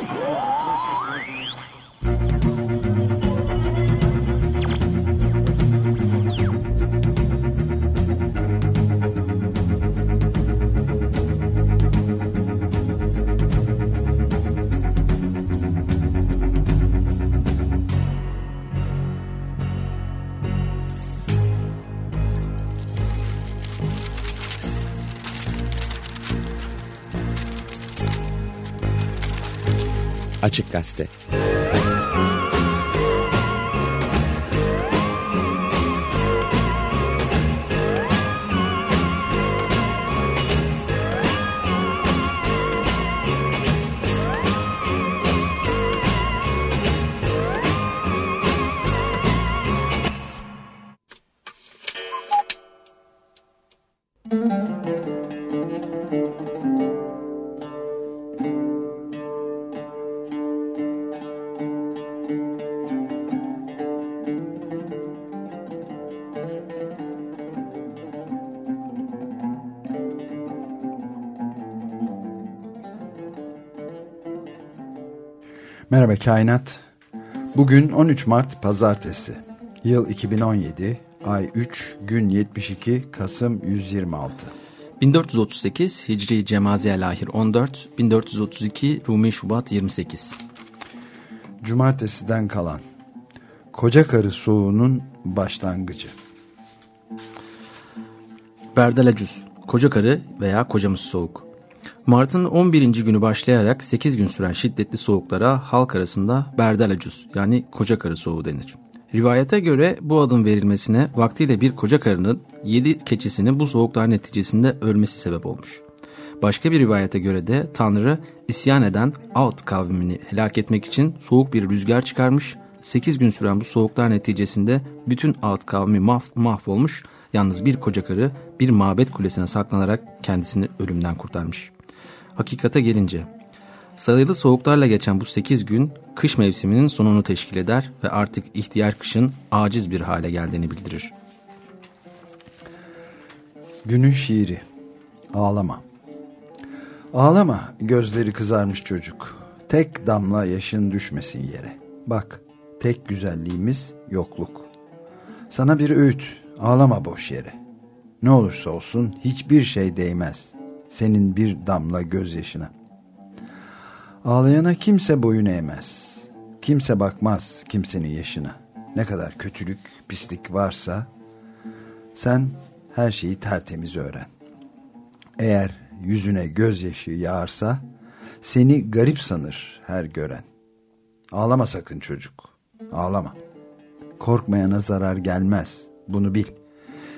Música Açık Gazete Merhaba Kainat. Bugün 13 Mart Pazartesi. Yıl 2017, ay 3, gün 72, Kasım 126. 1438 Hicri Cemaziye Lahir 14, 1432 Rumi Şubat 28. Cumartesiden kalan. Koca karı soğuğunun başlangıcı. Berdelacuz, koca karı veya kocamız soğuk. Mart'ın 11. günü başlayarak 8 gün süren şiddetli soğuklara halk arasında Berdelacuz yani koca karı soğuğu denir. Rivayete göre bu adın verilmesine vaktiyle bir koca karının 7 keçisinin bu soğuklar neticesinde ölmesi sebep olmuş. Başka bir rivayete göre de Tanrı isyan eden Out kavmini helak etmek için soğuk bir rüzgar çıkarmış. 8 gün süren bu soğuklar neticesinde bütün Out kavmi mahv mahvolmuş. Yalnız bir koca karı bir mabet kulesine saklanarak kendisini ölümden kurtarmış. Hakikate gelince sayılı soğuklarla geçen bu 8 gün kış mevsiminin sonunu teşkil eder ve artık ihtiyar kışın aciz bir hale geldiğini bildirir. Günün şiiri. Ağlama. Ağlama gözleri kızarmış çocuk. Tek damla yaşın düşmesin yere. Bak tek güzelliğimiz yokluk. Sana bir öğüt ağlama boş yere. Ne olursa olsun hiçbir şey değmez. Senin bir damla gözyaşına. Ağlayana kimse boyun eğmez. Kimse bakmaz kimsenin yaşına. Ne kadar kötülük, pislik varsa sen her şeyi tertemiz öğren. Eğer yüzüne gözyaşı yağarsa seni garip sanır her gören. Ağlama sakın çocuk. Ağlama. Korkmayana zarar gelmez. Bunu bil.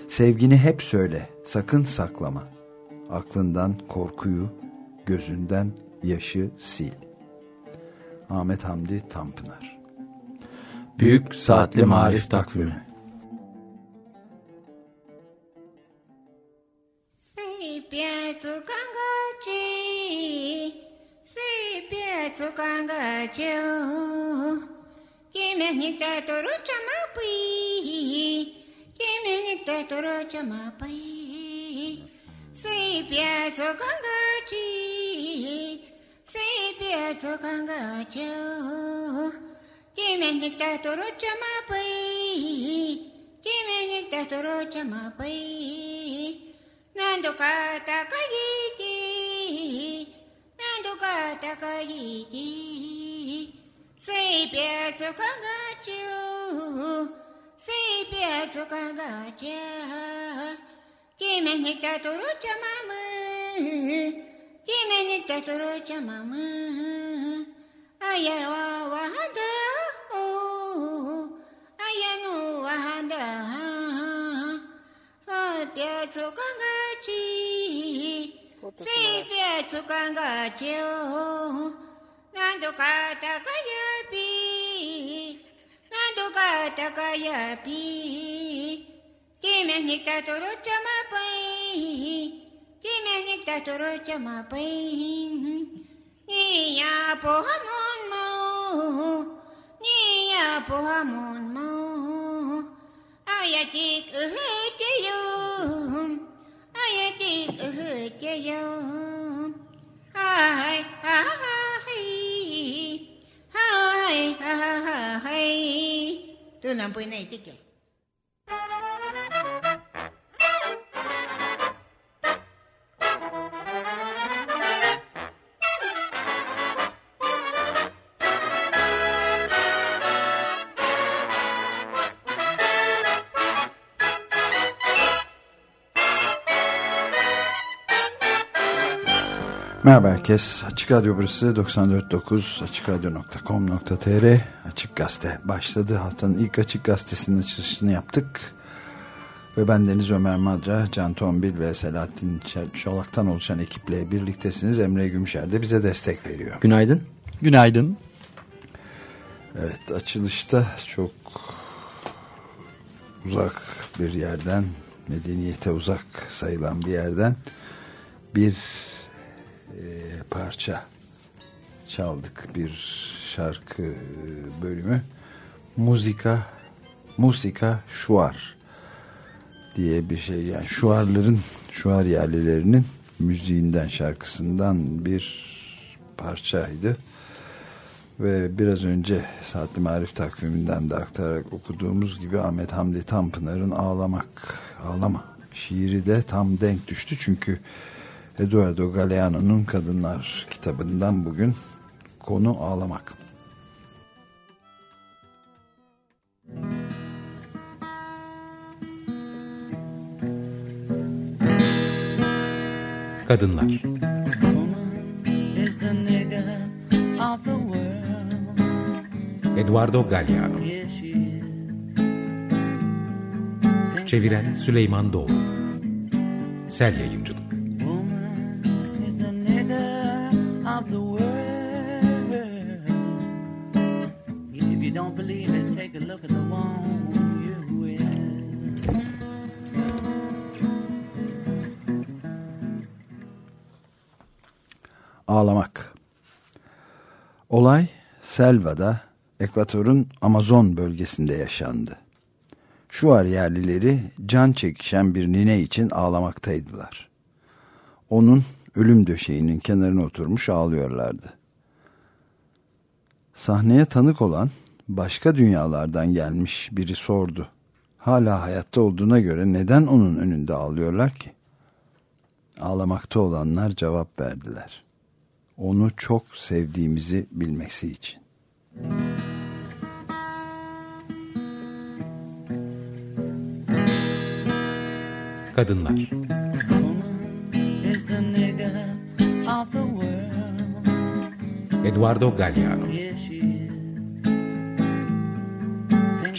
Sevgini hep söyle. Sakın saklama. Aklından korkuyu, gözünden yaşı sil. Ahmet Hamdi Tanpınar. Büyük Saatli Marif Takvimi. Kimehnikta toro 随便做看个鸡，随便做看个酒，见面你带多罗这么背，见面你带多罗这么背，难度卡大个一滴，难度卡大个一滴，随便做看个酒，随便做看个酒。谁别阻个酒？难道搞这个烟币？难道搞这个烟币？me nikta toro chama pai chi me nikta toro chama pai ni ya po hamon mo ni ya po hamon mo ayatik uhu te yo ayatik uhu te yo hai hai hai hai hai hai tu nam poi này te kia Merhaba herkes. Açık Radyo burası 94.9 AçıkRadyo.com.tr Açık Gazete başladı. Haftanın ilk Açık Gazetesi'nin açılışını yaptık. Ve ben Deniz Ömer Madra, Can Tombil ve Selahattin Çolak'tan oluşan ekiple birliktesiniz. Emre Gümşer de bize destek veriyor. Günaydın. Günaydın. Evet açılışta çok uzak bir yerden, medeniyete uzak sayılan bir yerden bir e, parça çaldık bir şarkı e, bölümü. Muzika musika şuar diye bir şey yani şuarların şuar yerlilerinin müziğinden şarkısından bir parçaydı. Ve biraz önce Saatli Marif takviminden de aktararak okuduğumuz gibi Ahmet Hamdi Tanpınar'ın Ağlamak Ağlama şiiri de tam denk düştü. Çünkü Eduardo Galeano'nun Kadınlar kitabından bugün konu ağlamak. Kadınlar. Eduardo Galeano. Çeviren Süleyman Doğru. Sel Yayıncılık Ağlamak Olay Selva'da Ekvator'un Amazon bölgesinde yaşandı. Şuar yerlileri can çekişen bir nine için ağlamaktaydılar. Onun ölüm döşeğinin kenarına oturmuş ağlıyorlardı. Sahneye tanık olan başka dünyalardan gelmiş biri sordu. Hala hayatta olduğuna göre neden onun önünde ağlıyorlar ki? Ağlamakta olanlar cevap verdiler. Onu çok sevdiğimizi bilmesi için. Kadınlar Eduardo Galeano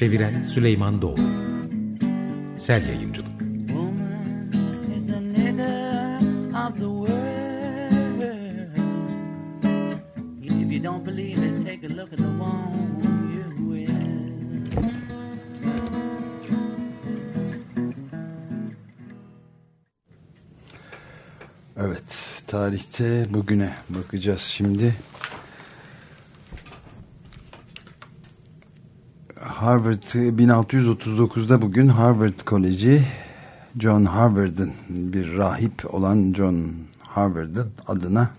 Çeviren Süleyman Doğru Sel Yayıncılık Evet, tarihte bugüne bakacağız şimdi. Harvard 1639'da bugün Harvard Koleji John Harvard'ın bir rahip olan John Harvard'ın adına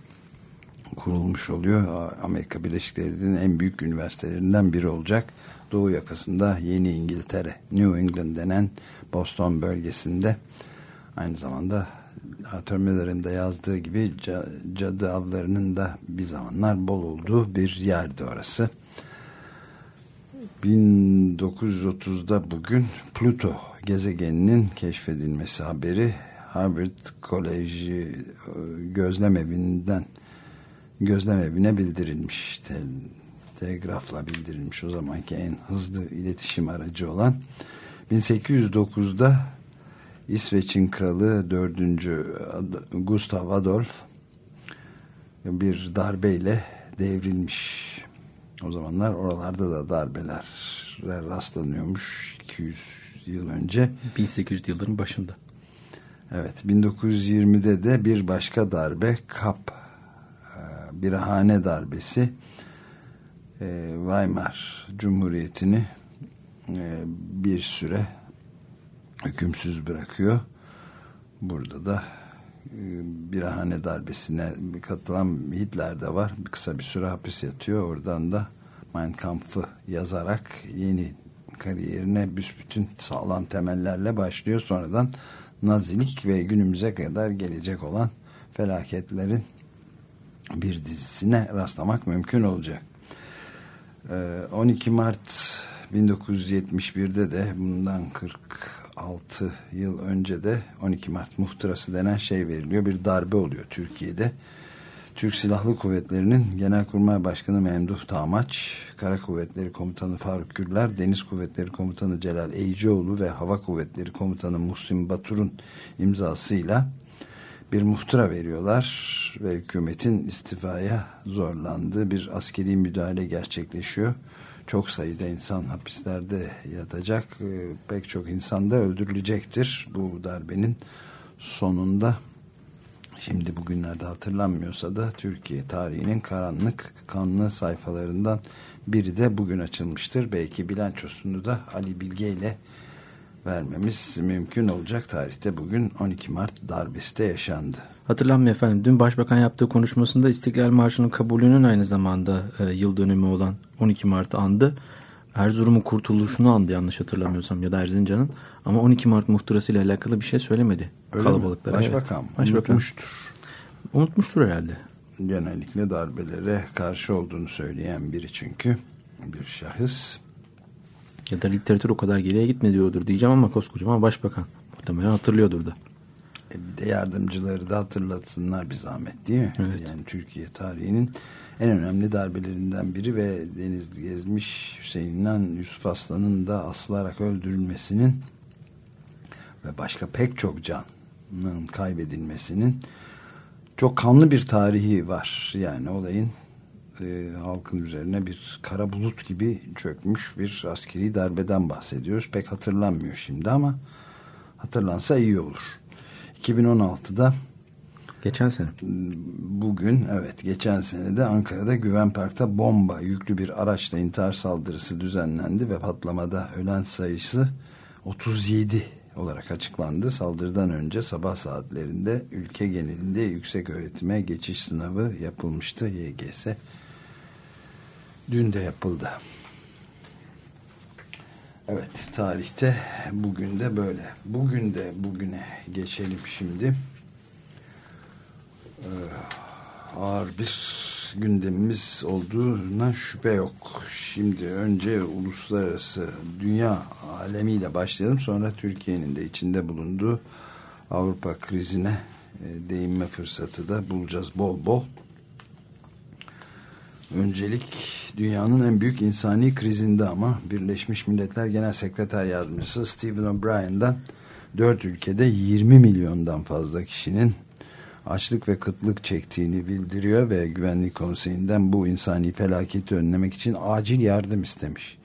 kurulmuş oluyor. Amerika Birleşik Devletleri'nin en büyük üniversitelerinden biri olacak. Doğu yakasında Yeni İngiltere, New England denen Boston bölgesinde aynı zamanda Arthur Miller'ın da yazdığı gibi cadı avlarının da bir zamanlar bol olduğu bir yerdi orası. 1930'da bugün Pluto gezegeninin keşfedilmesi haberi Harvard Koleji gözlem evinden gözlem evine bildirilmiş. Te, telgrafla bildirilmiş o zamanki en hızlı iletişim aracı olan 1809'da İsveç'in kralı 4. Gustav Adolf bir darbeyle devrilmiş. O zamanlar oralarda da darbeler rastlanıyormuş 200 yıl önce. 1800 yılların başında. Evet 1920'de de bir başka darbe Kap birahane darbesi Weimar Cumhuriyeti'ni bir süre hükümsüz bırakıyor. Burada da birahane darbesine katılan Hitler de var. Bir kısa bir süre hapis yatıyor. Oradan da Mein Kampf'ı yazarak yeni kariyerine büsbütün sağlam temellerle başlıyor. Sonradan Nazilik ve günümüze kadar gelecek olan felaketlerin bir dizisine rastlamak mümkün olacak. 12 ee, Mart 1971'de de bundan 46 yıl önce de 12 Mart muhtırası denen şey veriliyor. Bir darbe oluyor Türkiye'de. Türk Silahlı Kuvvetleri'nin Genelkurmay Başkanı Memduh Tamaç, Kara Kuvvetleri Komutanı Faruk Gürler, Deniz Kuvvetleri Komutanı Celal Eycioğlu ve Hava Kuvvetleri Komutanı Muhsin Batur'un imzasıyla bir muhtıra veriyorlar ve hükümetin istifaya zorlandığı bir askeri müdahale gerçekleşiyor. Çok sayıda insan hapislerde yatacak, ee, pek çok insan da öldürülecektir bu darbenin sonunda. Şimdi bugünlerde hatırlanmıyorsa da Türkiye tarihinin karanlık, kanlı sayfalarından biri de bugün açılmıştır. Belki bilançosunu da Ali Bilge ile vermemiz mümkün olacak tarihte bugün 12 Mart darbesi de yaşandı. Hatırlanmıyor efendim. Dün Başbakan yaptığı konuşmasında İstiklal Marşı'nın kabulünün aynı zamanda e, yıl dönümü olan 12 Mart'ı andı. Erzurum'un kurtuluşunu andı yanlış hatırlamıyorsam ya da Erzincan'ın. Ama 12 Mart muhtırası ile alakalı bir şey söylemedi Öyle kalabalıklara. Başbakan, evet. Başbakan unutmuştur. Unutmuştur herhalde. Genellikle darbelere karşı olduğunu söyleyen biri çünkü bir şahıs. Ya da literatür o kadar geriye gitme diyordur diyeceğim ama koskocaman başbakan. Muhtemelen hatırlıyordur da. E bir de yardımcıları da hatırlatsınlar bir zahmet değil mi? Evet. Yani Türkiye tarihinin en önemli darbelerinden biri ve Deniz Gezmiş Hüseyin Yusuf Aslan'ın da asılarak öldürülmesinin ve başka pek çok canın kaybedilmesinin çok kanlı bir tarihi var. Yani olayın e, halkın üzerine bir kara bulut gibi çökmüş bir askeri darbeden bahsediyoruz. Pek hatırlanmıyor şimdi ama hatırlansa iyi olur. 2016'da Geçen sene. Bugün evet geçen sene de Ankara'da Güven Park'ta bomba yüklü bir araçla intihar saldırısı düzenlendi ve patlamada ölen sayısı 37 olarak açıklandı. Saldırıdan önce sabah saatlerinde ülke genelinde yüksek öğretime geçiş sınavı yapılmıştı YGS. Dün de yapıldı. Evet tarihte bugün de böyle. Bugün de bugüne geçelim şimdi. Ee, ağır bir gündemimiz olduğuna şüphe yok. Şimdi önce uluslararası dünya alemiyle başlayalım. Sonra Türkiye'nin de içinde bulunduğu Avrupa krizine e, değinme fırsatı da bulacağız bol bol. Öncelik dünyanın en büyük insani krizinde ama Birleşmiş Milletler Genel Sekreter Yardımcısı Stephen O'Brien'dan dört ülkede 20 milyondan fazla kişinin açlık ve kıtlık çektiğini bildiriyor ve Güvenlik Konseyi'nden bu insani felaketi önlemek için acil yardım istemiş.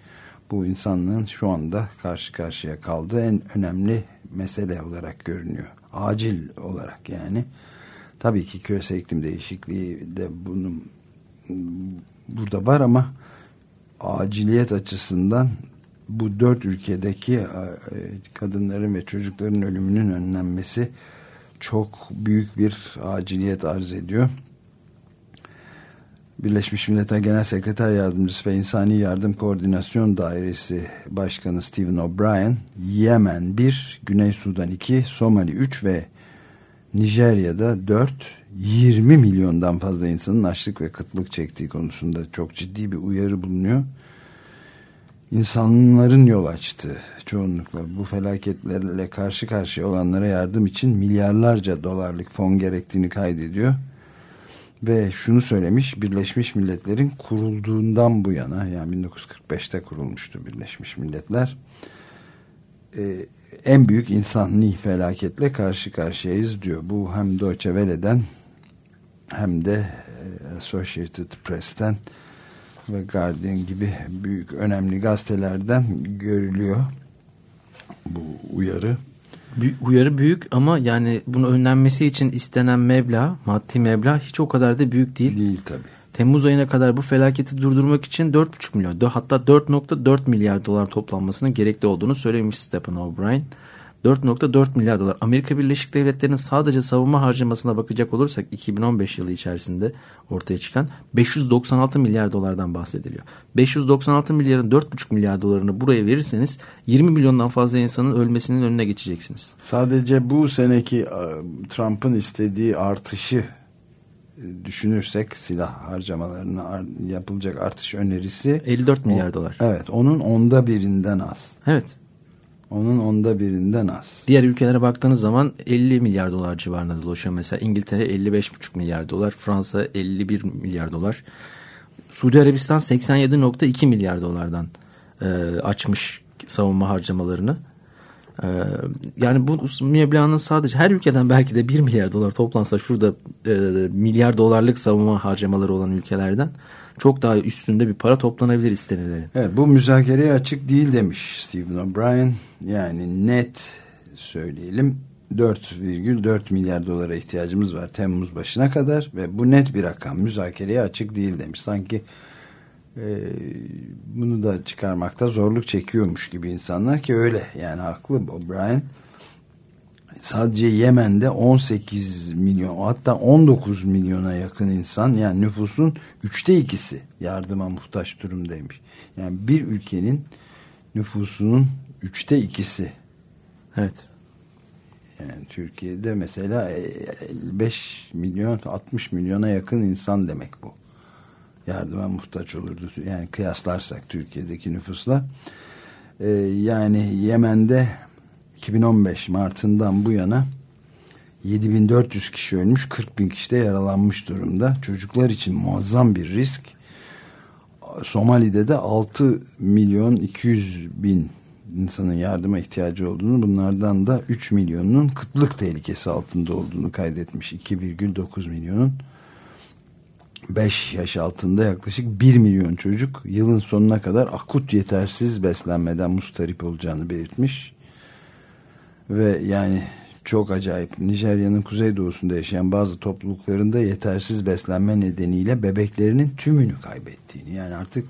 Bu insanlığın şu anda karşı karşıya kaldığı en önemli mesele olarak görünüyor. Acil olarak yani. Tabii ki küresel iklim değişikliği de bunun burada var ama aciliyet açısından bu dört ülkedeki e, kadınların ve çocukların ölümünün önlenmesi çok büyük bir aciliyet arz ediyor. Birleşmiş Milletler Genel Sekreter Yardımcısı ve İnsani Yardım Koordinasyon Dairesi Başkanı Stephen O'Brien, Yemen 1, Güney Sudan 2, Somali 3 ve Nijerya'da 4, 20 milyondan fazla insanın açlık ve kıtlık çektiği konusunda çok ciddi bir uyarı bulunuyor insanların yol açtığı çoğunlukla bu felaketlerle karşı karşıya olanlara yardım için milyarlarca dolarlık fon gerektiğini kaydediyor. Ve şunu söylemiş Birleşmiş Milletler'in kurulduğundan bu yana yani 1945'te kurulmuştu Birleşmiş Milletler ee, en büyük insani felaketle karşı karşıyayız diyor. Bu hem Deutsche Welle'den hem de e, Associated Press'ten ve Guardian gibi büyük önemli gazetelerden görülüyor bu uyarı. Uyarı büyük ama yani bunu önlenmesi için istenen meblağ, maddi meblağ hiç o kadar da büyük değil. Değil tabii. Temmuz ayına kadar bu felaketi durdurmak için 4,5 milyon hatta 4,4 milyar dolar toplanmasının gerekli olduğunu söylemiş Stephen O'Brien. 4.4 milyar dolar. Amerika Birleşik Devletleri'nin sadece savunma harcamasına bakacak olursak 2015 yılı içerisinde ortaya çıkan 596 milyar dolardan bahsediliyor. 596 milyarın 4,5 milyar dolarını buraya verirseniz 20 milyondan fazla insanın ölmesinin önüne geçeceksiniz. Sadece bu seneki e, Trump'ın istediği artışı e, düşünürsek silah harcamalarına ar- yapılacak artış önerisi 54 milyar o- dolar. Evet onun onda birinden az. Evet. Onun onda birinden az. Diğer ülkelere baktığınız zaman 50 milyar dolar civarında dolaşıyor. Mesela İngiltere 55,5 milyar dolar, Fransa 51 milyar dolar. Suudi Arabistan 87,2 milyar dolardan e, açmış savunma harcamalarını. E, yani bu meblağın sadece her ülkeden belki de 1 milyar dolar toplansa şurada e, milyar dolarlık savunma harcamaları olan ülkelerden çok daha üstünde bir para toplanabilir istenilerin. Evet bu müzakereye açık değil demiş Stephen O'Brien. Yani net söyleyelim 4,4 milyar dolara ihtiyacımız var Temmuz başına kadar ve bu net bir rakam müzakereye açık değil demiş. Sanki e, bunu da çıkarmakta zorluk çekiyormuş gibi insanlar ki öyle yani haklı O'Brien. Sadece Yemen'de 18 milyon hatta 19 milyona yakın insan yani nüfusun üçte ikisi yardıma muhtaç durumdaymış. Yani bir ülkenin nüfusunun üçte ikisi Evet. yani Türkiye'de mesela 5 milyon 60 milyona yakın insan demek bu. Yardıma muhtaç olurdu. Yani kıyaslarsak Türkiye'deki nüfusla. Ee, yani Yemen'de 2015 Mart'ından bu yana 7400 kişi ölmüş 40 bin kişi de yaralanmış durumda. Çocuklar için muazzam bir risk. Somali'de de 6 milyon 200 bin insanın yardıma ihtiyacı olduğunu bunlardan da 3 milyonun kıtlık tehlikesi altında olduğunu kaydetmiş. 2,9 milyonun 5 yaş altında yaklaşık 1 milyon çocuk yılın sonuna kadar akut yetersiz beslenmeden mustarip olacağını belirtmiş. Ve yani çok acayip. Nijerya'nın kuzeydoğusunda yaşayan bazı topluluklarında yetersiz beslenme nedeniyle bebeklerinin tümünü kaybettiğini yani artık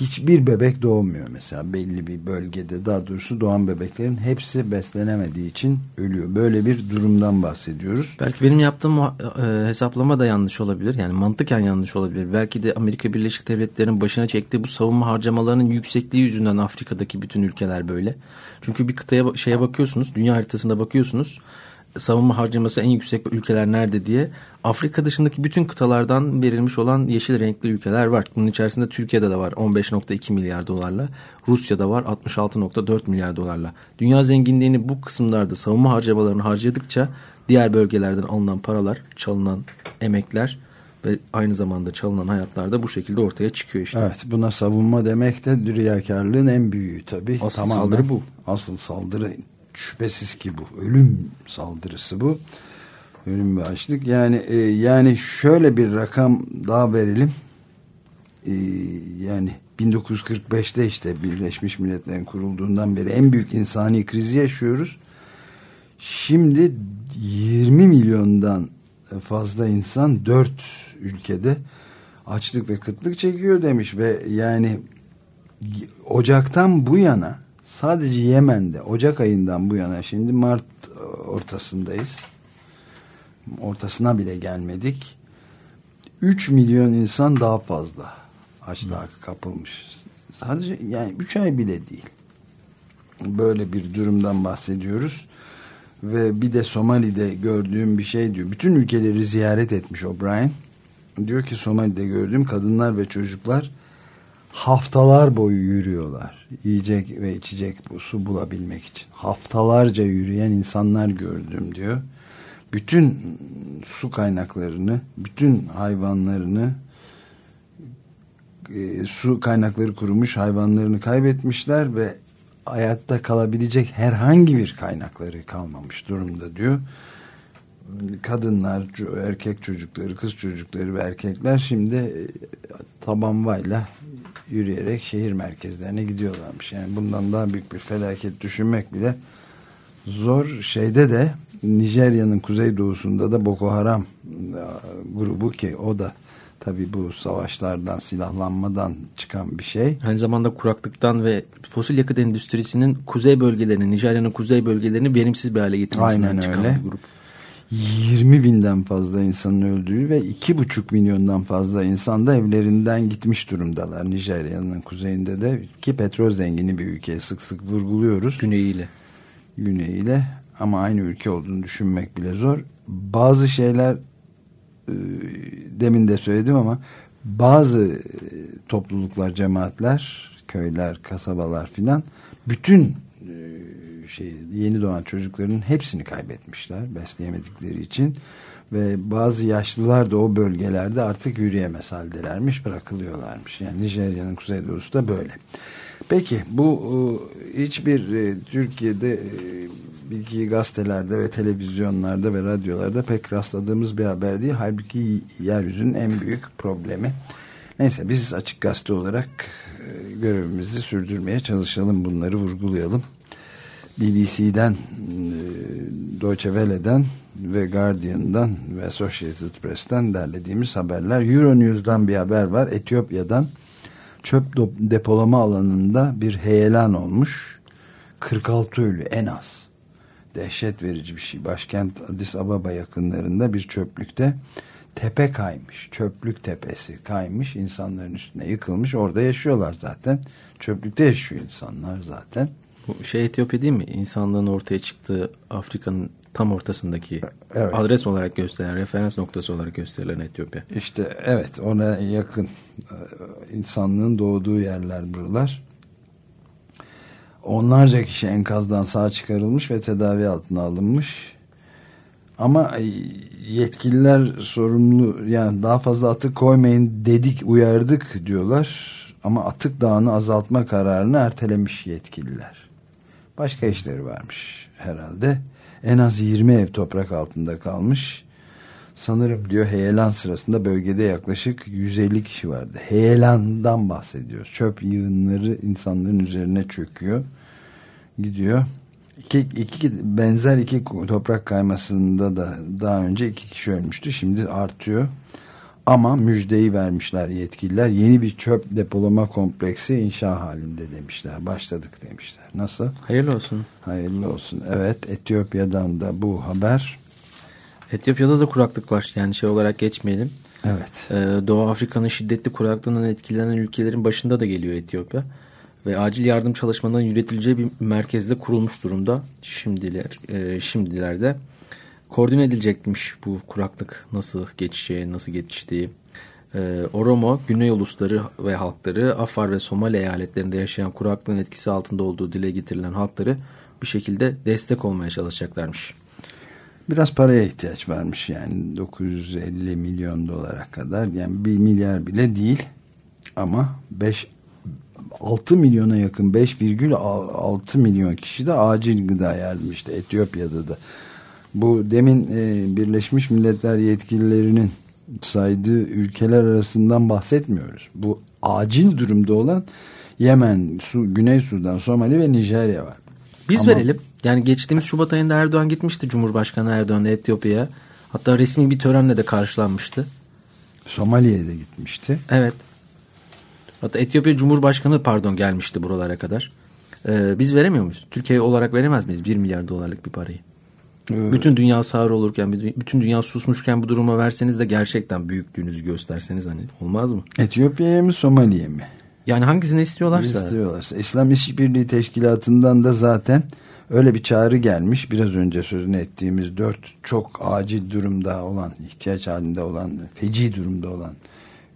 hiçbir bebek doğmuyor mesela belli bir bölgede daha doğrusu doğan bebeklerin hepsi beslenemediği için ölüyor. Böyle bir durumdan bahsediyoruz. Belki benim yaptığım e, hesaplama da yanlış olabilir. Yani mantıken yanlış olabilir. Belki de Amerika Birleşik Devletleri'nin başına çektiği bu savunma harcamalarının yüksekliği yüzünden Afrika'daki bütün ülkeler böyle. Çünkü bir kıtaya şeye bakıyorsunuz, dünya haritasında bakıyorsunuz. Savunma harcaması en yüksek ülkeler nerede diye. Afrika dışındaki bütün kıtalardan verilmiş olan yeşil renkli ülkeler var. Bunun içerisinde Türkiye'de de var 15.2 milyar dolarla. Rusya'da var 66.4 milyar dolarla. Dünya zenginliğini bu kısımlarda savunma harcamalarını harcadıkça diğer bölgelerden alınan paralar, çalınan emekler ve aynı zamanda çalınan hayatlar da bu şekilde ortaya çıkıyor işte. Evet buna savunma demek de riyakarlığın en büyüğü tabii. Asıl Tamamen saldırı bu. Asıl saldırı şüphesiz ki bu. Ölüm saldırısı bu. Ölüm ve açlık. Yani e, yani şöyle bir rakam daha verelim. E, yani 1945'te işte Birleşmiş Milletler'in kurulduğundan beri en büyük insani krizi yaşıyoruz. Şimdi 20 milyondan fazla insan 4 ülkede açlık ve kıtlık çekiyor demiş ve yani Ocak'tan bu yana sadece Yemen'de Ocak ayından bu yana şimdi Mart ortasındayız. Ortasına bile gelmedik. 3 milyon insan daha fazla açlığa kapılmış. Sadece yani 3 ay bile değil. Böyle bir durumdan bahsediyoruz. Ve bir de Somali'de gördüğüm bir şey diyor. Bütün ülkeleri ziyaret etmiş O'Brien. Diyor ki Somali'de gördüğüm kadınlar ve çocuklar haftalar boyu yürüyorlar. Yiyecek ve içecek bu su bulabilmek için. Haftalarca yürüyen insanlar gördüm diyor. Bütün su kaynaklarını, bütün hayvanlarını e, su kaynakları kurumuş hayvanlarını kaybetmişler ve hayatta kalabilecek herhangi bir kaynakları kalmamış durumda diyor. Kadınlar, erkek çocukları, kız çocukları ve erkekler şimdi tabanvayla yürüyerek şehir merkezlerine gidiyorlarmış. Yani bundan daha büyük bir felaket düşünmek bile zor. Şeyde de Nijerya'nın kuzeydoğusunda da Boko Haram grubu ki o da Tabii bu savaşlardan, silahlanmadan çıkan bir şey. Aynı zamanda kuraklıktan ve fosil yakıt endüstrisinin kuzey bölgelerini, Nijerya'nın kuzey bölgelerini verimsiz bir hale getirmesinden Aynen çıkan öyle. bir grup. 20 binden fazla insanın öldüğü ve 2,5 milyondan fazla insan da evlerinden gitmiş durumdalar. Nijerya'nın kuzeyinde de ki petrol zengini bir ülke sık sık vurguluyoruz. Güneyiyle. Güneyiyle ama aynı ülke olduğunu düşünmek bile zor. Bazı şeyler e, demin de söyledim ama bazı e, topluluklar, cemaatler, köyler, kasabalar filan bütün e, şey yeni doğan çocukların hepsini kaybetmişler besleyemedikleri için ve bazı yaşlılar da o bölgelerde artık yürüyemez haldelermiş bırakılıyorlarmış. Yani Nijerya'nın kuzeydoğusu da böyle. Peki bu e, hiçbir e, Türkiye'de e, bilgi gazetelerde ve televizyonlarda ve radyolarda pek rastladığımız bir haber değil. Halbuki yeryüzünün en büyük problemi. Neyse biz açık gazete olarak görevimizi sürdürmeye çalışalım bunları vurgulayalım. BBC'den, e, Deutsche Welle'den ve Guardian'dan ve Associated Press'ten derlediğimiz haberler. Euronews'dan bir haber var. Etiyopya'dan çöp depolama alanında bir heyelan olmuş. 46 ölü en az. Dehşet verici bir şey. Başkent Addis Ababa yakınlarında bir çöplükte tepe kaymış. Çöplük tepesi kaymış. insanların üstüne yıkılmış. Orada yaşıyorlar zaten. Çöplükte yaşıyor insanlar zaten. Bu şey Etiyopya değil mi? İnsanlığın ortaya çıktığı Afrika'nın tam ortasındaki Evet. adres olarak gösterilen, referans noktası olarak gösterilen Etiyopya. İşte evet ona yakın e, insanlığın doğduğu yerler buralar. Onlarca kişi enkazdan sağ çıkarılmış ve tedavi altına alınmış. Ama e, yetkililer sorumlu yani daha fazla atık koymayın dedik uyardık diyorlar. Ama atık dağını azaltma kararını ertelemiş yetkililer. Başka işleri varmış herhalde. En az 20 ev toprak altında kalmış. Sanırım diyor heyelan sırasında bölgede yaklaşık 150 kişi vardı. Heyelandan bahsediyoruz. Çöp yığınları insanların üzerine çöküyor. Gidiyor. İki, iki, benzer iki toprak kaymasında da daha önce iki kişi ölmüştü. Şimdi artıyor. Ama müjdeyi vermişler yetkililer. Yeni bir çöp depolama kompleksi inşa halinde demişler. Başladık demişler. Nasıl? Hayırlı olsun. Hayırlı olsun. Evet Etiyopya'dan da bu haber. Etiyopya'da da kuraklık var. Yani şey olarak geçmeyelim. Evet. Ee, Doğu Afrika'nın şiddetli kuraklığından etkilenen ülkelerin başında da geliyor Etiyopya. Ve acil yardım çalışmalarının yürütüleceği bir merkezde kurulmuş durumda. Şimdiler, e, şimdilerde koordine edilecekmiş bu kuraklık nasıl geçeceği, nasıl geçtiği. Ee, Oromo, Güney Ulusları ve halkları, Afar ve Somali eyaletlerinde yaşayan kuraklığın etkisi altında olduğu dile getirilen halkları bir şekilde destek olmaya çalışacaklarmış. Biraz paraya ihtiyaç varmış yani 950 milyon dolara kadar yani 1 milyar bile değil ama 5 6 milyona yakın 5,6 milyon kişi de acil gıda yardım işte Etiyopya'da da. Bu demin e, Birleşmiş Milletler yetkililerinin saydığı ülkeler arasından bahsetmiyoruz. Bu acil durumda olan Yemen, Su, Güney Sudan, Somali ve Nijerya var. Biz Ama- verelim. Yani geçtiğimiz Şubat ayında Erdoğan gitmişti Cumhurbaşkanı Erdoğan Etiyopya'ya. Hatta resmi bir törenle de karşılanmıştı. Somali'ye de gitmişti. Evet. Hatta Etiyopya Cumhurbaşkanı pardon gelmişti buralara kadar. Ee, biz veremiyor muyuz? Türkiye olarak veremez miyiz 1 milyar dolarlık bir parayı? Bütün dünya sağır olurken, bütün dünya susmuşken bu duruma verseniz de gerçekten büyüklüğünüzü gösterseniz hani olmaz mı? Etiyopya'ya mı Somali'ye mi? Yani hangisini istiyorlarsa. İstiyorlarsa. İslam İşbirliği Teşkilatı'ndan da zaten öyle bir çağrı gelmiş. Biraz önce sözünü ettiğimiz dört çok acil durumda olan, ihtiyaç halinde olan, feci durumda olan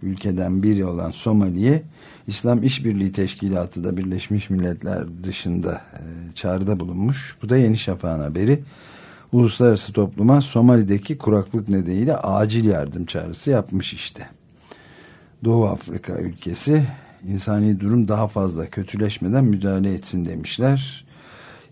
ülkeden biri olan Somali'ye İslam İşbirliği Teşkilatı da Birleşmiş Milletler dışında e, çağrıda bulunmuş. Bu da Yeni Şafak'ın haberi. Uluslararası topluma Somali'deki kuraklık nedeniyle acil yardım çağrısı yapmış işte. Doğu Afrika ülkesi insani durum daha fazla kötüleşmeden müdahale etsin demişler.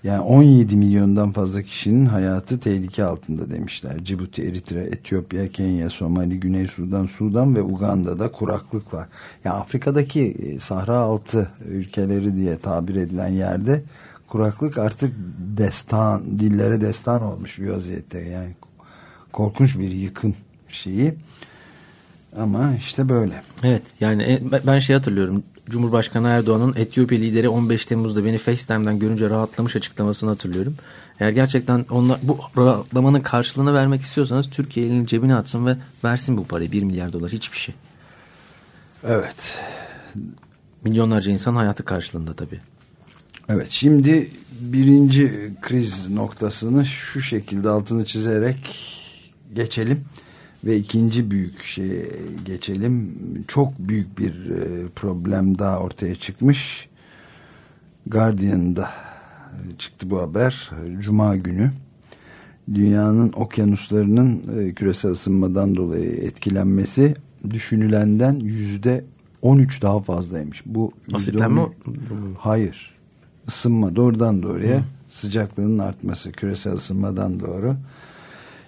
Yani 17 milyondan fazla kişinin hayatı tehlike altında demişler. Cibuti, Eritre, Etiyopya, Kenya, Somali, Güney Sudan, Sudan ve Uganda'da kuraklık var. Yani Afrika'daki e, Sahra altı ülkeleri diye tabir edilen yerde kuraklık artık destan, dillere destan olmuş bir vaziyette. Yani korkunç bir yıkım şeyi. Ama işte böyle. Evet yani e, ben şey hatırlıyorum. Cumhurbaşkanı Erdoğan'ın Etiyopya lideri 15 Temmuz'da beni FaceTime'dan görünce rahatlamış açıklamasını hatırlıyorum. Eğer gerçekten onlar, bu rahatlamanın karşılığını vermek istiyorsanız Türkiye elini cebine atsın ve versin bu parayı 1 milyar dolar hiçbir şey. Evet. Milyonlarca insan hayatı karşılığında tabii. Evet şimdi birinci kriz noktasını şu şekilde altını çizerek geçelim ve ikinci büyük şeye geçelim. Çok büyük bir e, problem daha ortaya çıkmış. Guardian'da çıktı bu haber. Cuma günü dünyanın okyanuslarının e, küresel ısınmadan dolayı etkilenmesi düşünülenden yüzde 13 daha fazlaymış. Bu Asitlenme Hayır. Isınma doğrudan doğruya Hı. sıcaklığının artması küresel ısınmadan doğru.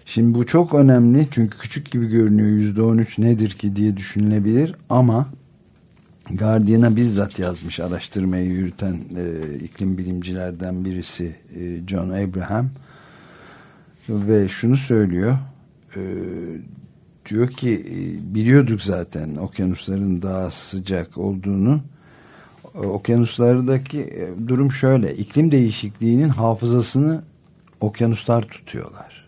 Şimdi bu çok önemli çünkü küçük gibi görünüyor yüzde on üç nedir ki diye düşünülebilir ama Guardian'a bizzat yazmış araştırmayı yürüten e, iklim bilimcilerden birisi e, John Abraham ve şunu söylüyor e, diyor ki e, biliyorduk zaten okyanusların daha sıcak olduğunu okyanuslardaki e, durum şöyle iklim değişikliğinin hafızasını okyanuslar tutuyorlar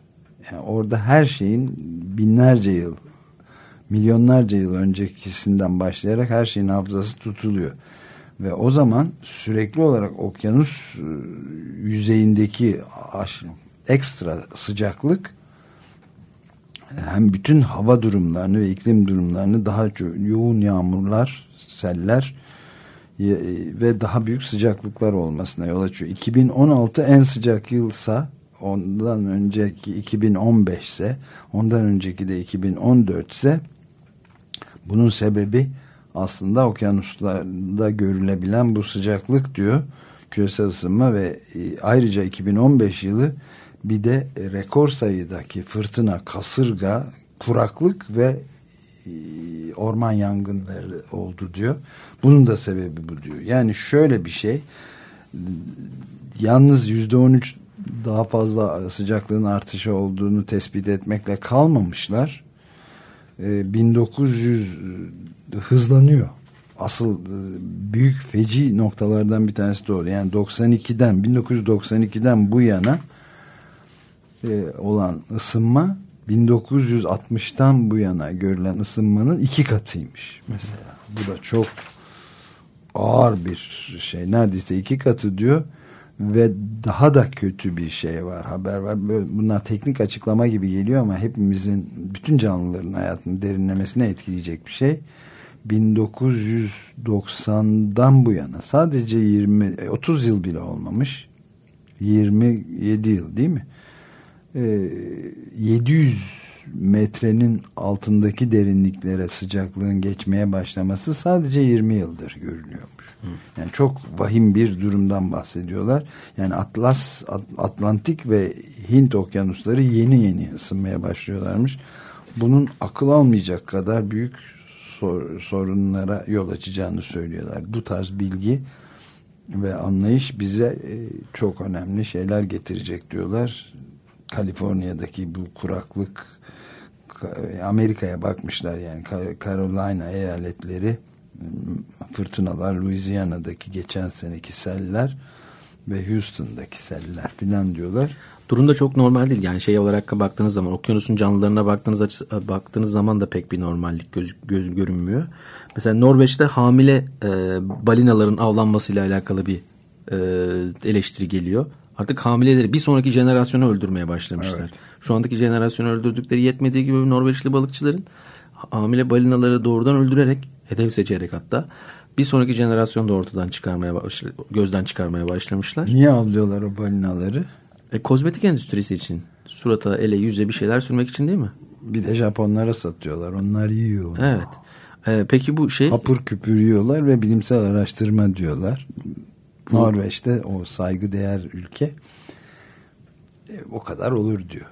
yani orada her şeyin binlerce yıl milyonlarca yıl öncekisinden başlayarak her şeyin hafızası tutuluyor. Ve o zaman sürekli olarak okyanus yüzeyindeki ekstra sıcaklık hem bütün hava durumlarını ve iklim durumlarını daha yoğun yağmurlar, seller ve daha büyük sıcaklıklar olmasına yol açıyor. 2016 en sıcak yılsa ondan önceki 2015 ise ondan önceki de 2014 ise bunun sebebi aslında okyanuslarda görülebilen bu sıcaklık diyor küresel ısınma ve e, ayrıca 2015 yılı bir de rekor sayıdaki fırtına, kasırga, kuraklık ve e, orman yangınları oldu diyor. Bunun da sebebi bu diyor. Yani şöyle bir şey yalnız yüzde on üç daha fazla sıcaklığın artışı olduğunu tespit etmekle kalmamışlar. 1900 e, hızlanıyor. Asıl e, büyük feci noktalardan bir tanesi doğru. Yani 92'den 1992'den bu yana e, olan ısınma 1960'tan bu yana görülen ısınmanın iki katıymış mesela. Bu da çok ağır bir şey. Neredeyse iki katı diyor ve daha da kötü bir şey var haber var Böyle, bunlar teknik açıklama gibi geliyor ama hepimizin bütün canlıların hayatını derinlemesine etkileyecek bir şey 1990'dan bu yana sadece 20 30 yıl bile olmamış 27 yıl değil mi 700 metrenin altındaki derinliklere sıcaklığın geçmeye başlaması sadece 20 yıldır görülüyormuş. Yani çok vahim bir durumdan bahsediyorlar. Yani Atlas, Atlantik ve Hint okyanusları yeni yeni ısınmaya başlıyorlarmış. Bunun akıl almayacak kadar büyük sor, sorunlara yol açacağını söylüyorlar. Bu tarz bilgi ve anlayış bize e, çok önemli şeyler getirecek diyorlar. Kaliforniya'daki bu kuraklık Amerika'ya bakmışlar yani Carolina eyaletleri fırtınalar Louisiana'daki geçen seneki seller ve Houston'daki seller filan diyorlar. Durum da çok normal değil. Yani şey olarak baktığınız zaman okyanusun canlılarına baktığınız baktığınız zaman da pek bir normallik göz, göz görünmüyor. Mesela Norveç'te hamile e, balinaların avlanmasıyla alakalı bir e, eleştiri geliyor. Artık hamileleri bir sonraki jenerasyonu öldürmeye başlamışlar. Evet. Şu andaki jenerasyonu öldürdükleri yetmediği gibi Norveçli balıkçıların hamile balinaları doğrudan öldürerek hedef seçerek hatta bir sonraki jenerasyon da ortadan çıkarmaya gözden çıkarmaya başlamışlar. Niye avlıyorlar o balinaları? E, kozmetik endüstrisi için. Surata, ele, yüze bir şeyler sürmek için değil mi? Bir de Japonlara satıyorlar. Onlar yiyor. Evet. E, peki bu şey... Hapur küpür yiyorlar ve bilimsel araştırma diyorlar. Norveç'te o saygı değer ülke e, o kadar olur diyor.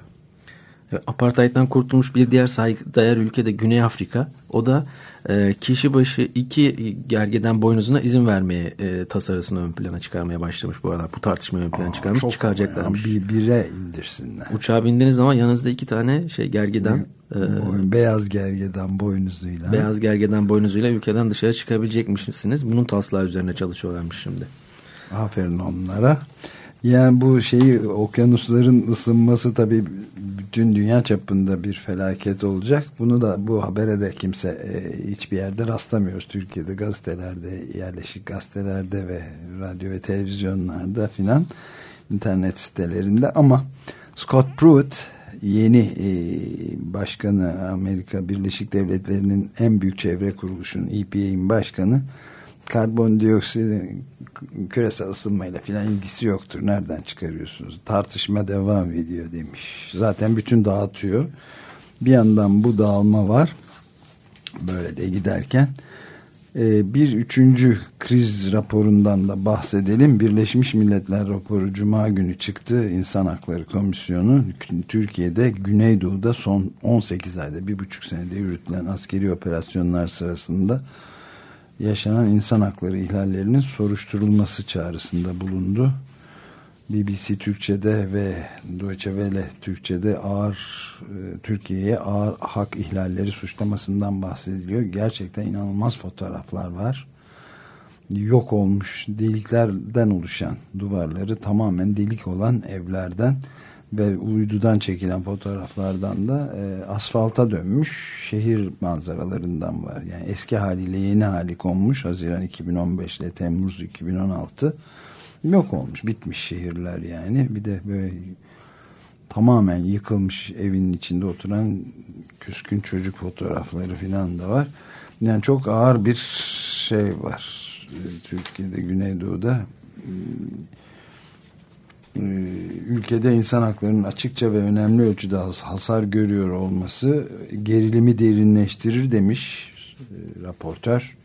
Apartheid'den kurtulmuş bir diğer saygıdeğer ülke de Güney Afrika. O da e, kişi başı iki gergeden boynuzuna izin vermeye e, tasarısını ön plana çıkarmaya başlamış bu aralar. Bu tartışmayı ön plana Aa, çıkarmış. Çıkaracaklarmış. ama ya, Bir, bire indirsinler. Uçağa bindiğiniz zaman yanınızda iki tane şey gergeden e, Boyun- beyaz gergedan boynuzuyla. beyaz gergeden boynuzuyla ülkeden dışarı çıkabilecekmişsiniz. Bunun taslağı üzerine çalışıyorlarmış şimdi. Aferin onlara. Yani bu şeyi okyanusların ısınması tabii bütün dünya çapında bir felaket olacak. Bunu da bu habere de kimse e, hiçbir yerde rastlamıyoruz. Türkiye'de gazetelerde, yerleşik gazetelerde ve radyo ve televizyonlarda filan internet sitelerinde ama Scott Pruitt yeni e, başkanı Amerika Birleşik Devletleri'nin en büyük çevre kuruluşunun EPA'nin başkanı karbondioksitin küresel ısınmayla filan ilgisi yoktur. Nereden çıkarıyorsunuz? Tartışma devam ediyor demiş. Zaten bütün dağıtıyor. Bir yandan bu dağılma var. Böyle de giderken e, bir üçüncü kriz raporundan da bahsedelim. Birleşmiş Milletler raporu Cuma günü çıktı. İnsan Hakları Komisyonu Türkiye'de Güneydoğu'da son 18 ayda bir buçuk senede yürütülen askeri operasyonlar sırasında yaşanan insan hakları ihlallerinin soruşturulması çağrısında bulundu. BBC Türkçe'de ve Deutsche Welle Türkçe'de ağır e, Türkiye'ye ağır hak ihlalleri suçlamasından bahsediliyor. Gerçekten inanılmaz fotoğraflar var. Yok olmuş deliklerden oluşan duvarları tamamen delik olan evlerden ve uydudan çekilen fotoğraflardan da e, asfalta dönmüş şehir manzaralarından var. Yani eski haliyle yeni hali konmuş Haziran 2015 ile Temmuz 2016 yok olmuş bitmiş şehirler yani bir de böyle tamamen yıkılmış evinin içinde oturan küskün çocuk fotoğrafları filan da var. Yani çok ağır bir şey var Türkiye'de Güneydoğu'da ülkede insan haklarının açıkça ve önemli ölçüde hasar görüyor olması gerilimi derinleştirir demiş raportör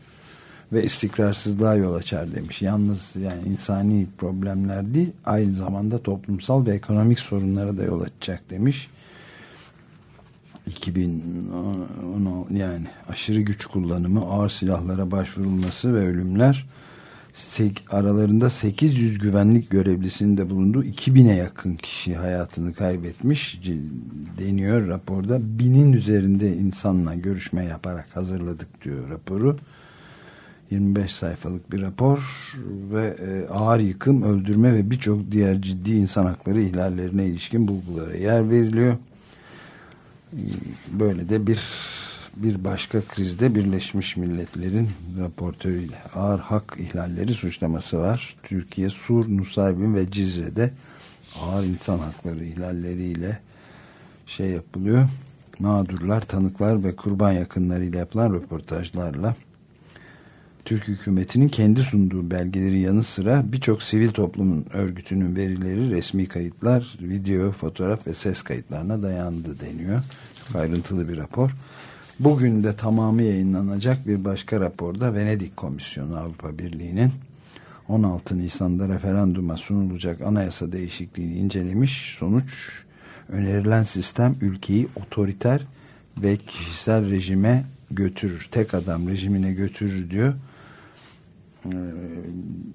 ve istikrarsızlığa yol açar demiş. Yalnız yani insani problemler değil aynı zamanda toplumsal ve ekonomik sorunlara da yol açacak demiş. 2010 yani aşırı güç kullanımı, ağır silahlara başvurulması ve ölümler aralarında 800 güvenlik görevlisinin de bulunduğu 2000'e yakın kişi hayatını kaybetmiş deniyor raporda. Binin üzerinde insanla görüşme yaparak hazırladık diyor raporu. 25 sayfalık bir rapor ve ağır yıkım, öldürme ve birçok diğer ciddi insan hakları ihlallerine ilişkin bulgulara yer veriliyor. Böyle de bir bir başka krizde Birleşmiş Milletler'in raportörüyle ağır hak ihlalleri suçlaması var. Türkiye, Sur, Nusaybin ve Cizre'de ağır insan hakları ihlalleriyle şey yapılıyor. Mağdurlar, tanıklar ve kurban yakınlarıyla yapılan röportajlarla Türk hükümetinin kendi sunduğu belgeleri yanı sıra birçok sivil toplumun örgütünün verileri, resmi kayıtlar, video, fotoğraf ve ses kayıtlarına dayandı deniyor. Çok ayrıntılı bir rapor. Bugün de tamamı yayınlanacak bir başka raporda Venedik Komisyonu Avrupa Birliği'nin 16 Nisan'da referanduma sunulacak anayasa değişikliğini incelemiş. Sonuç önerilen sistem ülkeyi otoriter ve kişisel rejime götürür. Tek adam rejimine götürür diyor. Ee,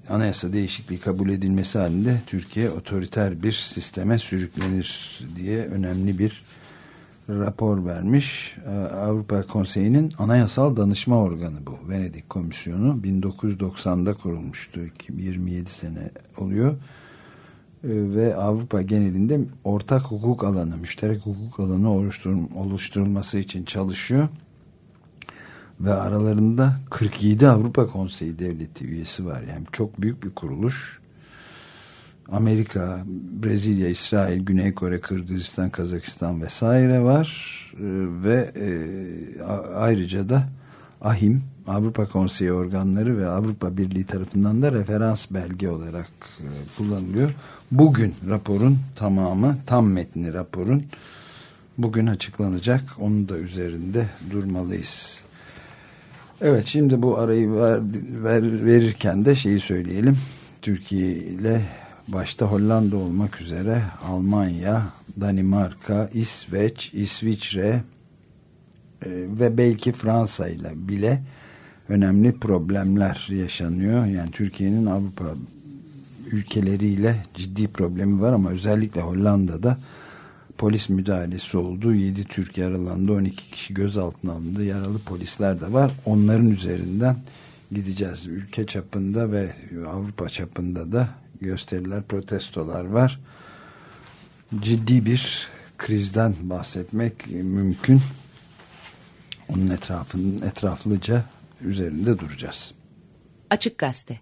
anayasa değişikliği kabul edilmesi halinde Türkiye otoriter bir sisteme sürüklenir diye önemli bir rapor vermiş. Ee, Avrupa Konseyi'nin anayasal danışma organı bu. Venedik Komisyonu 1990'da kurulmuştu. 27 sene oluyor. Ee, ve Avrupa genelinde ortak hukuk alanı, müşterek hukuk alanı oluşturulması için çalışıyor. Ve aralarında 47 Avrupa Konseyi devleti üyesi var. Yani çok büyük bir kuruluş. Amerika, Brezilya, İsrail, Güney Kore, Kırgızistan, Kazakistan vesaire var e, ve e, ayrıca da AHİM, Avrupa Konseyi organları ve Avrupa Birliği tarafından da referans belge olarak e, kullanılıyor. Bugün raporun tamamı, tam metni raporun bugün açıklanacak. Onun da üzerinde durmalıyız. Evet şimdi bu arayı ver, ver, verirken de şeyi söyleyelim. Türkiye ile başta Hollanda olmak üzere Almanya, Danimarka, İsveç, İsviçre, e, ve belki Fransa ile bile önemli problemler yaşanıyor. Yani Türkiye'nin Avrupa ülkeleriyle ciddi problemi var ama özellikle Hollanda'da polis müdahalesi oldu. 7 Türk yaralandı, 12 kişi gözaltına alındı. Yaralı polisler de var. Onların üzerinden gideceğiz. Ülke çapında ve Avrupa çapında da gösteriler, protestolar var. Ciddi bir krizden bahsetmek mümkün. Onun etrafının etraflıca üzerinde duracağız. Açık Gazete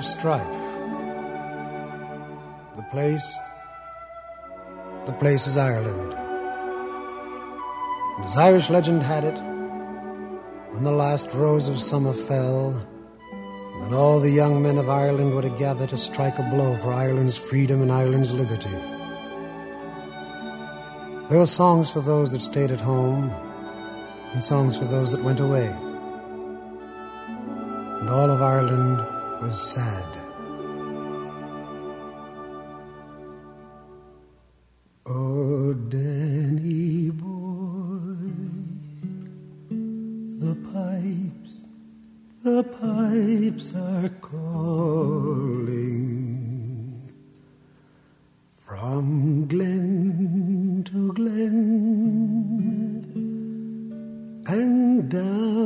of strife. The place, the place is Ireland. And as Irish legend had it, when the last rose of summer fell, then all the young men of Ireland were to gather to strike a blow for Ireland's freedom and Ireland's liberty. There were songs for those that stayed at home, and songs for those that went away and all of Ireland was sad. Oh, Danny boy, the pipes, the pipes are calling from glen to glen and down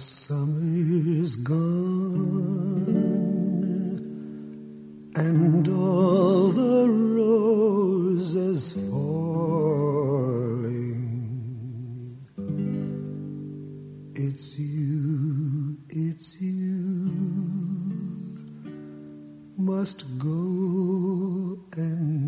summer's gone, and all the roses falling. It's you, it's you must go and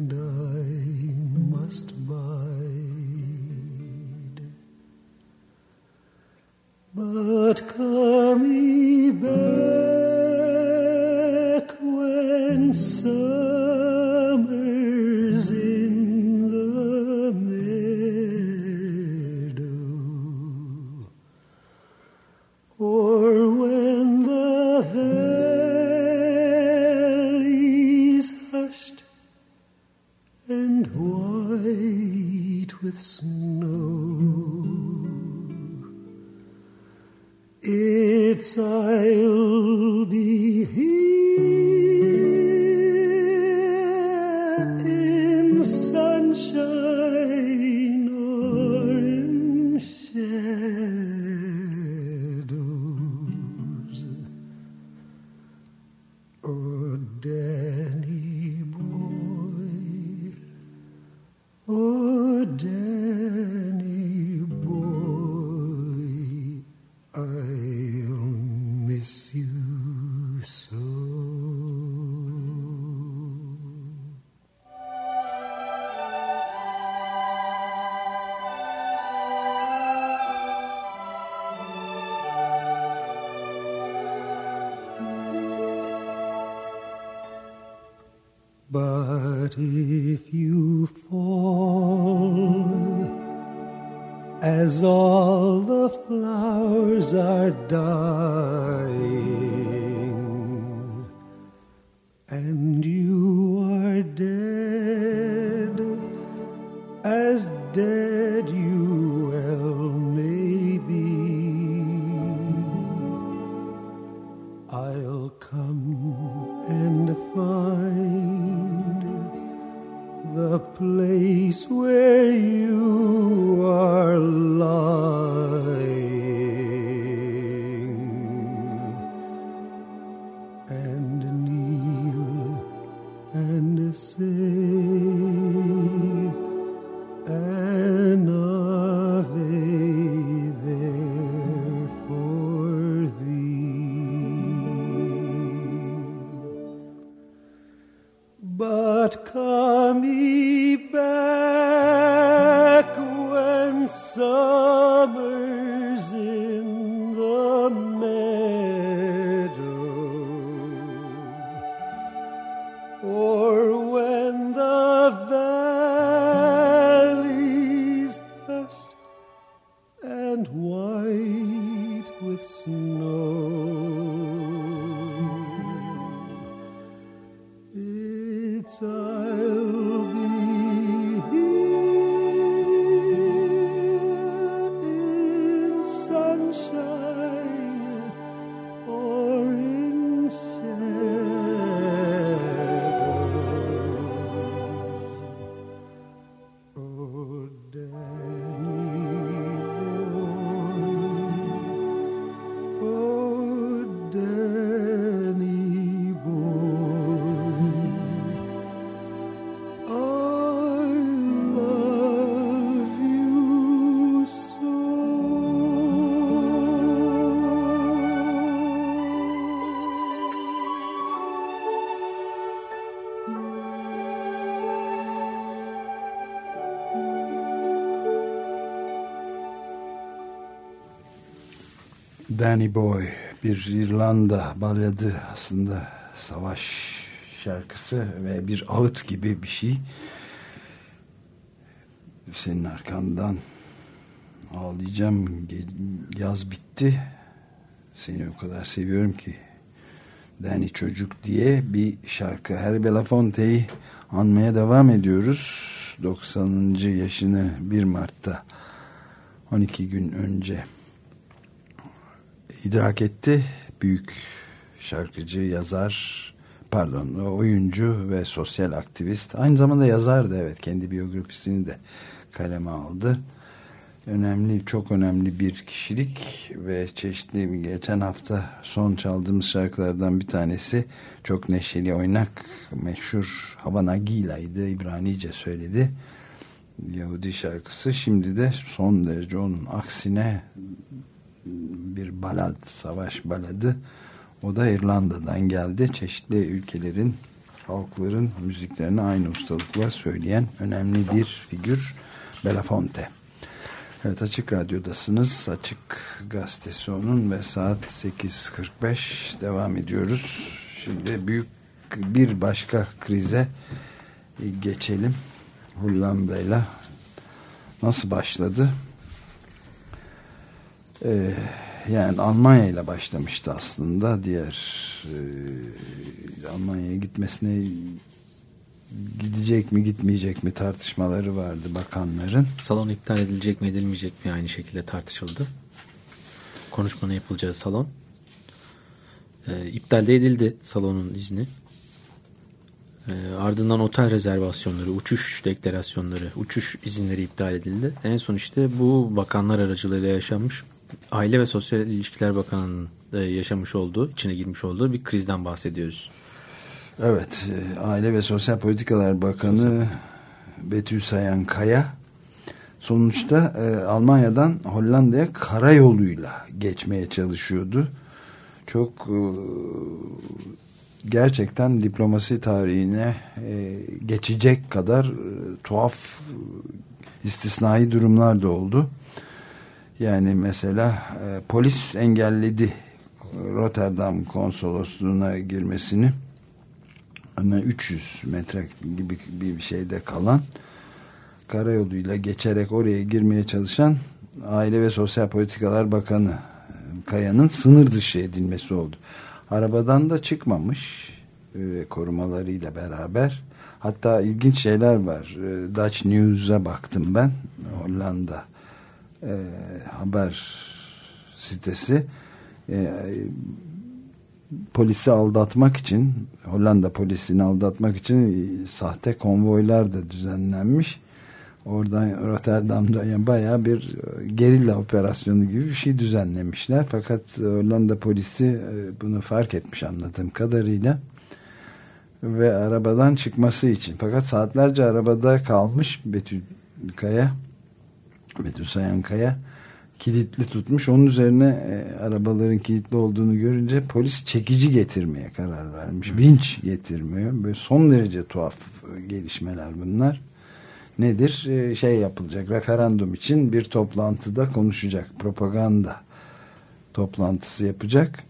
Danny Boy bir İrlanda balladı aslında savaş şarkısı ve bir ağıt gibi bir şey. Senin arkandan ağlayacağım yaz bitti seni o kadar seviyorum ki Danny Çocuk diye bir şarkı. Harry Belafonte'yi anmaya devam ediyoruz. 90. yaşını 1 Mart'ta 12 gün önce idrak etti. Büyük şarkıcı, yazar, pardon oyuncu ve sosyal aktivist. Aynı zamanda yazardı evet. Kendi biyografisini de kaleme aldı. Önemli, çok önemli bir kişilik ve çeşitli geçen hafta son çaldığımız şarkılardan bir tanesi çok neşeli oynak meşhur Havana Gila'ydı İbranice söyledi. Yahudi şarkısı şimdi de son derece onun aksine bir balad, savaş baladı. O da İrlanda'dan geldi. Çeşitli ülkelerin, halkların müziklerini aynı ustalıkla söyleyen önemli bir figür Belafonte. Evet Açık Radyo'dasınız. Açık Gazetesi onun ve saat 8.45 devam ediyoruz. Şimdi büyük bir başka krize geçelim. Hollanda'yla nasıl başladı? Ee, yani Almanya ile başlamıştı aslında. Diğer e, Almanya'ya gitmesine gidecek mi gitmeyecek mi tartışmaları vardı bakanların. Salon iptal edilecek mi edilmeyecek mi aynı şekilde tartışıldı. Konuşmanın yapılacağı salon. E, iptal de edildi salonun izni. E, ardından otel rezervasyonları, uçuş deklarasyonları, uçuş izinleri iptal edildi. En son işte bu bakanlar aracılığıyla yaşanmış Aile ve Sosyal İlişkiler Bakanı'nın yaşamış olduğu, içine girmiş olduğu bir krizden bahsediyoruz. Evet, e, Aile ve Sosyal Politikalar Bakanı Betül Sayan Kaya sonuçta e, Almanya'dan Hollanda'ya karayoluyla geçmeye çalışıyordu. Çok e, gerçekten diplomasi tarihine e, geçecek kadar e, tuhaf istisnai durumlar da oldu. Yani mesela e, polis engelledi Rotterdam konsolosluğuna girmesini. Hani 300 metre gibi bir şeyde kalan karayoluyla geçerek oraya girmeye çalışan Aile ve Sosyal Politikalar Bakanı e, Kaya'nın sınır dışı edilmesi oldu. Arabadan da çıkmamış ve korumalarıyla beraber. Hatta ilginç şeyler var. E, Dutch News'a baktım ben. Hollanda e, haber sitesi e, polisi aldatmak için Hollanda polisini aldatmak için sahte konvoylar da düzenlenmiş. Oradan Rotterdam'da yani bayağı bir e, gerilla operasyonu gibi bir şey düzenlemişler. Fakat Hollanda polisi e, bunu fark etmiş anladığım kadarıyla ve arabadan çıkması için. Fakat saatlerce arabada kalmış Betül Kaya Betül Sayankaya kilitli tutmuş. Onun üzerine e, arabaların kilitli olduğunu görünce polis çekici getirmeye karar vermiş. Vinç getirmiyor. Böyle son derece tuhaf gelişmeler bunlar. Nedir? E, şey yapılacak. Referandum için bir toplantıda konuşacak. Propaganda toplantısı yapacak.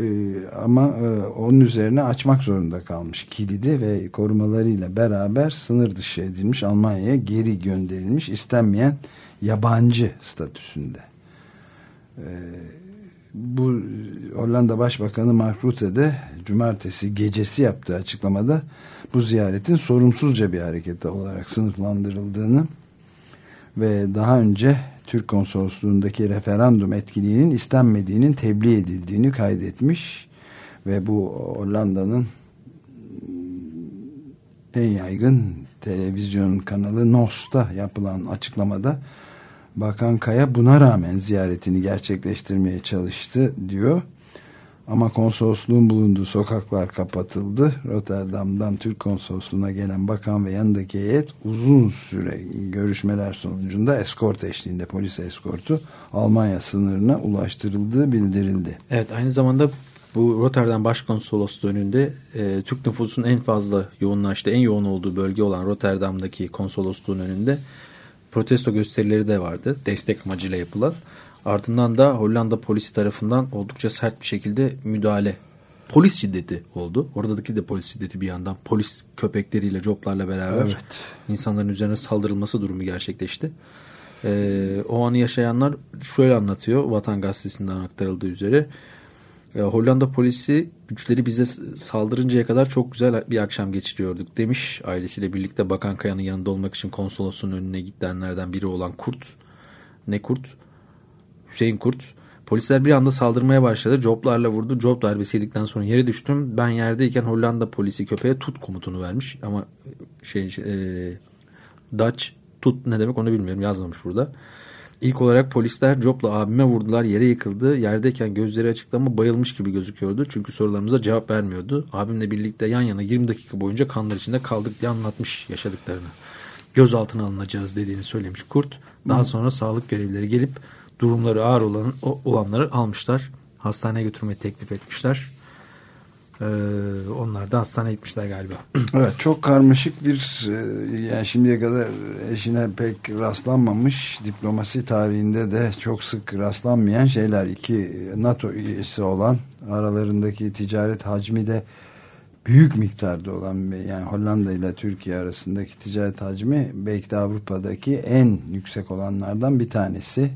E, ama e, onun üzerine açmak zorunda kalmış kilidi ve korumalarıyla beraber sınır dışı edilmiş Almanya'ya geri gönderilmiş istenmeyen yabancı statüsünde. E, bu Hollanda Başbakanı Mark Rutte de cumartesi gecesi yaptığı açıklamada bu ziyaretin sorumsuzca bir hareket olarak sınıflandırıldığını ve daha önce Türk konsolosluğundaki referandum etkinliğinin istenmediğinin tebliğ edildiğini kaydetmiş ve bu Hollanda'nın en yaygın televizyon kanalı NOS'ta yapılan açıklamada Bakan Kaya buna rağmen ziyaretini gerçekleştirmeye çalıştı diyor. Ama konsolosluğun bulunduğu sokaklar kapatıldı. Rotterdam'dan Türk konsolosluğuna gelen bakan ve yanındaki heyet uzun süre görüşmeler sonucunda eskort eşliğinde polis eskortu Almanya sınırına ulaştırıldığı bildirildi. Evet aynı zamanda bu Rotterdam Başkonsolosluğu önünde e, Türk nüfusunun en fazla yoğunlaştığı, en yoğun olduğu bölge olan Rotterdam'daki konsolosluğun önünde protesto gösterileri de vardı. Destek amacıyla yapılan. Ardından da Hollanda polisi tarafından oldukça sert bir şekilde müdahale. Polis şiddeti oldu. Oradaki de polis şiddeti bir yandan. Polis köpekleriyle, coplarla beraber Evet. insanların üzerine saldırılması durumu gerçekleşti. Ee, o anı yaşayanlar şöyle anlatıyor. Vatan Gazetesi'nden aktarıldığı üzere. E, Hollanda polisi güçleri bize saldırıncaya kadar çok güzel bir akşam geçiriyorduk demiş. Ailesiyle birlikte Bakan Kaya'nın yanında olmak için konsolosluğun önüne gidenlerden biri olan Kurt. Ne Kurt? Hüseyin Kurt. Polisler bir anda saldırmaya başladı. Joblarla vurdu. Job darbesi yedikten sonra yere düştüm. Ben yerdeyken Hollanda polisi köpeğe tut komutunu vermiş. Ama şey e, Dutch tut ne demek onu bilmiyorum yazmamış burada. İlk olarak polisler Job'la abime vurdular yere yıkıldı. Yerdeyken gözleri açıklama bayılmış gibi gözüküyordu. Çünkü sorularımıza cevap vermiyordu. Abimle birlikte yan yana 20 dakika boyunca kanlar içinde kaldık diye anlatmış yaşadıklarını. Gözaltına alınacağız dediğini söylemiş Kurt. Daha sonra sağlık görevlileri gelip durumları ağır olan, olanları almışlar. Hastaneye götürmeyi teklif etmişler. Ee, onlar da hastaneye gitmişler galiba. Evet çok karmaşık bir e, yani şimdiye kadar eşine pek rastlanmamış diplomasi tarihinde de çok sık rastlanmayan şeyler iki NATO üyesi olan aralarındaki ticaret hacmi de büyük miktarda olan yani Hollanda ile Türkiye arasındaki ticaret hacmi belki de Avrupa'daki en yüksek olanlardan bir tanesi.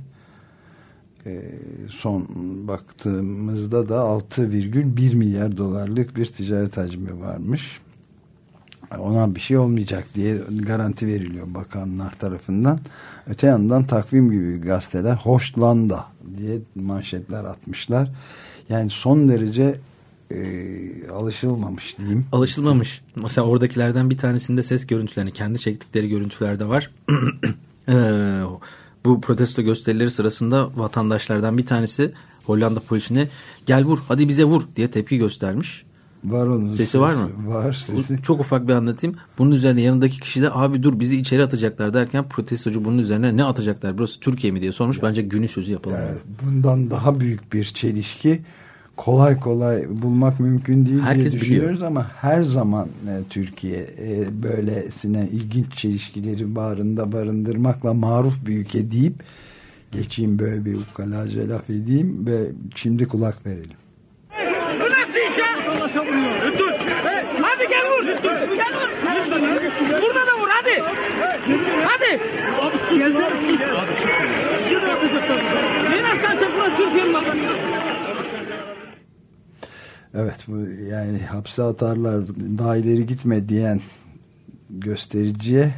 Ee, son baktığımızda da 6,1 milyar dolarlık bir ticaret hacmi varmış. Ona bir şey olmayacak diye garanti veriliyor bakanlar tarafından. Öte yandan takvim gibi gazeteler Hoşlanda diye manşetler atmışlar. Yani son derece e, alışılmamış diyeyim. Alışılmamış. Mesela oradakilerden bir tanesinde ses görüntülerini kendi çektikleri görüntülerde var. Ee, bu protesto gösterileri sırasında vatandaşlardan bir tanesi Hollanda polisine gel vur hadi bize vur diye tepki göstermiş. Var onun Sesi var mı? Var sesi. Çok ufak bir anlatayım. Bunun üzerine yanındaki kişi de abi dur bizi içeri atacaklar derken protestocu bunun üzerine ne atacaklar burası Türkiye mi diye sormuş. Bence günü sözü yapalım. Yani bundan daha büyük bir çelişki kolay kolay bulmak mümkün değil Herkes diye düşünüyoruz ama her zaman e, Türkiye e, böylesine ilginç çelişkileri barında barındırmakla maruf bir ülke deyip geçeyim böyle bir ukkalaca laf edeyim ve şimdi kulak verelim. Bu nasıl iş ya? Dur. Hadi gel vur. Gel vur. Burada da vur hadi. Hadi. Geldi. Şurada atacaklar. Yine aslan çapına Türkiye'nin vatanı. Evet bu yani hapse atarlar daha ileri gitme diyen göstericiye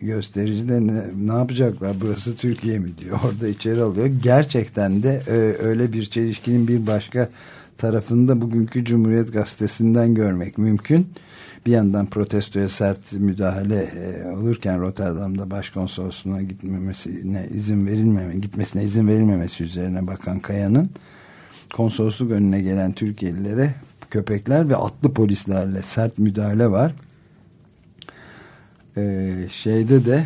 gösterici de ne, ne yapacaklar? Burası Türkiye mi diyor. Orada içeri alıyor. Gerçekten de e, öyle bir çelişkinin bir başka tarafında bugünkü Cumhuriyet Gazetesi'nden görmek mümkün. Bir yandan protestoya sert müdahale e, olurken Rotterdam'da başkonsolosluğuna gitmemesine izin verilmeme gitmesine izin verilmemesi üzerine Bakan Kaya'nın konsolosluk önüne gelen Türkiye'lilere köpekler ve atlı polislerle sert müdahale var. Ee, şeyde de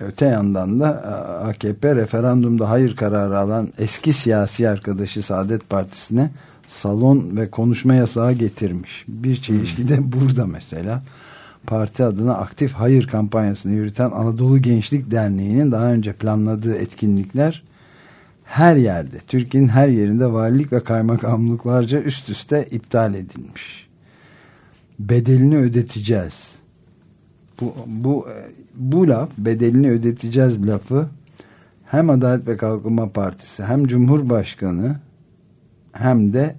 öte yandan da AKP referandumda hayır kararı alan eski siyasi arkadaşı Saadet Partisi'ne salon ve konuşma yasağı getirmiş. Bir çelişki de burada mesela. Parti adına aktif hayır kampanyasını yürüten Anadolu Gençlik Derneği'nin daha önce planladığı etkinlikler her yerde, Türkiye'nin her yerinde valilik ve kaymakamlıklarca üst üste iptal edilmiş. Bedelini ödeteceğiz. Bu, bu, bu laf, bedelini ödeteceğiz lafı hem Adalet ve Kalkınma Partisi hem Cumhurbaşkanı hem de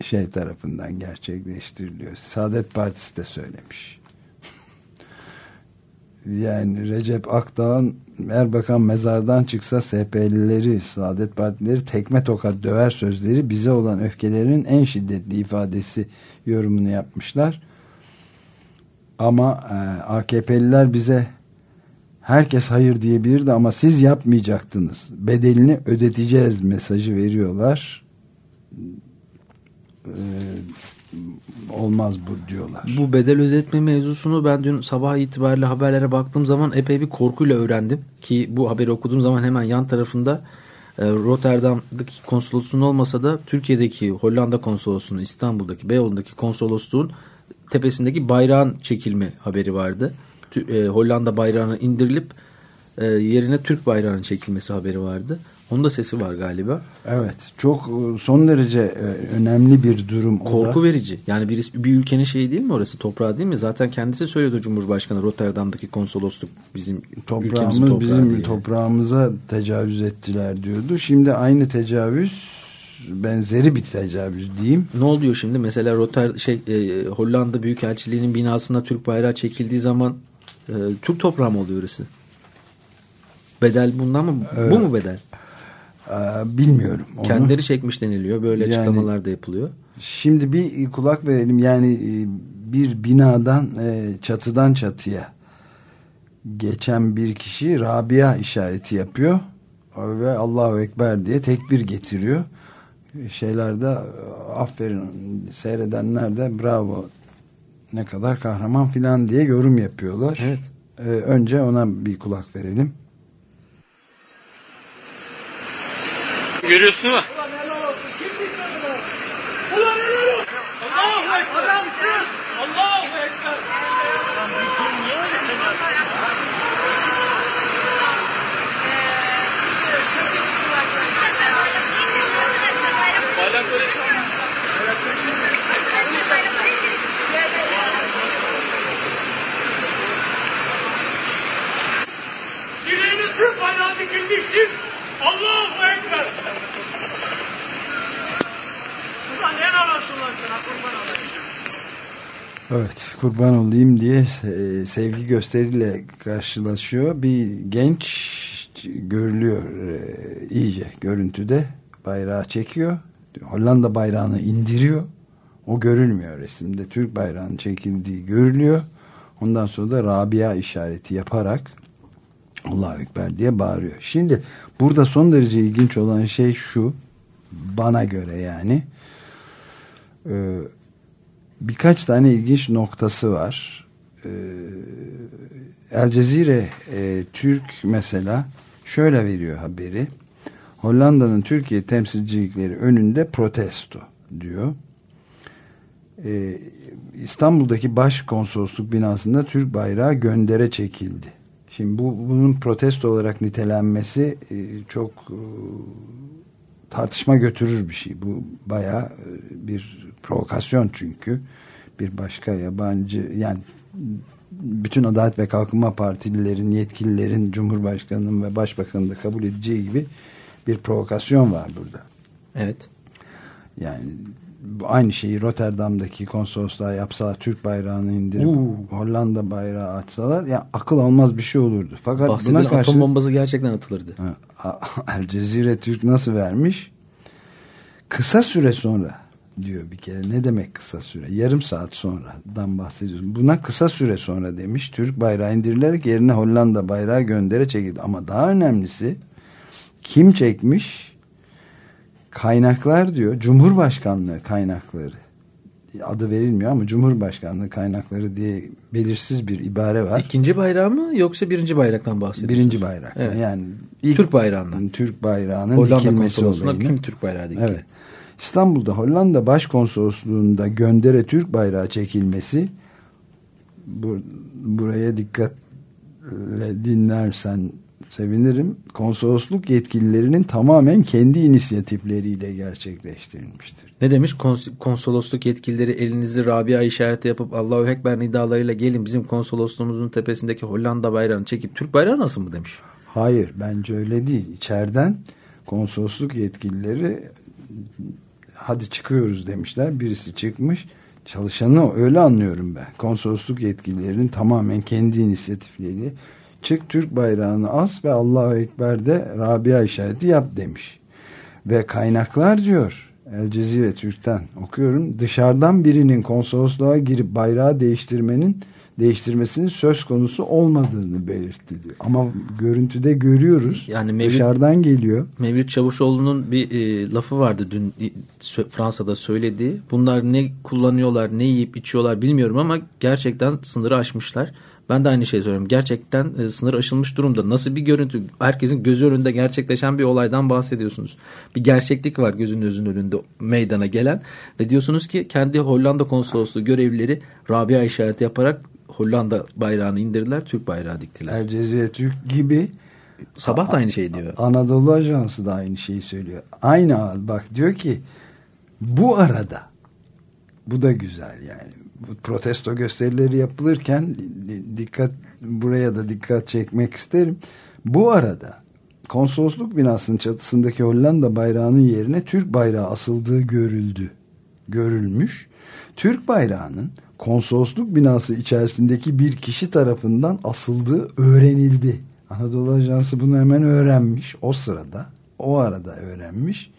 şey tarafından gerçekleştiriliyor. Saadet Partisi de söylemiş. Yani Recep Akdağ'ın Erbakan mezardan çıksa SP'lileri, Saadet Partileri tekme tokat döver sözleri bize olan öfkelerinin en şiddetli ifadesi yorumunu yapmışlar. Ama e, AKP'liler bize herkes hayır diyebilirdi ama siz yapmayacaktınız. Bedelini ödeteceğiz mesajı veriyorlar. Ee, olmaz bu diyorlar. Bu bedel ödetme mevzusunu ben dün sabah itibariyle haberlere baktığım zaman epey bir korkuyla öğrendim. Ki bu haberi okuduğum zaman hemen yan tarafında e, Rotterdam'daki konsolosluğun olmasa da Türkiye'deki Hollanda konsolosluğunun İstanbul'daki Beyoğlu'ndaki konsolosluğun tepesindeki bayrağın çekilme haberi vardı. E, Hollanda bayrağının indirilip e, yerine Türk bayrağının çekilmesi haberi vardı. Onun da sesi var galiba. Evet çok e, son derece e, önemli bir durum. Korku verici. Yani bir, bir ülkenin şeyi değil mi orası? Toprağı değil mi? Zaten kendisi söylüyordu Cumhurbaşkanı Rotterdam'daki konsolosluk bizim toprağımız toprağı bizim diye. toprağımıza tecavüz ettiler diyordu. Şimdi aynı tecavüz benzeri bir tecavüz diyeyim. Ne oluyor şimdi? Mesela Rotter şey e, Hollanda Büyükelçiliği'nin binasına Türk bayrağı çekildiği zaman e, Türk toprağı mı oluyor orası? Bedel bundan mı? Bu mu bedel? Ee, bilmiyorum. onu. Kendileri çekmiş deniliyor. Böyle Yani- açıklamalar da yapılıyor. Şimdi bir kulak verelim. Yani e, bir binadan e, çatıdan çatıya geçen bir kişi Rabia işareti yapıyor ve Allahu Ekber diye tekbir getiriyor. Şeylerde e, aferin seyredenler de bravo ne kadar kahraman filan diye yorum yapıyorlar. Evet. Ee, önce ona bir kulak verelim. Görüyorsun mu? Allahu Ekber. Allahu Ekber. Bayrakları Dileğiniz Türk bayrağı dikilmiştir. Allahu Ekber. Ulan ne arasınlar sana kurban olayım. Evet kurban olayım diye e, sevgi gösteriyle karşılaşıyor. Bir genç görülüyor e, iyice görüntüde bayrağı çekiyor. Hollanda bayrağını indiriyor. O görülmüyor resimde. Türk bayrağının çekildiği görülüyor. Ondan sonra da Rabia işareti yaparak Allahu Ekber diye bağırıyor. Şimdi burada son derece ilginç olan şey şu. Bana göre yani. Ee, birkaç tane ilginç noktası var. Ee, El Cezire e, Türk mesela şöyle veriyor haberi. Hollanda'nın Türkiye temsilcilikleri önünde protesto diyor. Ee, İstanbul'daki başkonsolosluk binasında Türk bayrağı göndere çekildi. Şimdi bu bunun protesto olarak nitelenmesi e, çok e, tartışma götürür bir şey. Bu bayağı e, bir provokasyon çünkü. Bir başka yabancı yani bütün Adalet ve Kalkınma Partililerin, yetkililerin, Cumhurbaşkanı'nın ve Başbakan'ın da kabul edeceği gibi bir provokasyon var burada. Evet. Yani aynı şeyi Rotterdam'daki konsolosluğa yapsalar Türk bayrağını indirip Oo. Hollanda bayrağı açsalar ya akıl almaz bir şey olurdu. Fakat Bahsedilen buna karşı atom bombası gerçekten atılırdı. Ha, El Cezire Türk nasıl vermiş? Kısa süre sonra diyor bir kere. Ne demek kısa süre? Yarım saat sonradan bahsediyoruz. Buna kısa süre sonra demiş. Türk bayrağı indirilerek yerine Hollanda bayrağı göndere çekildi. Ama daha önemlisi kim çekmiş? Kaynaklar diyor. Cumhurbaşkanlığı kaynakları. Adı verilmiyor ama Cumhurbaşkanlığı kaynakları diye belirsiz bir ibare var. İkinci bayrağı mı yoksa birinci bayraktan bahsediyorsunuz? Birinci bayrak. Evet. Yani Türk bayrağından. Türk bayrağının Hollanda dikilmesi olayını. kim Türk bayrağı dikti? Evet. İstanbul'da Hollanda Başkonsolosluğu'nda göndere Türk bayrağı çekilmesi bu, buraya dikkatle dinlersen sevinirim. Konsolosluk yetkililerinin tamamen kendi inisiyatifleriyle gerçekleştirilmiştir. Ne demiş? Kons- konsolosluk yetkilileri elinizi Rabia işareti yapıp Allahu Ekber nidalarıyla gelin bizim konsolosluğumuzun tepesindeki Hollanda bayrağını çekip Türk bayrağı nasıl mı demiş? Hayır bence öyle değil. İçeriden konsolosluk yetkilileri hadi çıkıyoruz demişler. Birisi çıkmış. Çalışanı öyle anlıyorum ben. Konsolosluk yetkililerinin tamamen kendi inisiyatifleriyle çık Türk bayrağını as ve Allahu Ekber'de Rabia işareti yap demiş. Ve kaynaklar diyor El Cezire Türk'ten okuyorum. Dışarıdan birinin konsolosluğa girip bayrağı değiştirmenin değiştirmesinin söz konusu olmadığını belirtti diyor. Ama görüntüde görüyoruz. Yani Mevlüt- dışarıdan geliyor. Mevlüt Çavuşoğlu'nun bir e, lafı vardı dün e, Fransa'da söylediği. Bunlar ne kullanıyorlar, ne yiyip içiyorlar bilmiyorum ama gerçekten sınırı aşmışlar. Ben de aynı şeyi söylüyorum. Gerçekten e, sınır aşılmış durumda. Nasıl bir görüntü? Herkesin gözü önünde gerçekleşen bir olaydan bahsediyorsunuz. Bir gerçeklik var gözünüzün önünde meydana gelen. Ve diyorsunuz ki kendi Hollanda konsolosluğu görevlileri Rabia işareti yaparak Hollanda bayrağını indirdiler, Türk bayrağı diktiler. El Cezire Türk gibi Sabah da aynı şey diyor. Anadolu Ajansı da aynı şeyi söylüyor. Aynı bak diyor ki bu arada bu da güzel yani. Bu protesto gösterileri yapılırken dikkat buraya da dikkat çekmek isterim. Bu arada konsolosluk binasının çatısındaki Hollanda bayrağının yerine Türk bayrağı asıldığı görüldü. Görülmüş. Türk bayrağının konsolosluk binası içerisindeki bir kişi tarafından asıldığı öğrenildi. Anadolu Ajansı bunu hemen öğrenmiş o sırada. O arada öğrenmiş.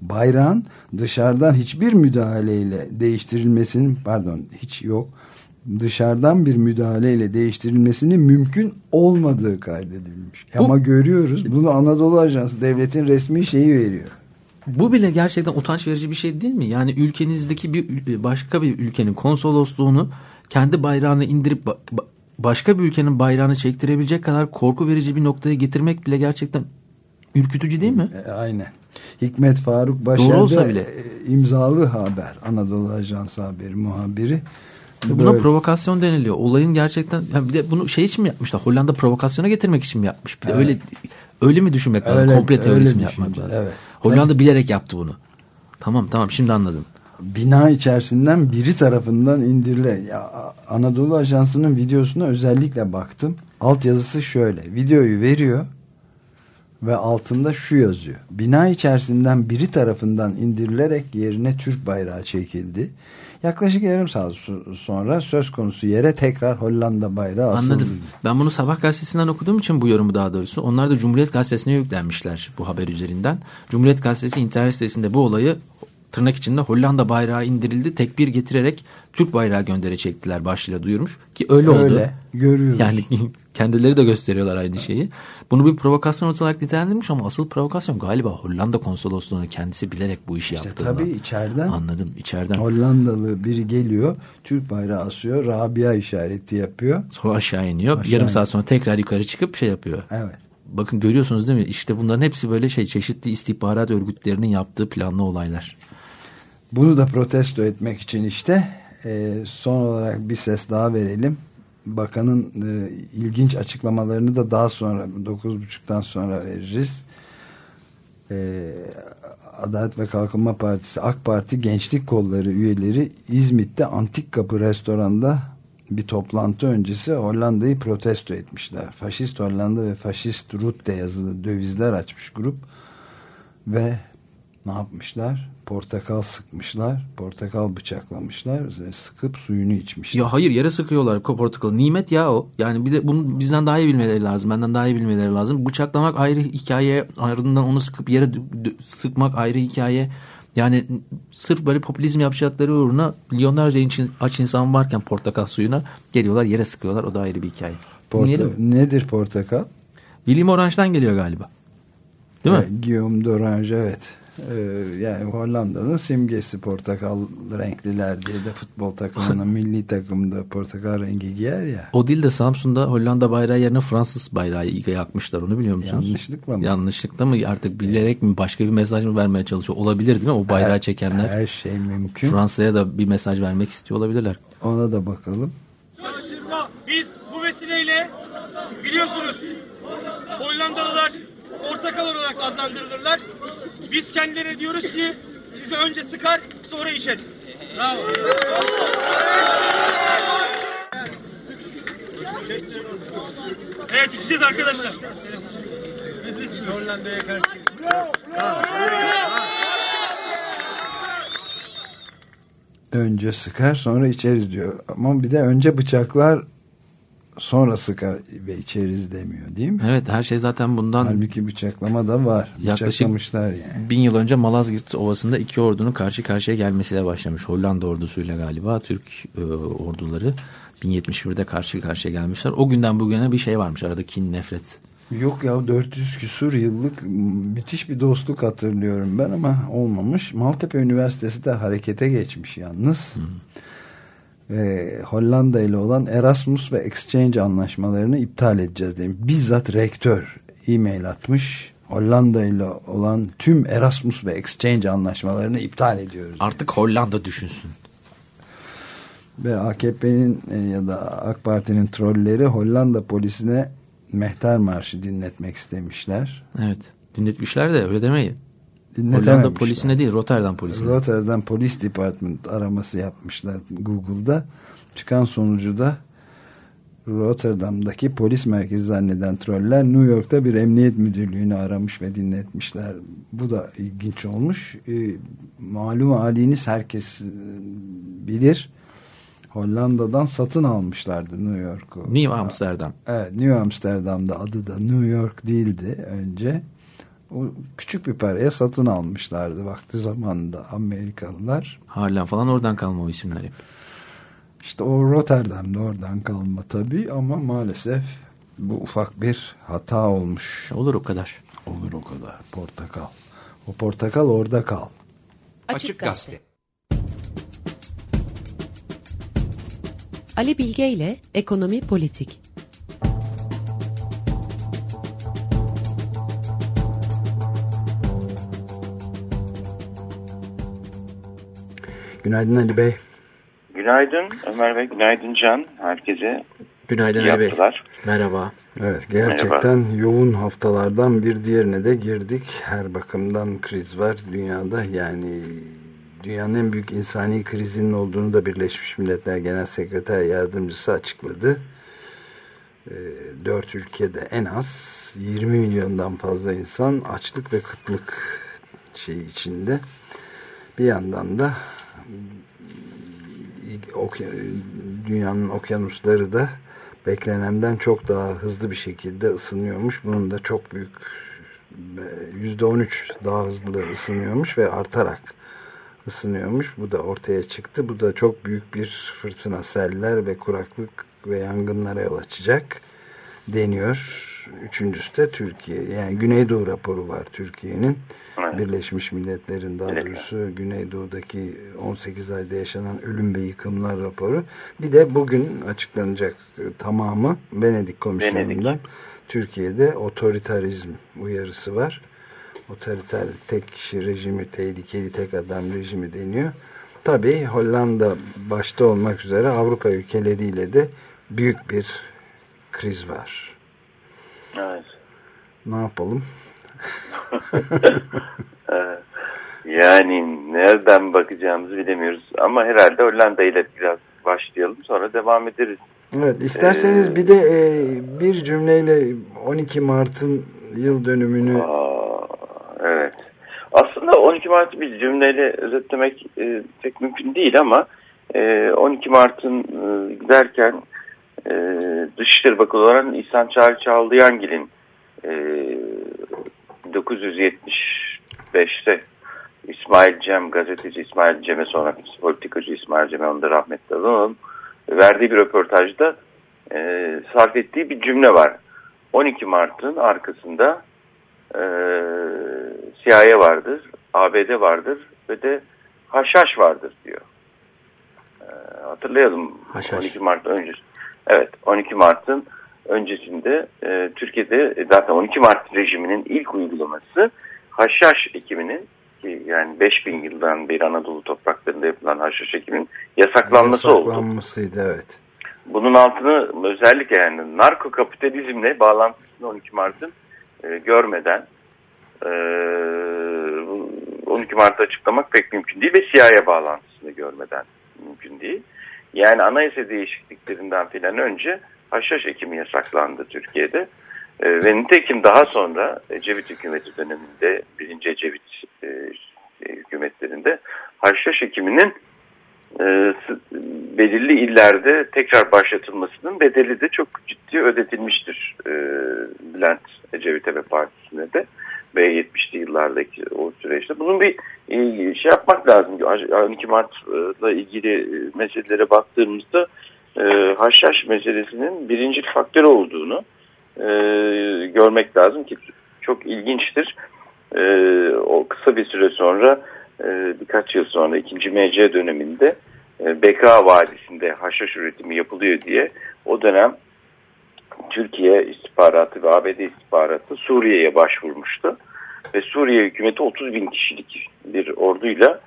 Bayrağın dışarıdan hiçbir müdahaleyle değiştirilmesinin pardon hiç yok dışarıdan bir müdahaleyle değiştirilmesinin mümkün olmadığı kaydedilmiş. Bu- Ama görüyoruz bunu Anadolu Ajansı devletin resmi şeyi veriyor. Bu bile gerçekten utanç verici bir şey değil mi? Yani ülkenizdeki bir ül- başka bir ülkenin konsolosluğunu kendi bayrağını indirip ba- ba- başka bir ülkenin bayrağını çektirebilecek kadar korku verici bir noktaya getirmek bile gerçekten ürkütücü değil mi? E, aynen. Hikmet Faruk Başer'de bile. e, imzalı haber. Anadolu Ajansı haberi muhabiri. Buna Böyle- provokasyon deniliyor. Olayın gerçekten yani bir de bunu şey için mi yapmışlar? Hollanda provokasyona getirmek için mi yapmış? Bir de Evet. öyle öyle mi düşünmek lazım? Komple teorisi mi yapmak lazım? evet. Hollanda bilerek yaptı bunu. Tamam tamam şimdi anladım. bina içerisinden biri tarafından indirilen ya, Anadolu Ajansı'nın videosuna özellikle baktım. Altyazısı şöyle. Videoyu veriyor ve altında şu yazıyor. Bina içerisinden biri tarafından indirilerek yerine Türk bayrağı çekildi. Yaklaşık yarım saat so- sonra söz konusu yere tekrar Hollanda bayrağı asıldı. Anladım. Ben bunu Sabah gazetesinden okuduğum için bu yorumu daha doğrusu. Onlar da Cumhuriyet gazetesine yüklenmişler bu haber üzerinden. Cumhuriyet gazetesi internet sitesinde bu olayı tırnak içinde Hollanda bayrağı indirildi. Tekbir getirerek Türk bayrağı göndere çektiler başlığıyla duyurmuş. Ki öyle, oldu. Öyle, görüyoruz. Yani kendileri de gösteriyorlar aynı şeyi. Bunu bir provokasyon olarak nitelendirmiş ama asıl provokasyon galiba Hollanda konsolosluğunu kendisi bilerek bu işi İşte yaptığından. tabii içeriden Anladım içeriden. Hollandalı biri geliyor. Türk bayrağı asıyor. Rabia işareti yapıyor. Sonra aşağı iniyor. Aşağı Yarım saat sonra tekrar yukarı çıkıp şey yapıyor. Evet. Bakın görüyorsunuz değil mi? İşte bunların hepsi böyle şey çeşitli istihbarat örgütlerinin yaptığı planlı olaylar. Bunu da protesto etmek için işte e, son olarak bir ses daha verelim. Bakanın e, ilginç açıklamalarını da daha sonra 9.30'dan sonra veririz. E, Adalet ve Kalkınma Partisi AK Parti Gençlik Kolları üyeleri İzmit'te Antik Kapı restoranda bir toplantı öncesi Hollanda'yı protesto etmişler. Faşist Hollanda ve Faşist Rutte yazılı dövizler açmış grup ve ne yapmışlar? Portakal sıkmışlar, portakal bıçaklamışlar, sıkıp suyunu içmişler. Ya hayır yere sıkıyorlar portakalı. Nimet ya o. Yani bir de bunu bizden daha iyi bilmeleri lazım. Benden daha iyi bilmeleri lazım. Bıçaklamak ayrı hikaye. Ardından onu sıkıp yere sıkmak ayrı hikaye. Yani sırf böyle popülizm yapacakları uğruna milyonlarca inç- aç insan varken portakal suyuna geliyorlar yere sıkıyorlar. O da ayrı bir hikaye. Porta- nedir portakal? William Orange'dan geliyor galiba. Değil mi? Guillaume d'Orange evet. Ee, yani Hollanda'nın simgesi portakal renkliler diye de futbol takımının milli takımda portakal rengi giyer ya. O değil de Samsun'da Hollanda bayrağı yerine Fransız bayrağı yakmışlar onu biliyor musunuz? Yanlışlıkla mı? Yanlışlıkla mı artık bilerek mi başka bir mesaj mı vermeye çalışıyor? Olabilir değil mi? O bayrağı Her- çekenler Her şey mümkün. Fransa'ya da bir mesaj vermek istiyor olabilirler. Ona da bakalım. Biz bu vesileyle biliyorsunuz Hollandalılar portakal olarak adlandırılırlar. Biz kendilerine diyoruz ki sizi önce sıkar sonra içeriz. Bravo. Evet içeceğiz arkadaşlar. Hollanda'ya karşı. Önce sıkar sonra içeriz diyor. Ama bir de önce bıçaklar sonra sıkar ve içeriz demiyor değil mi? Evet her şey zaten bundan Halbuki bıçaklama da var. Bıçaklamışlar yani. bin yıl önce Malazgirt Ovası'nda iki ordunun karşı karşıya gelmesiyle başlamış. Hollanda ordusuyla galiba Türk e, orduları 1071'de karşı karşıya gelmişler. O günden bugüne bir şey varmış arada kin, nefret. Yok ya 400 küsur yıllık müthiş bir dostluk hatırlıyorum ben ama olmamış. Maltepe Üniversitesi de harekete geçmiş yalnız. Ve Hollanda ile olan Erasmus ve Exchange anlaşmalarını iptal edeceğiz demiş. Bizzat rektör e-mail atmış. Hollanda ile olan tüm Erasmus ve Exchange anlaşmalarını iptal ediyoruz. Artık Hollanda düşünsün. Ve AKP'nin e, ya da AK Parti'nin trolleri Hollanda polisine mehter marşı dinletmek istemişler. Evet dinletmişler de öyle demeyin. Hollanda polisine değil Rotterdam polisine. Rotterdam Police Department araması yapmışlar Google'da. Çıkan sonucu da Rotterdam'daki polis merkezi zanneden troller New York'ta bir emniyet müdürlüğünü aramış ve dinletmişler. Bu da ilginç olmuş. E, malum haliniz herkes e, bilir. Hollanda'dan satın almışlardı New York'u. New Amsterdam. Evet, New Amsterdam'da adı da New York değildi önce. O küçük bir paraya satın almışlardı vakti zamanında Amerikalılar. Harlem falan oradan kalma o isimler hep. İşte o Rotterdam'da oradan kalma tabii ama maalesef bu ufak bir hata olmuş. Olur o kadar. Olur o kadar. Portakal. O portakal orada kal. Açık Gazete. Ali Bilge ile Ekonomi Politik. Günaydın Ali Bey. Günaydın Ömer Bey, günaydın Can. Herkese Günaydın Ali Bey. Merhaba. Evet gerçekten yoğun haftalardan bir diğerine de girdik. Her bakımdan kriz var dünyada. Yani dünyanın en büyük insani krizinin olduğunu da Birleşmiş Milletler Genel Sekreter Yardımcısı açıkladı. Ee, Dört ülkede en az 20 milyondan fazla insan açlık ve kıtlık şey içinde. Bir yandan da dünyanın okyanusları da beklenenden çok daha hızlı bir şekilde ısınıyormuş. Bunun da çok büyük yüzde on üç daha hızlı ısınıyormuş ve artarak ısınıyormuş. Bu da ortaya çıktı. Bu da çok büyük bir fırtına, seller ve kuraklık ve yangınlara yol açacak deniyor. Üçüncüsü de Türkiye. Yani Güneydoğu raporu var Türkiye'nin. Evet. Birleşmiş Milletler'in daha doğrusu Güneydoğu'daki 18 ayda yaşanan ölüm ve yıkımlar raporu. Bir de bugün açıklanacak e, tamamı Venedik Komisyonu'ndan Venedik. Türkiye'de otoritarizm uyarısı var. Otoriter tek kişi rejimi, tehlikeli tek adam rejimi deniyor. Tabii Hollanda başta olmak üzere Avrupa ülkeleriyle de büyük bir kriz var. Evet. Ne yapalım? Yani nereden bakacağımızı bilemiyoruz. Ama herhalde Hollanda ile biraz başlayalım. Sonra devam ederiz. Evet, isterseniz Ee, bir de e, bir cümleyle 12 Mart'ın yıl dönümünü Aa, evet. Aslında 12 Mart'ı bir cümleyle özetlemek e, pek mümkün değil ama e, 12 Mart'ın e, giderken e, Dışişleri Bakanı olan İhsan Çağrı Çağlayangil'in e, 1975'te İsmail Cem, gazeteci İsmail Cem'e sonra politikacı İsmail Cem'e onu da rahmetli analım, verdiği bir röportajda e, sarf ettiği bir cümle var. 12 Mart'ın arkasında e, CIA vardır, ABD vardır ve de Haşhaş vardır diyor. E, hatırlayalım Haşhaş. 12 Mart öncesi. Evet 12 Mart'ın öncesinde e, Türkiye'de e, zaten 12 Mart rejiminin ilk uygulaması haşhaş ekiminin ki yani 5000 yıldan beri Anadolu topraklarında yapılan haşhaş ekiminin yasaklanması oldu. yasaklanmasıydı evet. Bunun altını özellikle yani narko kapitalizmle bağlantısını 12 Mart'ın e, görmeden e, 12 Mart'ı açıklamak pek mümkün değil ve CIA bağlantısını görmeden mümkün değil. Yani anayasa değişikliklerinden filan önce haşhaş ekimi yasaklandı Türkiye'de. E, ve nitekim daha sonra Ecevit hükümeti döneminde birinci Ecevit e, hükümetlerinde haşhaş ekiminin e, belirli illerde tekrar başlatılmasının bedeli de çok ciddi ödetilmiştir e, Bülent Ecevit'e ve partisine de ve 70'li yıllardaki o süreçte. Bunun bir e, şey yapmak lazım. 12 Mart'la ilgili e, meselelere baktığımızda e, haşhaş meselesinin birinci faktör olduğunu görmek lazım ki çok ilginçtir. O kısa bir süre sonra birkaç yıl sonra ikinci MC döneminde BK Vadisi'nde haşhaş üretimi yapılıyor diye o dönem Türkiye istihbaratı ve ABD istihbaratı Suriye'ye başvurmuştu. Ve Suriye hükümeti 30 bin kişilik bir orduyla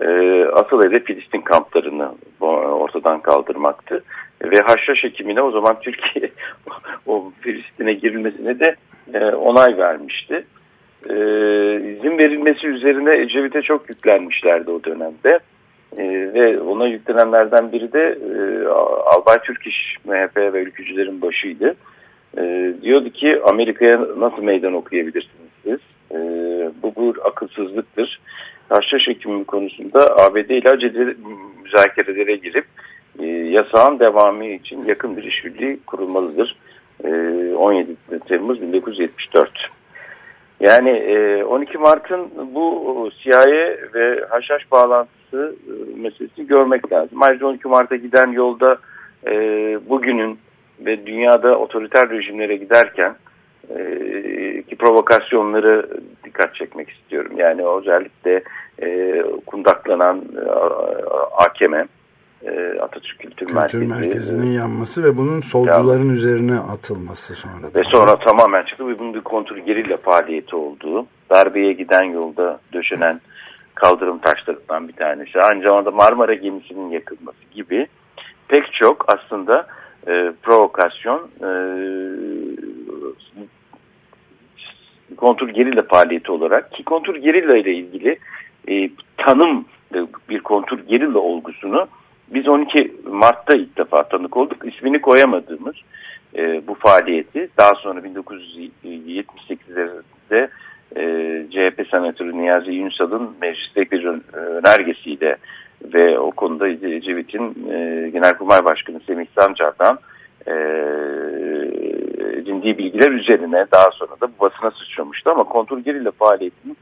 e, asıl hedef Filistin kamplarını ortadan kaldırmaktı. Ve haşhaş hekimine o zaman Türkiye o Filistin'e girilmesine de e, onay vermişti. E, izin verilmesi üzerine Ecevit'e çok yüklenmişlerdi o dönemde. E, ve ona yüklenenlerden biri de e, Albay Türk İş MHP ve ülkücülerin başıydı. E, diyordu ki Amerika'ya nasıl meydan okuyabilirsiniz siz? E, bu bu akılsızlıktır. Haşhaş hekimi konusunda ABD ile acele müzakerelere girip e, yasağın devamı için yakın bir işbirliği kurulmalıdır. E, 17 Temmuz 1974. Yani e, 12 Mart'ın bu CIA ve haşhaş bağlantısı e, meselesini görmek lazım. Ayrıca 12 Mart'a giden yolda e, bugünün ve dünyada otoriter rejimlere giderken e, ki provokasyonları dikkat çekmek istiyorum. Yani özellikle e, kundaklanan e, AKM, e, Atatürk Kültür, Kültür Merkezi. Merkezi'nin yanması ve bunun solcuların ya, üzerine atılması sonra. Ve sonra tamamen çıktı ve bunun bir kontrol gerilla faaliyeti olduğu, darbeye giden yolda döşenen kaldırım taşlarından bir tanesi. Aynı zamanda Marmara gemisinin yakılması gibi pek çok aslında e, provokasyon e, kontur gerilla faaliyeti olarak ki kontur gerilla ile ilgili e, tanım bir kontur gerilla olgusunu biz 12 Mart'ta ilk defa tanık olduk. İsmini koyamadığımız e, bu faaliyeti daha sonra 1978'de e, CHP senatörü Niyazi Yunsal'ın mecliste bir önergesiyle ve o konuda Ecevit'in e, Genelkurmay Başkanı Semih Sancar'dan e, edindiği bilgiler üzerine daha sonra da bu basına sıçramıştı ama kontrol gerilla faaliyetinin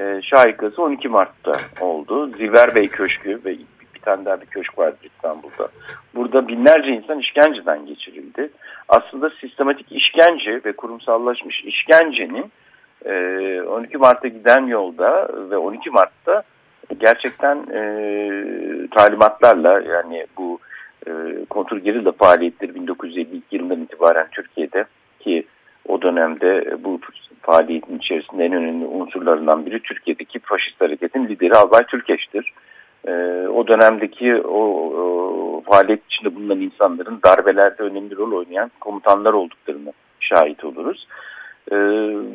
e, şahikası 12 Mart'ta oldu. Ziver Bey Köşkü ve bir tane daha bir köşk vardı İstanbul'da. Burada binlerce insan işkenceden geçirildi. Aslında sistematik işkence ve kurumsallaşmış işkencenin 12 Mart'a giden yolda ve 12 Mart'ta gerçekten e, talimatlarla yani bu e, kontrol gerilla faaliyetleri 1952 yılından itibaren Türkiye'de ki o dönemde bu faaliyetin içerisinde en önemli unsurlarından biri Türkiye'deki faşist hareketin lideri Albay Türkeş'tir. E, o dönemdeki o, o faaliyet içinde bulunan insanların darbelerde önemli rol oynayan komutanlar olduklarını şahit oluruz. E,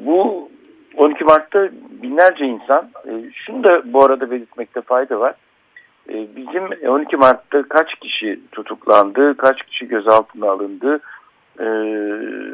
bu 12 Mart'ta binlerce insan, e, şunu da bu arada belirtmekte fayda var. E, bizim 12 Mart'ta kaç kişi tutuklandı, kaç kişi gözaltına alındı, e,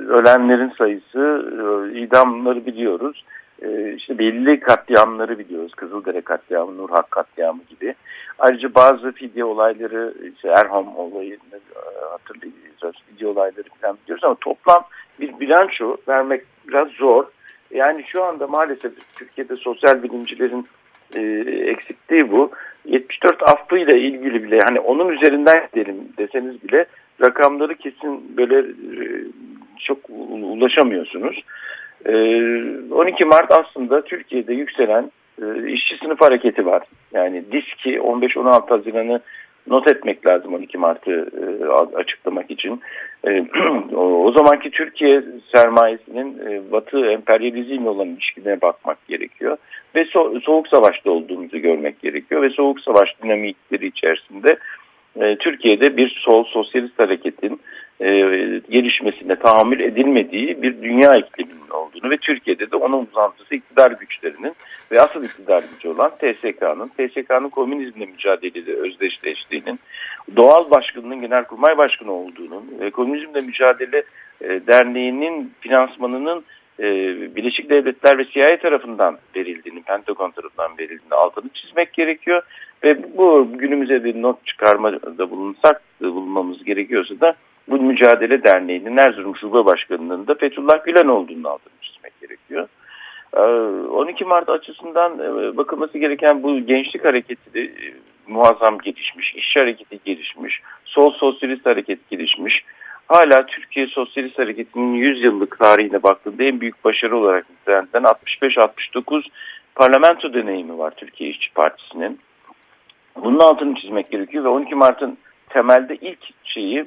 ölenlerin sayısı, e, idamları biliyoruz. E, işte belli katliamları biliyoruz. Kızıldere katliamı, Nurhak katliamı gibi. Ayrıca bazı fidye olayları, işte Erham olayını e, hatırlayacağız. Fidye olayları biliyoruz ama toplam bir bilanço vermek biraz zor. Yani şu anda maalesef Türkiye'de sosyal bilimcilerin e, eksikliği bu. 74 affıyla ilgili bile hani onun üzerinden gidelim deseniz bile rakamları kesin böyle e, çok ulaşamıyorsunuz. E, 12 Mart aslında Türkiye'de yükselen e, işçi sınıf hareketi var. Yani DİSKİ 15-16 Haziran'ı not etmek lazım 12 Mart'ı e, açıklamak için. E, o zamanki Türkiye sermayesinin e, Batı emperyalizmle olan ilişkilerine bakmak gerekiyor. Ve so Soğuk Savaş'ta olduğumuzu görmek gerekiyor. Ve Soğuk Savaş dinamikleri içerisinde e, Türkiye'de bir sol sosyalist hareketin e, gelişmesine tahammül edilmediği bir dünya ikliminin olduğunu ve Türkiye'de de onun uzantısı iktidar güçlerinin ve asıl iktidar gücü olan TSK'nın, TSK'nın komünizmle mücadelede özdeşleştiğinin, doğal başkanının genelkurmay başkanı olduğunun ve komünizmle mücadele e, derneğinin finansmanının e, Birleşik Devletler ve CIA tarafından verildiğini, Pentagon tarafından verildiğini altını çizmek gerekiyor. Ve bu günümüze bir not çıkarmada bulunsak bulunmamız gerekiyorsa da bu Mücadele Derneği'nin Erzurum Şube Başkanı'nın da Fethullah Gülen olduğunu altını çizmek gerekiyor. 12 Mart açısından bakılması gereken bu gençlik hareketi muazzam gelişmiş, işçi hareketi gelişmiş, sol sosyalist hareket gelişmiş. Hala Türkiye Sosyalist Hareketi'nin 100 yıllık tarihine baktığında en büyük başarı olarak nitelendirilen 65-69 parlamento deneyimi var Türkiye İşçi Partisi'nin. Bunun altını çizmek gerekiyor ve 12 Mart'ın temelde ilk şeyi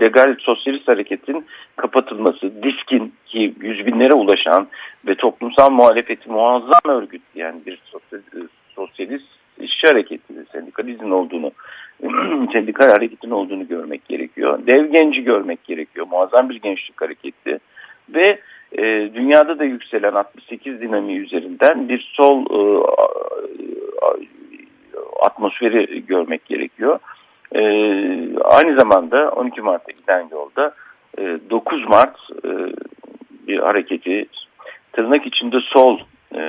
legal sosyalist hareketin kapatılması, diskin ki yüz binlere ulaşan ve toplumsal muhalefeti muazzam örgütleyen bir sosyalist işçi hareketi, sendikalizmin olduğunu, sendikal hareketin olduğunu görmek gerekiyor. Dev genci görmek gerekiyor. Muazzam bir gençlik hareketi ve e, dünyada da yükselen 68 dinamiği üzerinden bir sol e, atmosferi görmek gerekiyor. E, aynı zamanda 12 Mart'ta giden yolda e, 9 Mart e, bir hareketi tırnak içinde sol e,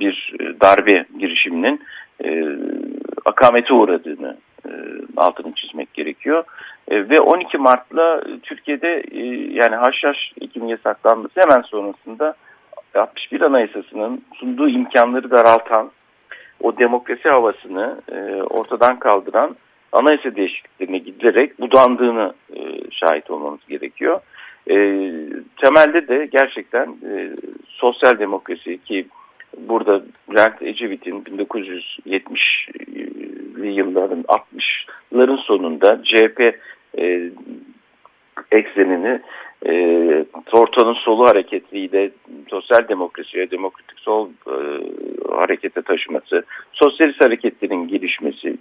bir darbe girişiminin e, akamete uğradığını e, altını çizmek gerekiyor. E, ve 12 Mart'la Türkiye'de e, yani haşhaş ekimi yasaklanması hemen sonrasında 61 Anayasası'nın sunduğu imkanları daraltan o demokrasi havasını e, ortadan kaldıran anayasa değişikliklerine gidilerek budandığını e, şahit olmamız gerekiyor. E, temelde de gerçekten e, sosyal demokrasi ki burada Bülent Ecevit'in 1970'li yılların 60'ların sonunda CHP e, eksenini e, Torto'nun solu hareketiyle sosyal demokrasiye, demokratik sol e, harekete taşıması, sosyalist hareketlerin gelişmesi,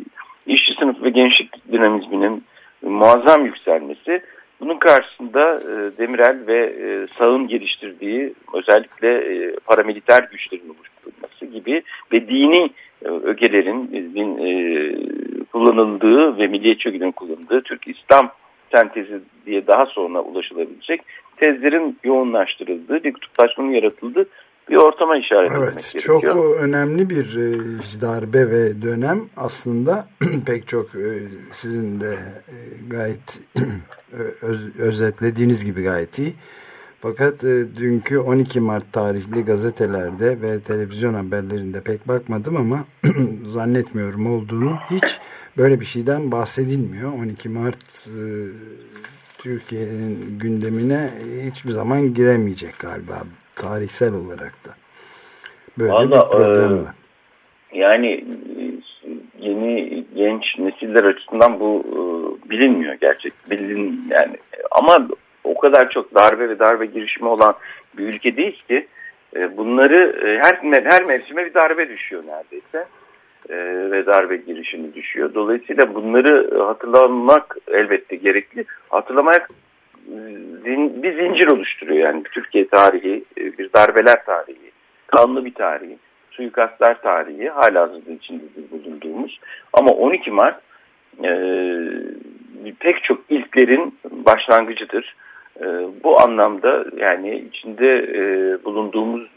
işçi sınıf ve gençlik dinamizminin muazzam yükselmesi, bunun karşısında e, Demirel ve e, sağın geliştirdiği özellikle e, paramiliter güçlerin oluşturulması gibi ve dini e, ögelerin din, e, kullanıldığı ve milliyetçi ögelerin kullanıldığı Türk İslam sentezi diye daha sonra ulaşılabilecek tezlerin yoğunlaştırıldığı bir kutuplaşmanın yaratıldığı bir ortama işaret evet, etmek gerekiyor. Çok önemli bir e, darbe ve dönem aslında pek çok e, sizin de e, gayet öz, özetlediğiniz gibi gayet iyi. Fakat dünkü 12 Mart tarihli gazetelerde ve televizyon haberlerinde pek bakmadım ama zannetmiyorum olduğunu hiç böyle bir şeyden bahsedilmiyor. 12 Mart Türkiye'nin gündemine hiçbir zaman giremeyecek galiba tarihsel olarak da. Böyle Vallahi, bir problem var. Yani yeni genç nesiller açısından bu e, bilinmiyor gerçek. Bilin yani ama o kadar çok darbe ve darbe girişimi olan bir ülke değil ki e, bunları e, her her mevsime bir darbe düşüyor neredeyse ve darbe girişimi düşüyor. Dolayısıyla bunları hatırlamak elbette gerekli. Bir zincir oluşturuyor yani Türkiye tarihi, bir darbeler tarihi, kanlı bir tarihi, suikastlar tarihi hala hazırda içinde bulunduğumuz. Ama 12 Mart e, pek çok ilklerin başlangıcıdır. E, bu anlamda yani içinde e, bulunduğumuz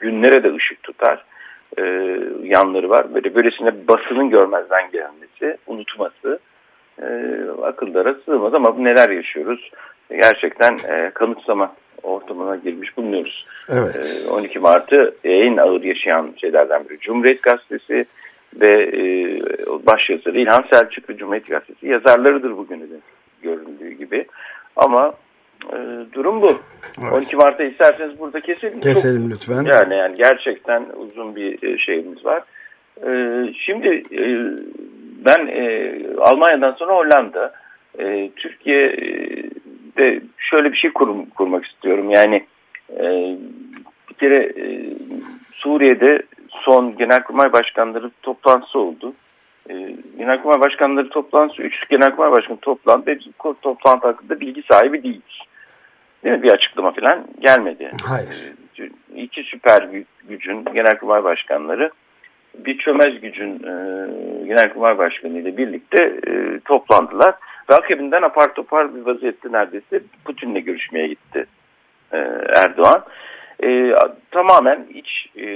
günlere de ışık tutar. E, yanları var. Böyle böylesine basının görmezden gelmesi, unutması e, akıllara sığmaz ama neler yaşıyoruz? Gerçekten e, kanıksama ortamına girmiş bulunuyoruz. Evet. 12 Mart'ı en ağır yaşayan şeylerden biri Cumhuriyet Gazetesi ve e, başyazarı İlhan Selçuk ve Cumhuriyet Gazetesi yazarlarıdır bugünü de göründüğü gibi. Ama e, durum bu. Evet. 12 Mart'ta isterseniz burada keselim. Keselim Çok, lütfen. Yani, yani gerçekten uzun bir şeyimiz var. E, şimdi e, ben e, Almanya'dan sonra Hollanda, e, Türkiye'de şöyle bir şey kur, kurmak istiyorum. Yani e, bir kere e, Suriye'de son Genelkurmay Başkanları toplantısı oldu. E, Genelkurmay Başkanları toplantısı, üç Genelkurmay Başkanı toplandı ve biz toplantı hakkında bilgi sahibi değiliz. Değil mi? Bir açıklama falan gelmedi. Hayır. E, iki süper gücün Genelkurmay Başkanları bir çömez gücün e, Genelkurmay Başkanı ile birlikte e, toplandılar. Ve akabinden apar topar bir vaziyette neredeyse Putin'le görüşmeye gitti e, Erdoğan. E, tamamen iç e,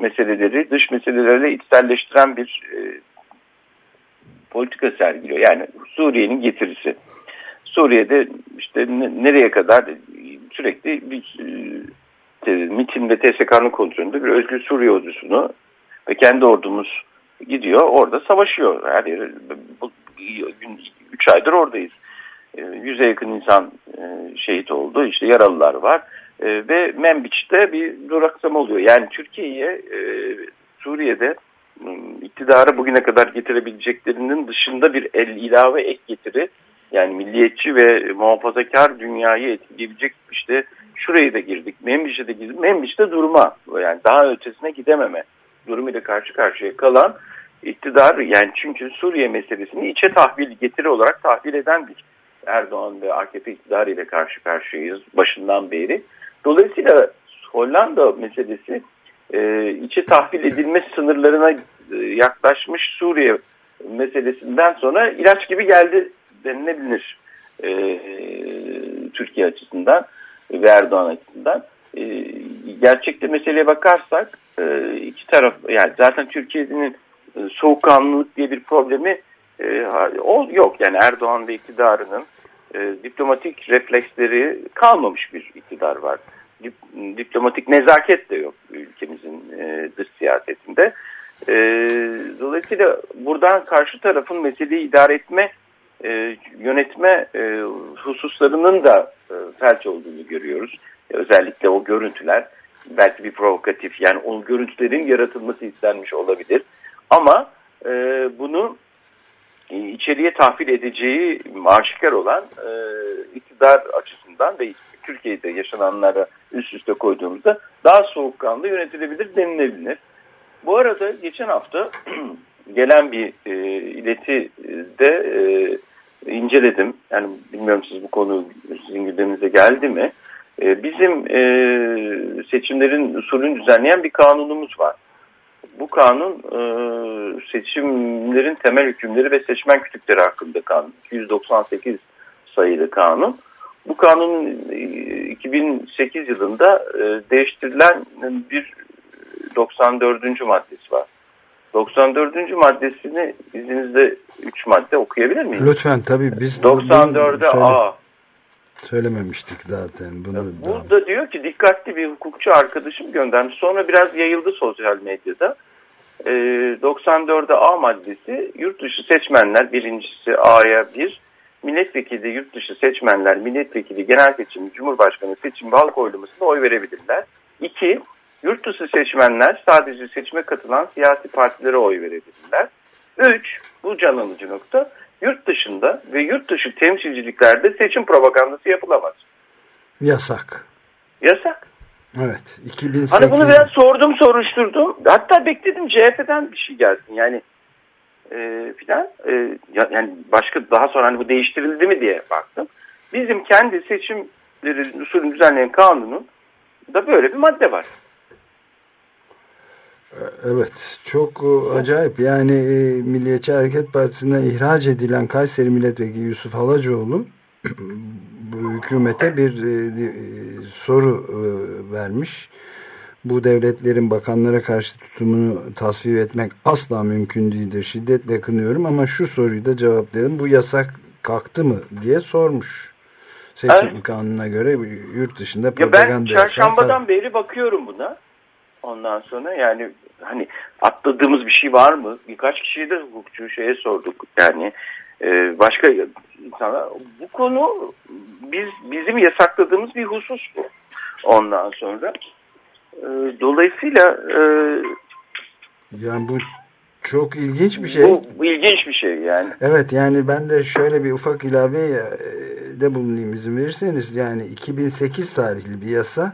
meseleleri dış meselelerle içselleştiren bir e, politika sergiliyor. Yani Suriye'nin getirisi. Suriye'de işte ne- nereye kadar sürekli bir e, MİT'in ve TSK'nın kontrolünde bir özgür Suriye ordusunu ve kendi ordumuz gidiyor orada savaşıyor. Her yere, bu, 3 aydır oradayız. E, Yüze yakın insan e, şehit oldu. İşte yaralılar var. E, ve Membiç'te bir duraksama oluyor. Yani Türkiye'ye e, Suriye'de m, iktidarı bugüne kadar getirebileceklerinin dışında bir el ilave ek getiri yani milliyetçi ve muhafazakar dünyayı etkileyebilecek işte şuraya da girdik, Membiç'e de girdik. Membiç'te durma yani daha ötesine gidememe durumuyla karşı karşıya kalan iktidar yani çünkü Suriye meselesini içe tahvil getiri olarak tahvil eden bir Erdoğan ve AKP iktidarı ile karşı karşıyayız başından beri. Dolayısıyla Hollanda meselesi e, içe tahvil edilme sınırlarına e, yaklaşmış Suriye meselesinden sonra ilaç gibi geldi denilebilir e, Türkiye açısından ve Erdoğan açısından. E, gerçekte meseleye bakarsak e, iki taraf yani zaten Türkiye'nin soğukkanlılık diye bir problemi e, yok. Yani Erdoğan ve iktidarının e, diplomatik refleksleri kalmamış bir iktidar var. Dip, diplomatik nezaket de yok ülkemizin e, dış siyasetinde. E, dolayısıyla buradan karşı tarafın meseleyi idare etme, e, yönetme e, hususlarının da e, felç olduğunu görüyoruz. E, özellikle o görüntüler belki bir provokatif yani o görüntülerin yaratılması istenmiş olabilir. Ama e, bunu e, içeriye tahvil edeceği aşikar olan e, iktidar açısından ve Türkiye'de yaşananlara üst üste koyduğumuzda daha soğukkanlı yönetilebilir denilebilir. Bu arada geçen hafta gelen bir e, ileti de e, inceledim. Yani bilmiyorum siz bu konu sizin gündeminize geldi mi? E, bizim e, seçimlerin usulünü düzenleyen bir kanunumuz var. Bu kanun e, seçimlerin temel hükümleri ve seçmen kütükleri hakkında kanun. 298 sayılı kanun. Bu kanun e, 2008 yılında e, değiştirilen bir 94. maddesi var. 94. maddesini izninizle 3 madde okuyabilir miyim? Lütfen tabii biz 94'e A. Söylememiştik zaten bunu. Burada diyor ki dikkatli bir hukukçu arkadaşım göndermiş. Sonra biraz yayıldı sosyal medyada. Ee, 94'e A maddesi yurt dışı seçmenler birincisi A'ya bir milletvekili yurt dışı seçmenler milletvekili genel seçim cumhurbaşkanı seçim ve halk oylamasında oy verebilirler. İki yurt dışı seçmenler sadece seçime katılan siyasi partilere oy verebilirler. Üç bu can alıcı nokta yurt dışında ve yurt dışı temsilciliklerde seçim propagandası yapılamaz. Yasak. Yasak. Evet. 2008... Hani bunu biraz sordum soruşturdum. Hatta bekledim CHP'den bir şey gelsin. Yani e, filan e, yani başka daha sonra hani bu değiştirildi mi diye baktım. Bizim kendi seçimleri usulünü düzenleyen kanunun da böyle bir madde var. Evet çok acayip yani e, Milliyetçi Hareket Partisi'nden ihraç edilen Kayseri Milletvekili Yusuf Halacoğlu bu hükümete bir e, e, soru e, vermiş. Bu devletlerin bakanlara karşı tutumunu tasvip etmek asla mümkün değildir. Şiddetle kınıyorum ama şu soruyu da cevaplayalım. Bu yasak kalktı mı diye sormuş. Seçim evet. kanununa göre yurt dışında propaganda ya Ben çarşambadan beri bakıyorum buna. Ondan sonra yani hani atladığımız bir şey var mı? Birkaç kişiye de hukukçu şeye sorduk. Yani e, başka insana bu konu biz bizim yasakladığımız bir husus bu. Ondan sonra e, dolayısıyla e, yani bu çok ilginç bir şey. Bu, ilginç bir şey yani. Evet yani ben de şöyle bir ufak ilave de bulunayım izin verirseniz. Yani 2008 tarihli bir yasa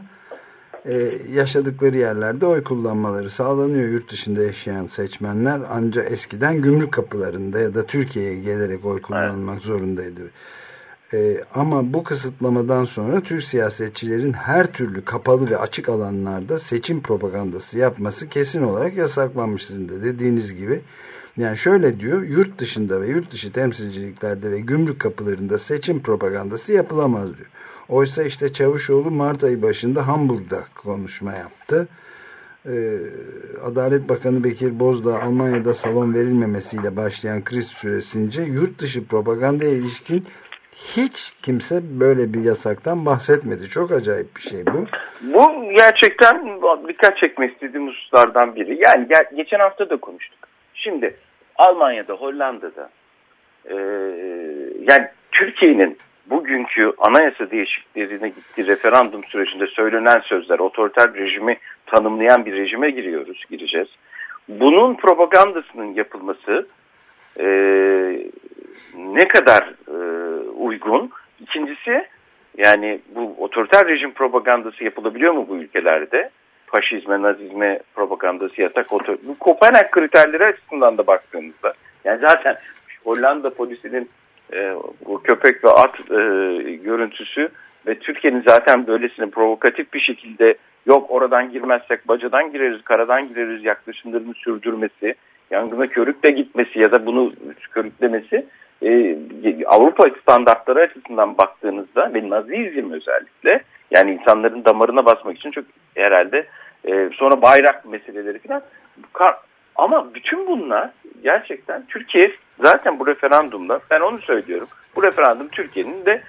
ee, yaşadıkları yerlerde oy kullanmaları sağlanıyor yurt dışında yaşayan seçmenler ancak eskiden gümrük kapılarında ya da Türkiye'ye gelerek oy kullanmak evet. zorundaydı. Ee, ama bu kısıtlamadan sonra Türk siyasetçilerin her türlü kapalı ve açık alanlarda seçim propagandası yapması kesin olarak yasaklanmış sizin de dediğiniz gibi. Yani şöyle diyor yurt dışında ve yurt dışı temsilciliklerde ve gümrük kapılarında seçim propagandası yapılamaz diyor. Oysa işte Çavuşoğlu Mart ayı başında Hamburg'da konuşma yaptı. e, Adalet Bakanı Bekir Bozdağ Almanya'da salon verilmemesiyle başlayan kriz süresince yurt dışı propagandaya ilişkin hiç kimse böyle bir yasaktan bahsetmedi. Çok acayip bir şey bu. Bu gerçekten dikkat çekmek istediğim hususlardan biri. Yani ge- geçen hafta da konuştuk. Şimdi Almanya'da, Hollanda'da e, yani Türkiye'nin bugünkü anayasa değişikliklerine gittiği referandum sürecinde söylenen sözler otoriter rejimi tanımlayan bir rejime giriyoruz, gireceğiz. Bunun propagandasının yapılması e, ne kadar e, uygun? İkincisi yani bu otoriter rejim propagandası yapılabiliyor mu bu ülkelerde? Faşizme, nazizme propagandası yasak. Otor bu Kopenhag kriterleri açısından da baktığımızda yani zaten Hollanda polisinin e, bu köpek ve at e, görüntüsü ve Türkiye'nin zaten böylesine provokatif bir şekilde yok oradan girmezsek bacadan gireriz, karadan gireriz yaklaşımlarını sürdürmesi, yangına körükle gitmesi ya da bunu körüklemesi e, Avrupa standartları açısından baktığınızda ve Nazizm özellikle yani insanların damarına basmak için çok herhalde e, sonra bayrak meseleleri falan. Ama bütün bunlar gerçekten Türkiye zaten bu referandumda ben onu söylüyorum. Bu referandum Türkiye'nin de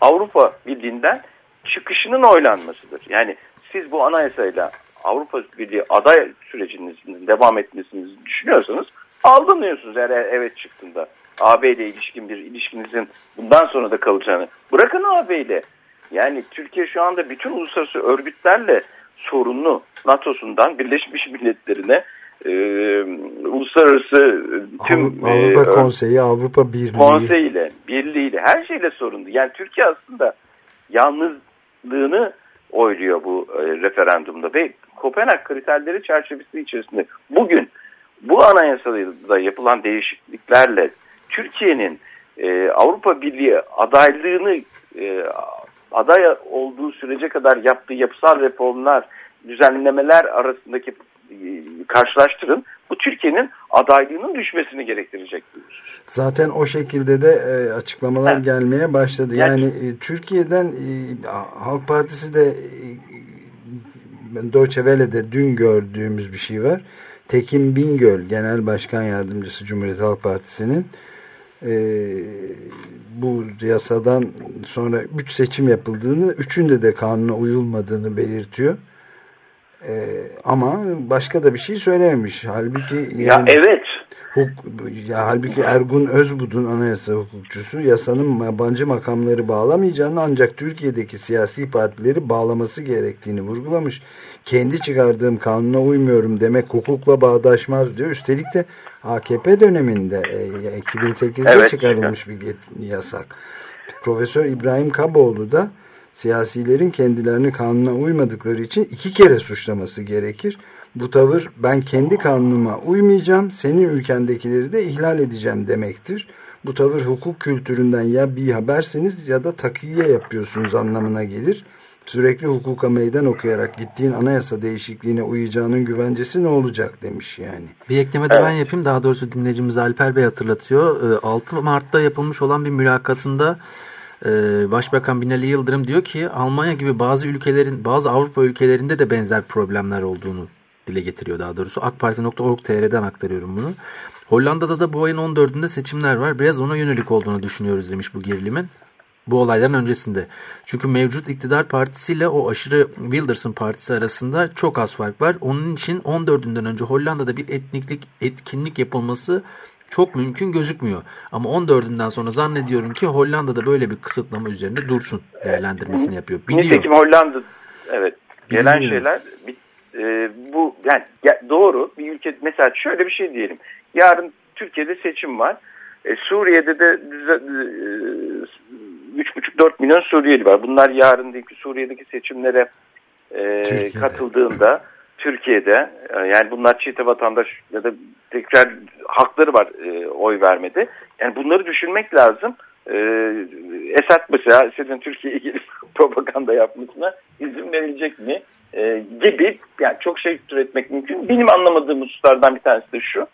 Avrupa Birliği'nden çıkışının oylanmasıdır. Yani siz bu anayasayla Avrupa Birliği aday sürecinizin devam etmesini düşünüyorsanız aldanıyorsunuz eğer evet çıktığında. AB ile ilişkin bir ilişkinizin bundan sonra da kalacağını. Bırakın AB ile. Yani Türkiye şu anda bütün uluslararası örgütlerle sorunlu NATO'sundan Birleşmiş Milletler'ine e, uluslararası tüm Avrupa e, Konseyi, Avrupa Birliği konseyiyle, birliğiyle, her şeyle sorunlu. Yani Türkiye aslında yalnızlığını oyluyor bu e, referandumda ve Kopenhag kriterleri çerçevesi içerisinde bugün bu anayasada yapılan değişikliklerle Türkiye'nin e, Avrupa Birliği adaylığını e, aday olduğu sürece kadar yaptığı yapısal reformlar, düzenlemeler arasındaki e, karşılaştırın. Bu Türkiye'nin adaylığının düşmesini gerektirecektir. Zaten o şekilde de e, açıklamalar evet. gelmeye başladı. Yani, yani e, Türkiye'den e, Halk Partisi de e, Deutsche Welle'de dün gördüğümüz bir şey var. Tekin Bingöl Genel Başkan Yardımcısı Cumhuriyet Halk Partisi'nin e, bu yasadan sonra üç seçim yapıldığını, üçünde de kanuna uyulmadığını belirtiyor. E, ama başka da bir şey söylememiş. Halbuki yani, ya evet. Huk, ya halbuki Ergun Özbudun anayasa hukukçusu yasanın yabancı makamları bağlamayacağını ancak Türkiye'deki siyasi partileri bağlaması gerektiğini vurgulamış. Kendi çıkardığım kanuna uymuyorum demek hukukla bağdaşmaz diyor. Üstelik de AKP döneminde e, 2008'de evet, çıkarılmış çıkar. bir yasak. Profesör İbrahim Kaboğlu da siyasilerin kendilerini kanuna uymadıkları için iki kere suçlaması gerekir. Bu tavır ben kendi kanunuma uymayacağım, senin ülkendekileri de ihlal edeceğim demektir. Bu tavır hukuk kültüründen ya bir habersiniz ya da takiye yapıyorsunuz anlamına gelir. Sürekli hukuka meydan okuyarak gittiğin anayasa değişikliğine uyacağının güvencesi ne olacak demiş yani. Bir ekleme de evet. ben yapayım. Daha doğrusu dinleyicimiz Alper Bey hatırlatıyor. 6 ee, Mart'ta yapılmış olan bir mülakatında Başbakan Binali Yıldırım diyor ki Almanya gibi bazı ülkelerin bazı Avrupa ülkelerinde de benzer problemler olduğunu dile getiriyor daha doğrusu. akparti.org.tr'den aktarıyorum bunu. Hollanda'da da bu ayın 14'ünde seçimler var. Biraz ona yönelik olduğunu düşünüyoruz demiş bu gerilimin. Bu olayların öncesinde. Çünkü mevcut iktidar partisiyle o aşırı Wilders'ın partisi arasında çok az fark var. Onun için 14'ünden önce Hollanda'da bir etniklik etkinlik yapılması çok mümkün gözükmüyor. Ama 14'ünden sonra zannediyorum ki Hollanda'da böyle bir kısıtlama üzerinde dursun değerlendirmesini yapıyor. Biliyor. Nitekim Hollanda evet gelen şeyler e, bu yani doğru bir ülke mesela şöyle bir şey diyelim. Yarın Türkiye'de seçim var. E, Suriye'de de e, 3,5-4 milyon Suriyeli var. Bunlar yarın değil Suriye'deki seçimlere e, katıldığında Türkiye'de e, yani bunlar çiğte vatandaş ya da tekrar hakları var e, oy vermedi. Yani bunları düşünmek lazım. E, Esad mesela Esad'ın Türkiye'ye gelip propaganda yapmasına izin verilecek mi? e, gibi yani çok şey türetmek mümkün. Benim anlamadığım hususlardan bir tanesi de şu.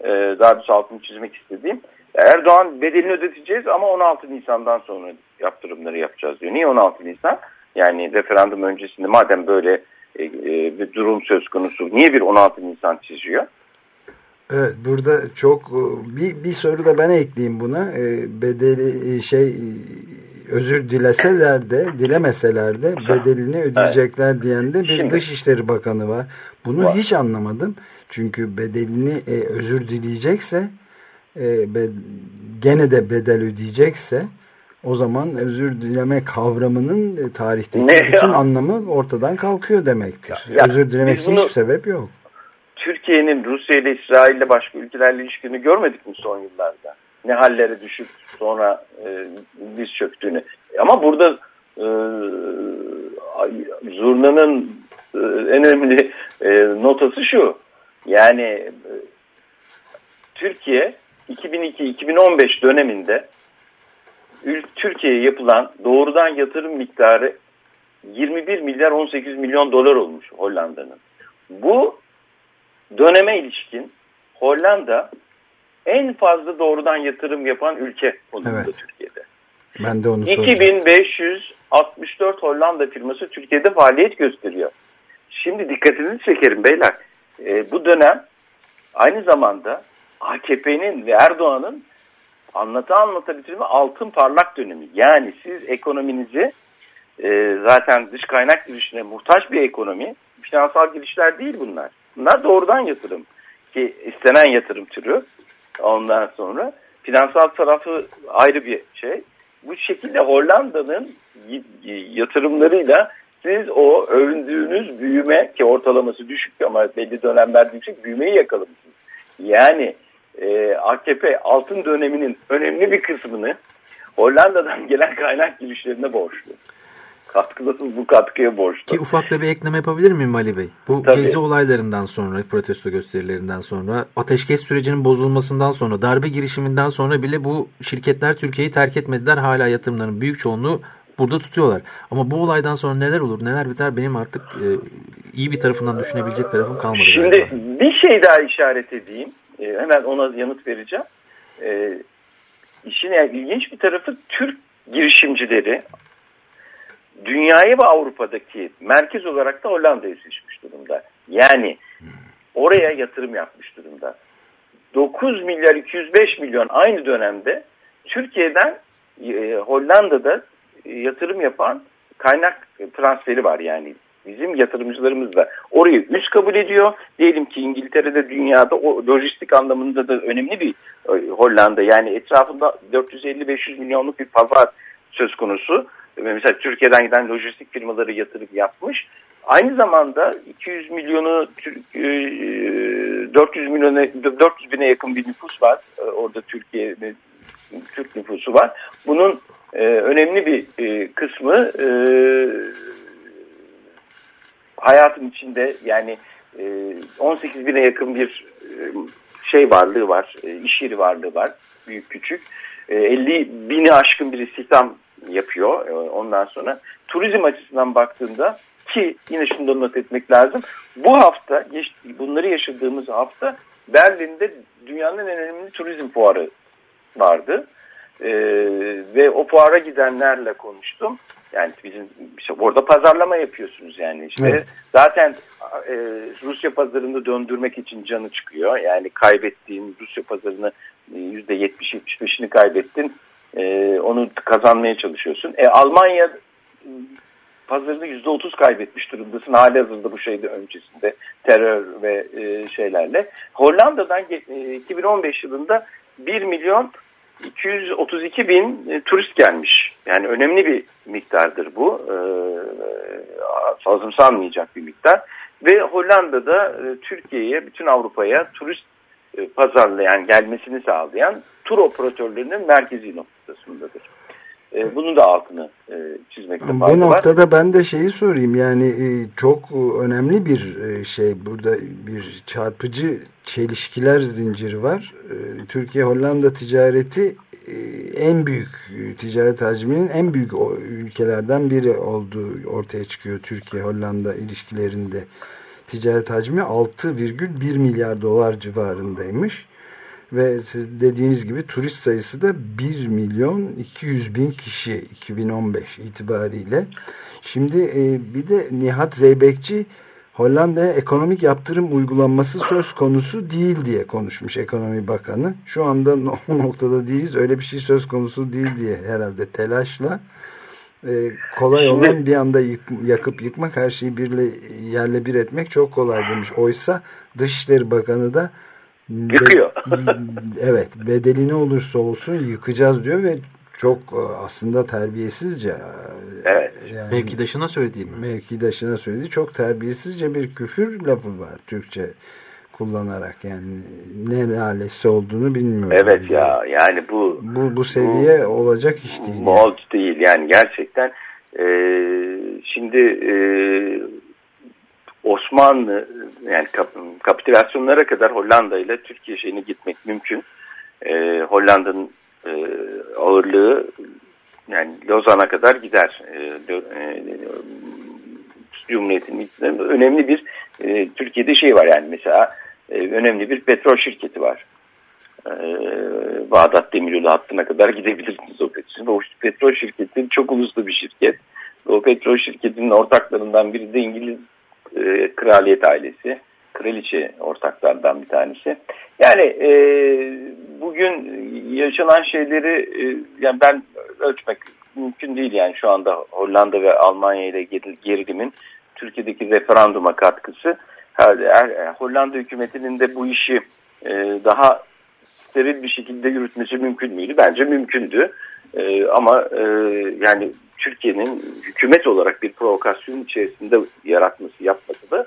E, daha doğrusu altını çizmek istediğim. Erdoğan bedelini ödeteceğiz ama 16 Nisan'dan sonra yaptırımları yapacağız diyor. Niye 16 Nisan? Yani referandum öncesinde madem böyle e, e, bir durum söz konusu. Niye bir 16 Nisan çiziyor? Evet burada çok e, bir, bir soru da ben ekleyeyim buna. E, bedeli şey özür dileseler de dilemeseler de bedelini ödeyecekler diyen de bir Şimdi- Dışişleri Bakanı var. Bunu Var. hiç anlamadım. Çünkü bedelini e, özür dileyecekse e, be- gene de bedel ödeyecekse o zaman özür dileme kavramının e, tarihteki Ne bütün ya? anlamı ortadan kalkıyor demektir. Ya, özür dilemek bunu- hiçbir sebep yok. Türkiye'nin Rusya ile İsrail ile başka ülkelerle ilişkini görmedik mi son yıllarda? Ne hallere düşüp sonra e, diz çöktüğünü. Ama burada e, zurnanın e, en önemli e, notası şu. Yani e, Türkiye 2002-2015 döneminde Türkiye'ye yapılan doğrudan yatırım miktarı 21 milyar 18 milyon dolar olmuş Hollanda'nın. Bu döneme ilişkin Hollanda en fazla doğrudan yatırım yapan ülke konumunda Evet. Türkiye'de. Ben de onu soracağım. 2564 Hollanda firması Türkiye'de faaliyet gösteriyor. Şimdi dikkatinizi çekerim beyler. Ee, bu dönem aynı zamanda AKP'nin ve Erdoğan'ın anlata anlata bitirme altın parlak dönemi. Yani siz ekonominizi e, zaten dış kaynak girişine muhtaç bir ekonomi, finansal girişler değil bunlar. Bunlar doğrudan yatırım ki istenen yatırım türü. Ondan sonra finansal tarafı ayrı bir şey. Bu şekilde Hollanda'nın yatırımlarıyla siz o övündüğünüz büyüme ki ortalaması düşük ama belli dönemlerde yüksek büyümeyi yakalamışsınız. Yani e, AKP altın döneminin önemli bir kısmını Hollanda'dan gelen kaynak girişlerine borçlu. Katkılı bu katkıya borçlu. Ki ufak da bir ekleme yapabilir miyim Ali Bey? Bu Tabii. gezi olaylarından sonra, protesto gösterilerinden sonra, ateşkes sürecinin bozulmasından sonra, darbe girişiminden sonra bile bu şirketler Türkiye'yi terk etmediler. Hala yatırımların büyük çoğunluğu burada tutuyorlar. Ama bu olaydan sonra neler olur, neler biter benim artık e, iyi bir tarafından düşünebilecek tarafım kalmadı. Şimdi galiba. bir şey daha işaret edeyim. Ee, hemen ona yanıt vereceğim. Ee, işin yani ilginç bir tarafı Türk girişimcileri dünyayı ve Avrupa'daki merkez olarak da Hollanda'ya seçmiş durumda. Yani oraya yatırım yapmış durumda. 9 milyar 205 milyon aynı dönemde Türkiye'den e, Hollanda'da e, yatırım yapan kaynak transferi var yani. Bizim yatırımcılarımız da orayı üst kabul ediyor. Diyelim ki İngiltere'de dünyada o lojistik anlamında da önemli bir e, Hollanda. Yani etrafında 450-500 milyonluk bir pazar söz konusu. E, Mesela Türkiye'den giden lojistik firmaları yatırım yapmış. Aynı zamanda 200 milyonu Türk- e, 400 milyona 400 bine yakın bir nüfus var. Orada Türkiye'de Türk nüfusu var. Bunun önemli bir kısmı hayatın içinde yani e, 18 bine yakın bir e, şey varlığı var, e, iş yeri varlığı var büyük küçük. E, 50 bini aşkın bir istihdam yapıyor e, ondan sonra. Turizm açısından baktığında ki yine şunu da not etmek lazım. Bu hafta geç- bunları yaşadığımız hafta Berlin'de dünyanın en önemli turizm fuarı vardı. E, ve o fuara gidenlerle konuştum. Yani bizim işte orada pazarlama yapıyorsunuz yani işte. Evet. Zaten e, Rusya pazarını döndürmek için canı çıkıyor. Yani kaybettiğin Rusya pazarını e, yüzde 70-75'ini kaybettin. E, onu kazanmaya çalışıyorsun. E, Almanya e, pazarını yüzde otuz kaybetmiş durumdasın. Hali hazırda bu şeyde öncesinde terör ve e, şeylerle. Hollanda'dan e, 2015 yılında 1 milyon 232 bin e, turist gelmiş. Yani önemli bir miktardır bu. E, azımsanmayacak bir miktar. Ve Hollanda'da e, Türkiye'ye, bütün Avrupa'ya turist e, pazarlayan, gelmesini sağlayan tur operatörlerinin merkezi noktasındadır. E, bunun da altını e, çizmekte fayda Bu var. noktada ben de şeyi sorayım yani e, çok e, önemli bir e, şey burada bir çarpıcı çelişkiler zinciri var. E, Türkiye-Hollanda ticareti en büyük e, ticaret hacminin en büyük ülkelerden biri olduğu ortaya çıkıyor Türkiye-Hollanda ilişkilerinde. Ticaret hacmi 6,1 milyar dolar civarındaymış. Ve dediğiniz gibi turist sayısı da 1 milyon 200 bin kişi 2015 itibariyle. Şimdi e, bir de Nihat Zeybekçi Hollanda'ya ekonomik yaptırım uygulanması söz konusu değil diye konuşmuş ekonomi bakanı. Şu anda o noktada değiliz öyle bir şey söz konusu değil diye herhalde telaşla. E, kolay Şimdi- olan bir anda yık- yakıp yıkmak her şeyi birle, yerle bir etmek çok kolay demiş. Oysa Dışişleri Bakanı da be- Yıkıyor. evet bedeli ne olursa olsun yıkacağız diyor ve çok e, aslında terbiyesizce e, Evet. yani Mevkidaşına söylediğim mi? mevkidaşına söylediği çok terbiyesizce bir küfür lafı var Türkçe kullanarak yani ne lalesi olduğunu bilmiyorum. Evet ya yani bu Bu, bu seviye olacak iş değil. Bold değil yani gerçekten e, şimdi e, Osmanlı yani kap, kapitülasyonlara kadar Hollanda ile Türkiye şeyine gitmek mümkün. E, Hollanda'nın e, ağırlığı yani Lozan'a kadar gider. E, e, Cumhuriyet'in önemli bir e, Türkiye'de şey var yani mesela e, önemli bir petrol şirketi var. E, Bağdat Demiryolu hattına kadar gidebilirsiniz o petrol. O petrol şirketi çok uluslu bir şirket. O petrol şirketinin ortaklarından biri de İngiliz e, kraliyet ailesi. Kraliçe ortaklardan bir tanesi. Yani e, bugün yaşanan şeyleri e, yani ben ölçmek mümkün değil yani şu anda Hollanda ve Almanya ile geril- gerilimin Türkiye'deki referanduma katkısı. Er- Hollanda hükümetinin de bu işi e, daha steril bir şekilde yürütmesi mümkün müydü? Bence mümkündü. E, ama e, yani Türkiye'nin hükümet olarak bir provokasyon içerisinde yaratması, yapması da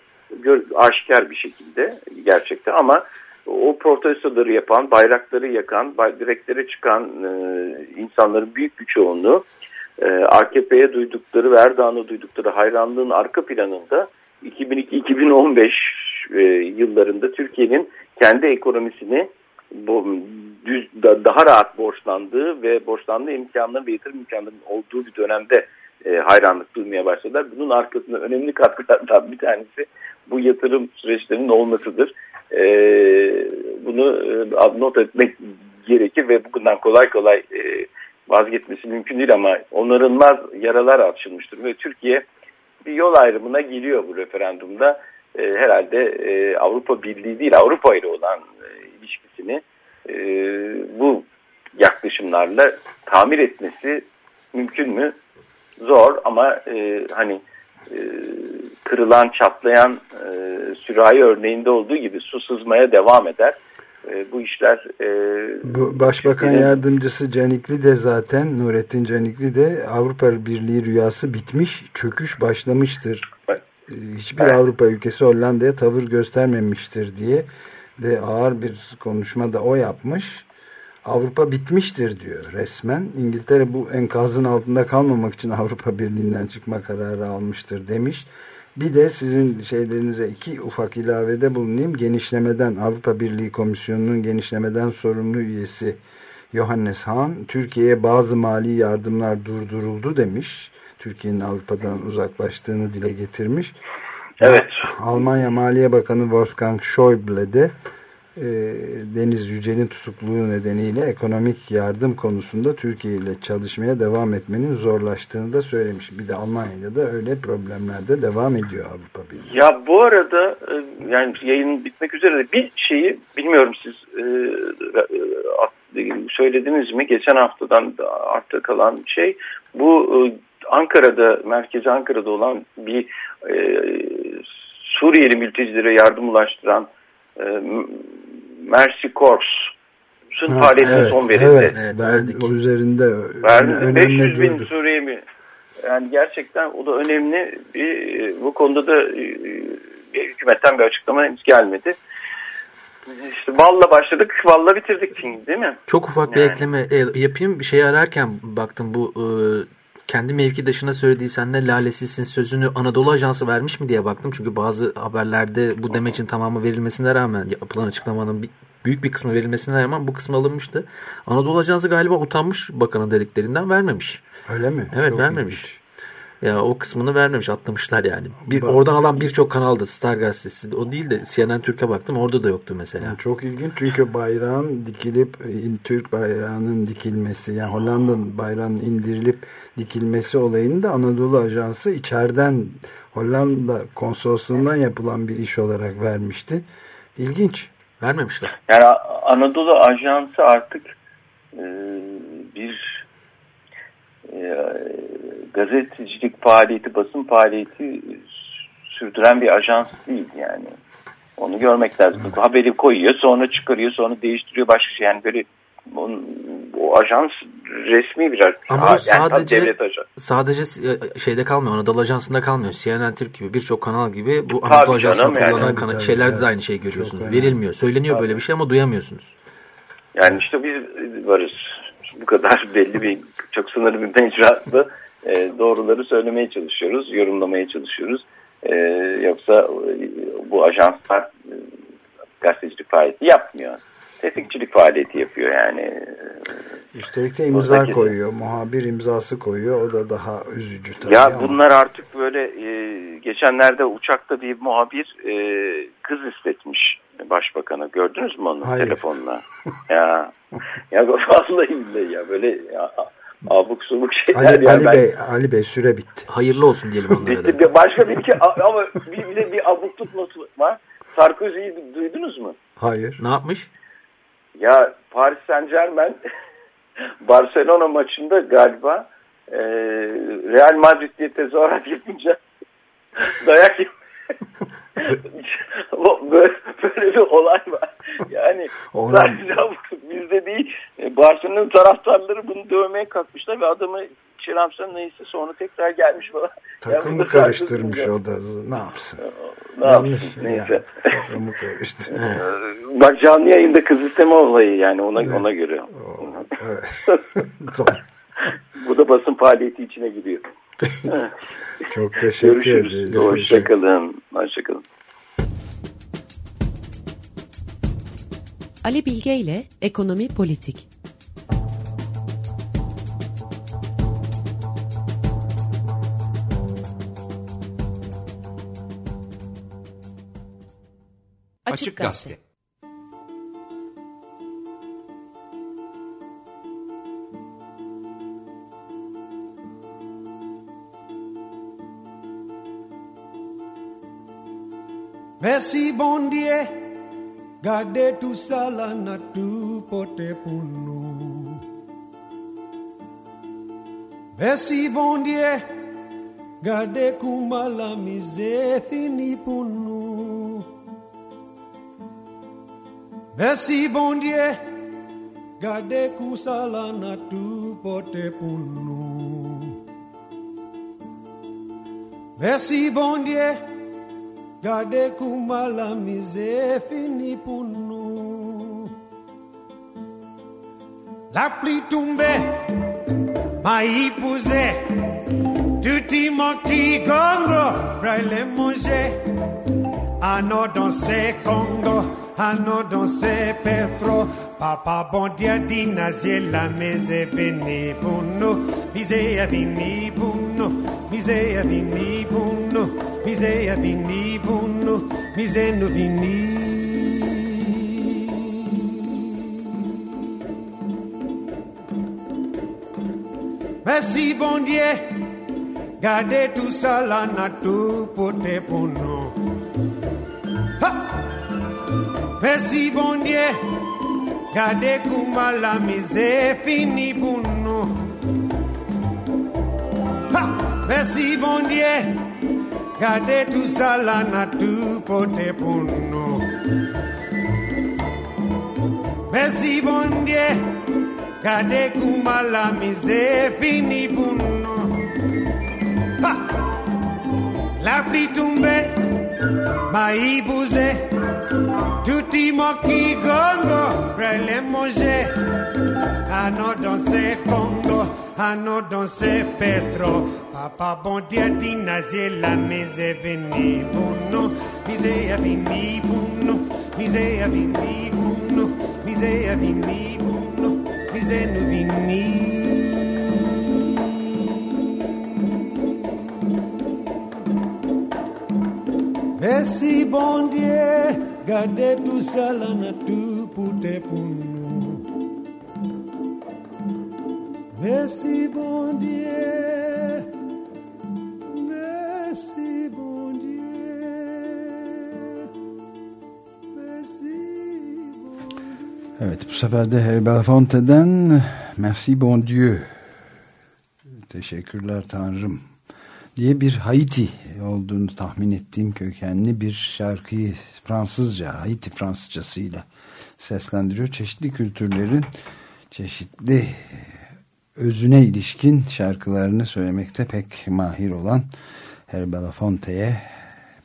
aşikar bir şekilde gerçekten ama o protestoları yapan, bayrakları yakan, direklere çıkan e, insanların büyük bir çoğunluğu e, AKP'ye duydukları ve Erdoğan'a duydukları hayranlığın arka planında 2002-2015 e, yıllarında Türkiye'nin kendi ekonomisini bu, düz, da- daha rahat borçlandığı ve borçlandığı imkanların ve yatırım imkanlarının olduğu bir dönemde e, hayranlık duymaya başladılar. Bunun arkasında önemli katkılardan bir tanesi bu yatırım süreçlerinin olmasıdır. E, bunu e, not etmek gerekir ve bugünden kolay kolay e, vazgeçmesi mümkün değil ama onarılmaz yaralar açılmıştır ve Türkiye bir yol ayrımına geliyor bu referandumda. E, herhalde e, Avrupa Birliği değil Avrupa ile olan e, ilişkisini e, bu yaklaşımlarla tamir etmesi mümkün mü? Zor ama e, hani e, kırılan, çatlayan sürahi örneğinde olduğu gibi su sızmaya devam eder. E, bu işler e, Bu Başbakan Yardımcısı Canikli de zaten Nurettin Canikli de Avrupa Birliği rüyası bitmiş, çöküş başlamıştır. Evet. Ee, Hiçbir Avrupa ülkesi Hollanda'ya tavır göstermemiştir diye de ağır bir konuşma da o yapmış. Avrupa bitmiştir diyor resmen. İngiltere bu enkazın altında kalmamak için Avrupa Birliği'nden çıkma kararı almıştır demiş. Bir de sizin şeylerinize iki ufak ilavede bulunayım. Genişlemeden Avrupa Birliği Komisyonu'nun genişlemeden sorumlu üyesi Johannes Hahn Türkiye'ye bazı mali yardımlar durduruldu demiş. Türkiye'nin Avrupa'dan uzaklaştığını dile getirmiş. Evet. Almanya Maliye Bakanı Wolfgang Schäuble de e, Deniz Yücel'in tutukluğu nedeniyle ekonomik yardım konusunda Türkiye ile çalışmaya devam etmenin zorlaştığını da söylemiş. Bir de Almanya'da da öyle problemlerde devam ediyor Avrupa Birliği. Ya bu arada e, yani yayın bitmek üzere de bir şeyi bilmiyorum siz e, e, söylediniz mi geçen haftadan da artta kalan şey bu e, Ankara'da merkezi Ankara'da olan bir Suriyeli mültecilere yardım ulaştıran Mercy Corps'un Ha, faaliyetine evet, son verildi. Evet, Evet, ver- verdik. o üzerinde Verdi. önemli 500 bin durdu. Suriye mi? Yani gerçekten o da önemli. Bir, bu konuda da e, bir hükümetten bir açıklama henüz gelmedi. İşte valla başladık, valla bitirdik şimdi değil mi? Çok ufak bir Yani. ekleme e, yapayım. Bir şey ararken baktım bu e, kendi mevkidaşına söylediği sen de lalesizsin sözünü Anadolu Ajansı vermiş mi diye baktım. Çünkü bazı haberlerde bu demecin tamamı verilmesine rağmen yapılan açıklamanın bir, büyük bir kısmı verilmesine rağmen bu kısmı alınmıştı. Anadolu Ajansı galiba utanmış bakanın dediklerinden vermemiş. Öyle mi? Evet, Çok vermemiş. ilginç. Ya o kısmını vermemiş atlamışlar yani. Bir, oradan alan birçok kanalda Star Gazetesi o değil de CNN Türk'e baktım orada da yoktu mesela. Çok ilginç çünkü bayrağın dikilip Türk bayrağının dikilmesi yani Hollanda'nın bayrağının indirilip dikilmesi olayını da Anadolu Ajansı içeriden Hollanda konsolosluğundan yapılan bir iş olarak vermişti. İlginç. Vermemişler. Yani Anadolu Ajansı artık e, bir e, gazetecilik faaliyeti, basın faaliyeti sürdüren bir ajans değil yani. Onu görmek lazım. Haberi koyuyor, sonra çıkarıyor, sonra değiştiriyor başka şey. Yani böyle onun, o ajans resmi bir ajans. Ama yani sadece devlet ajansı. sadece e, şeyde kalmıyor. Anadolu Ajansı'nda kalmıyor. CNN Türk gibi birçok kanal gibi bu Tabii Anadolu Ajansı'nda canım yani. kullanan Tabii, kana- tabii, şeylerde evet. de aynı şeyi görüyorsunuz. Çok önemli. Verilmiyor. Söyleniyor böyle bir şey ama duyamıyorsunuz. Yani işte biz varız. Bu kadar belli bir çok sınırlı bir mecrada e, doğruları söylemeye çalışıyoruz, yorumlamaya çalışıyoruz. E, yoksa e, bu ajanslar e, gazetecilik faaliyeti yapmıyor. Tetikçilik faaliyeti yapıyor yani. Üstelik de imza Oradaki- koyuyor. Muhabir imzası koyuyor. O da daha üzücü tabii. Ya ama. bunlar artık böyle e, geçenlerde uçakta bir muhabir e, kız istetmiş başbakana. Gördünüz mü onu Hayır. telefonla? ya ya vallahi billahi ya böyle ya, abuk subuk şeyler Ali, ya. Ali Ben- Bey, Ali Bey süre bitti. Hayırlı olsun diyelim onlara da. Bitti. Bir- Başka bir iki ama bir, bir de bir abukluk notu var. Sarkozy'yi duydunuz mu? Hayır. Ne yapmış? Ya Paris Saint Germain Barcelona maçında galiba e, Real Madrid diye tezahürat yapınca dayak böyle, böyle bir olay var. Yani avukat bizde değil. E, Barcelona'nın taraftarları bunu dövmeye kalkmışlar ve adamı Çiramsan neyse sonra tekrar gelmiş falan. Takımı Ya bu da karıştırmış o da. Ne yapsın? Ne Yanlış. yapsın neyse. Ya, takımı karıştırmış. Bak canlı yayında kız isteme olayı yani ona ona göre. Evet. Bu da basın faaliyeti içine giriyor. Çok teşekkür Görüşürüz. ederiz. Hoşçakalın. Hoşçakalın. Ali Bilge ile Ekonomi Politik. Açık Gazete. si bondie gade tu sala na tu pote punu. Besi bondie gade kumala mize fini punu. Besi bondie gade kusala na tu pote punu. Bon bondie gade kumala mize fini pour. La pli tumbe m'a épousé, tout y kongo Congo, braille ano dansé nos danser Congo, Petro, papa bon Dieu dinasie la mise fini pour nous, mise est fini mise fini. Misère vini pour nous. Misère nous vini. Merci bon Dieu, gardez tout ça là, n'a tout pour nous. Ha! Merci bon Dieu, gardez comment la misère finit pour nous. Merci bon Dieu, kade tusala na tupote puno Merci bon Dieu kade kumala mise fini puno ha! La pluie ma ibuze tuti moki gongo prele manger à nos danser Congo Ano dansé Petro. Papa bon dia di nazie la mise veni bunno, mise a veni bunno, mise a veni bunno, mise a veni bunno, mise nu veni. Merci bon Dieu, gardez tu sala na tu pour tes. Merci bon Dieu, merci bon Dieu, merci Evet bu sefer de Harry Belafonte'den Merci Bon Dieu. Teşekkürler Tanrım diye bir Haiti olduğunu tahmin ettiğim kökenli bir şarkıyı Fransızca, Haiti Fransızcasıyla seslendiriyor. Çeşitli kültürlerin çeşitli özüne ilişkin şarkılarını söylemekte pek mahir olan Harry Belafonte'ye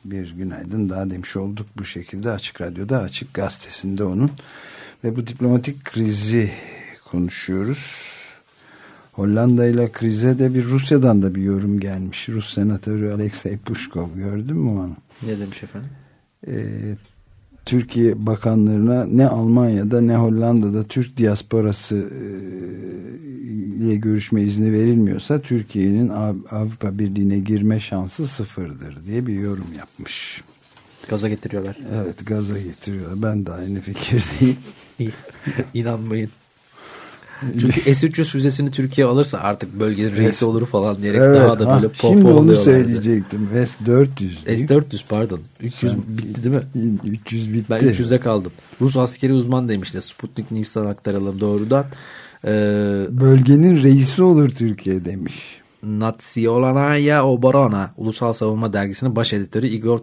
bir günaydın daha demiş olduk bu şekilde Açık Radyo'da Açık Gazetesi'nde onun ve bu diplomatik krizi konuşuyoruz. Hollanda ile krize de bir Rusya'dan da bir yorum gelmiş. Rus senatörü Alexey Pushkov gördün mü onu? Ne demiş efendim? Ee, Türkiye bakanlarına ne Almanya'da ne Hollanda'da Türk diasporası e, ile görüşme izni verilmiyorsa Türkiye'nin Avrupa Birliği'ne girme şansı sıfırdır diye bir yorum yapmış. Gaza getiriyorlar. Evet gaza getiriyorlar. Ben de aynı fikirdeyim. İnanmayın. Çünkü S-300 füzesini Türkiye alırsa artık bölgenin reisi olur falan diyerek evet, daha da böyle pop Şimdi onu söyleyecektim. S-400. S-400 pardon. 300 Sen, bitti değil mi? 300 bitti. Ben 300'de kaldım. Rus askeri uzman demişti. Sputnik News'tan aktaralım doğrudan. Ee, Bölgenin reisi olur Türkiye demiş. Natsiyonaya Oborona Ulusal Savunma Dergisi'nin baş editörü Igor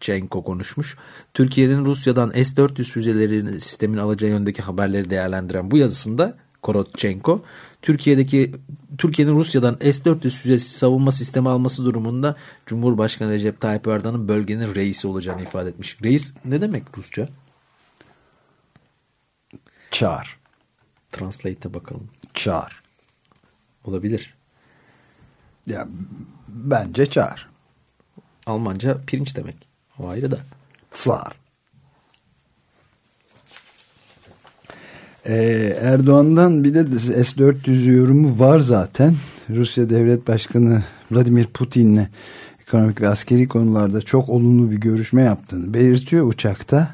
Torotchenko konuşmuş. Türkiye'nin Rusya'dan S-400 füzeleri sistemin alacağı yöndeki haberleri değerlendiren bu yazısında Korotchenko, Türkiye'deki Türkiye'nin Rusya'dan S-400 füzesi savunma sistemi alması durumunda Cumhurbaşkanı Recep Tayyip Erdoğan'ın bölgenin reisi olacağını ifade etmiş. Reis ne demek Rusça? Çağır. Translate'e bakalım. Çağır. Olabilir. Ya bence çağır. Almanca pirinç demek. O ayrı da. Tsar. Ee, Erdoğan'dan bir de S-400 yorumu var zaten. Rusya Devlet Başkanı Vladimir Putin'le ekonomik ve askeri konularda çok olumlu bir görüşme yaptığını belirtiyor uçakta.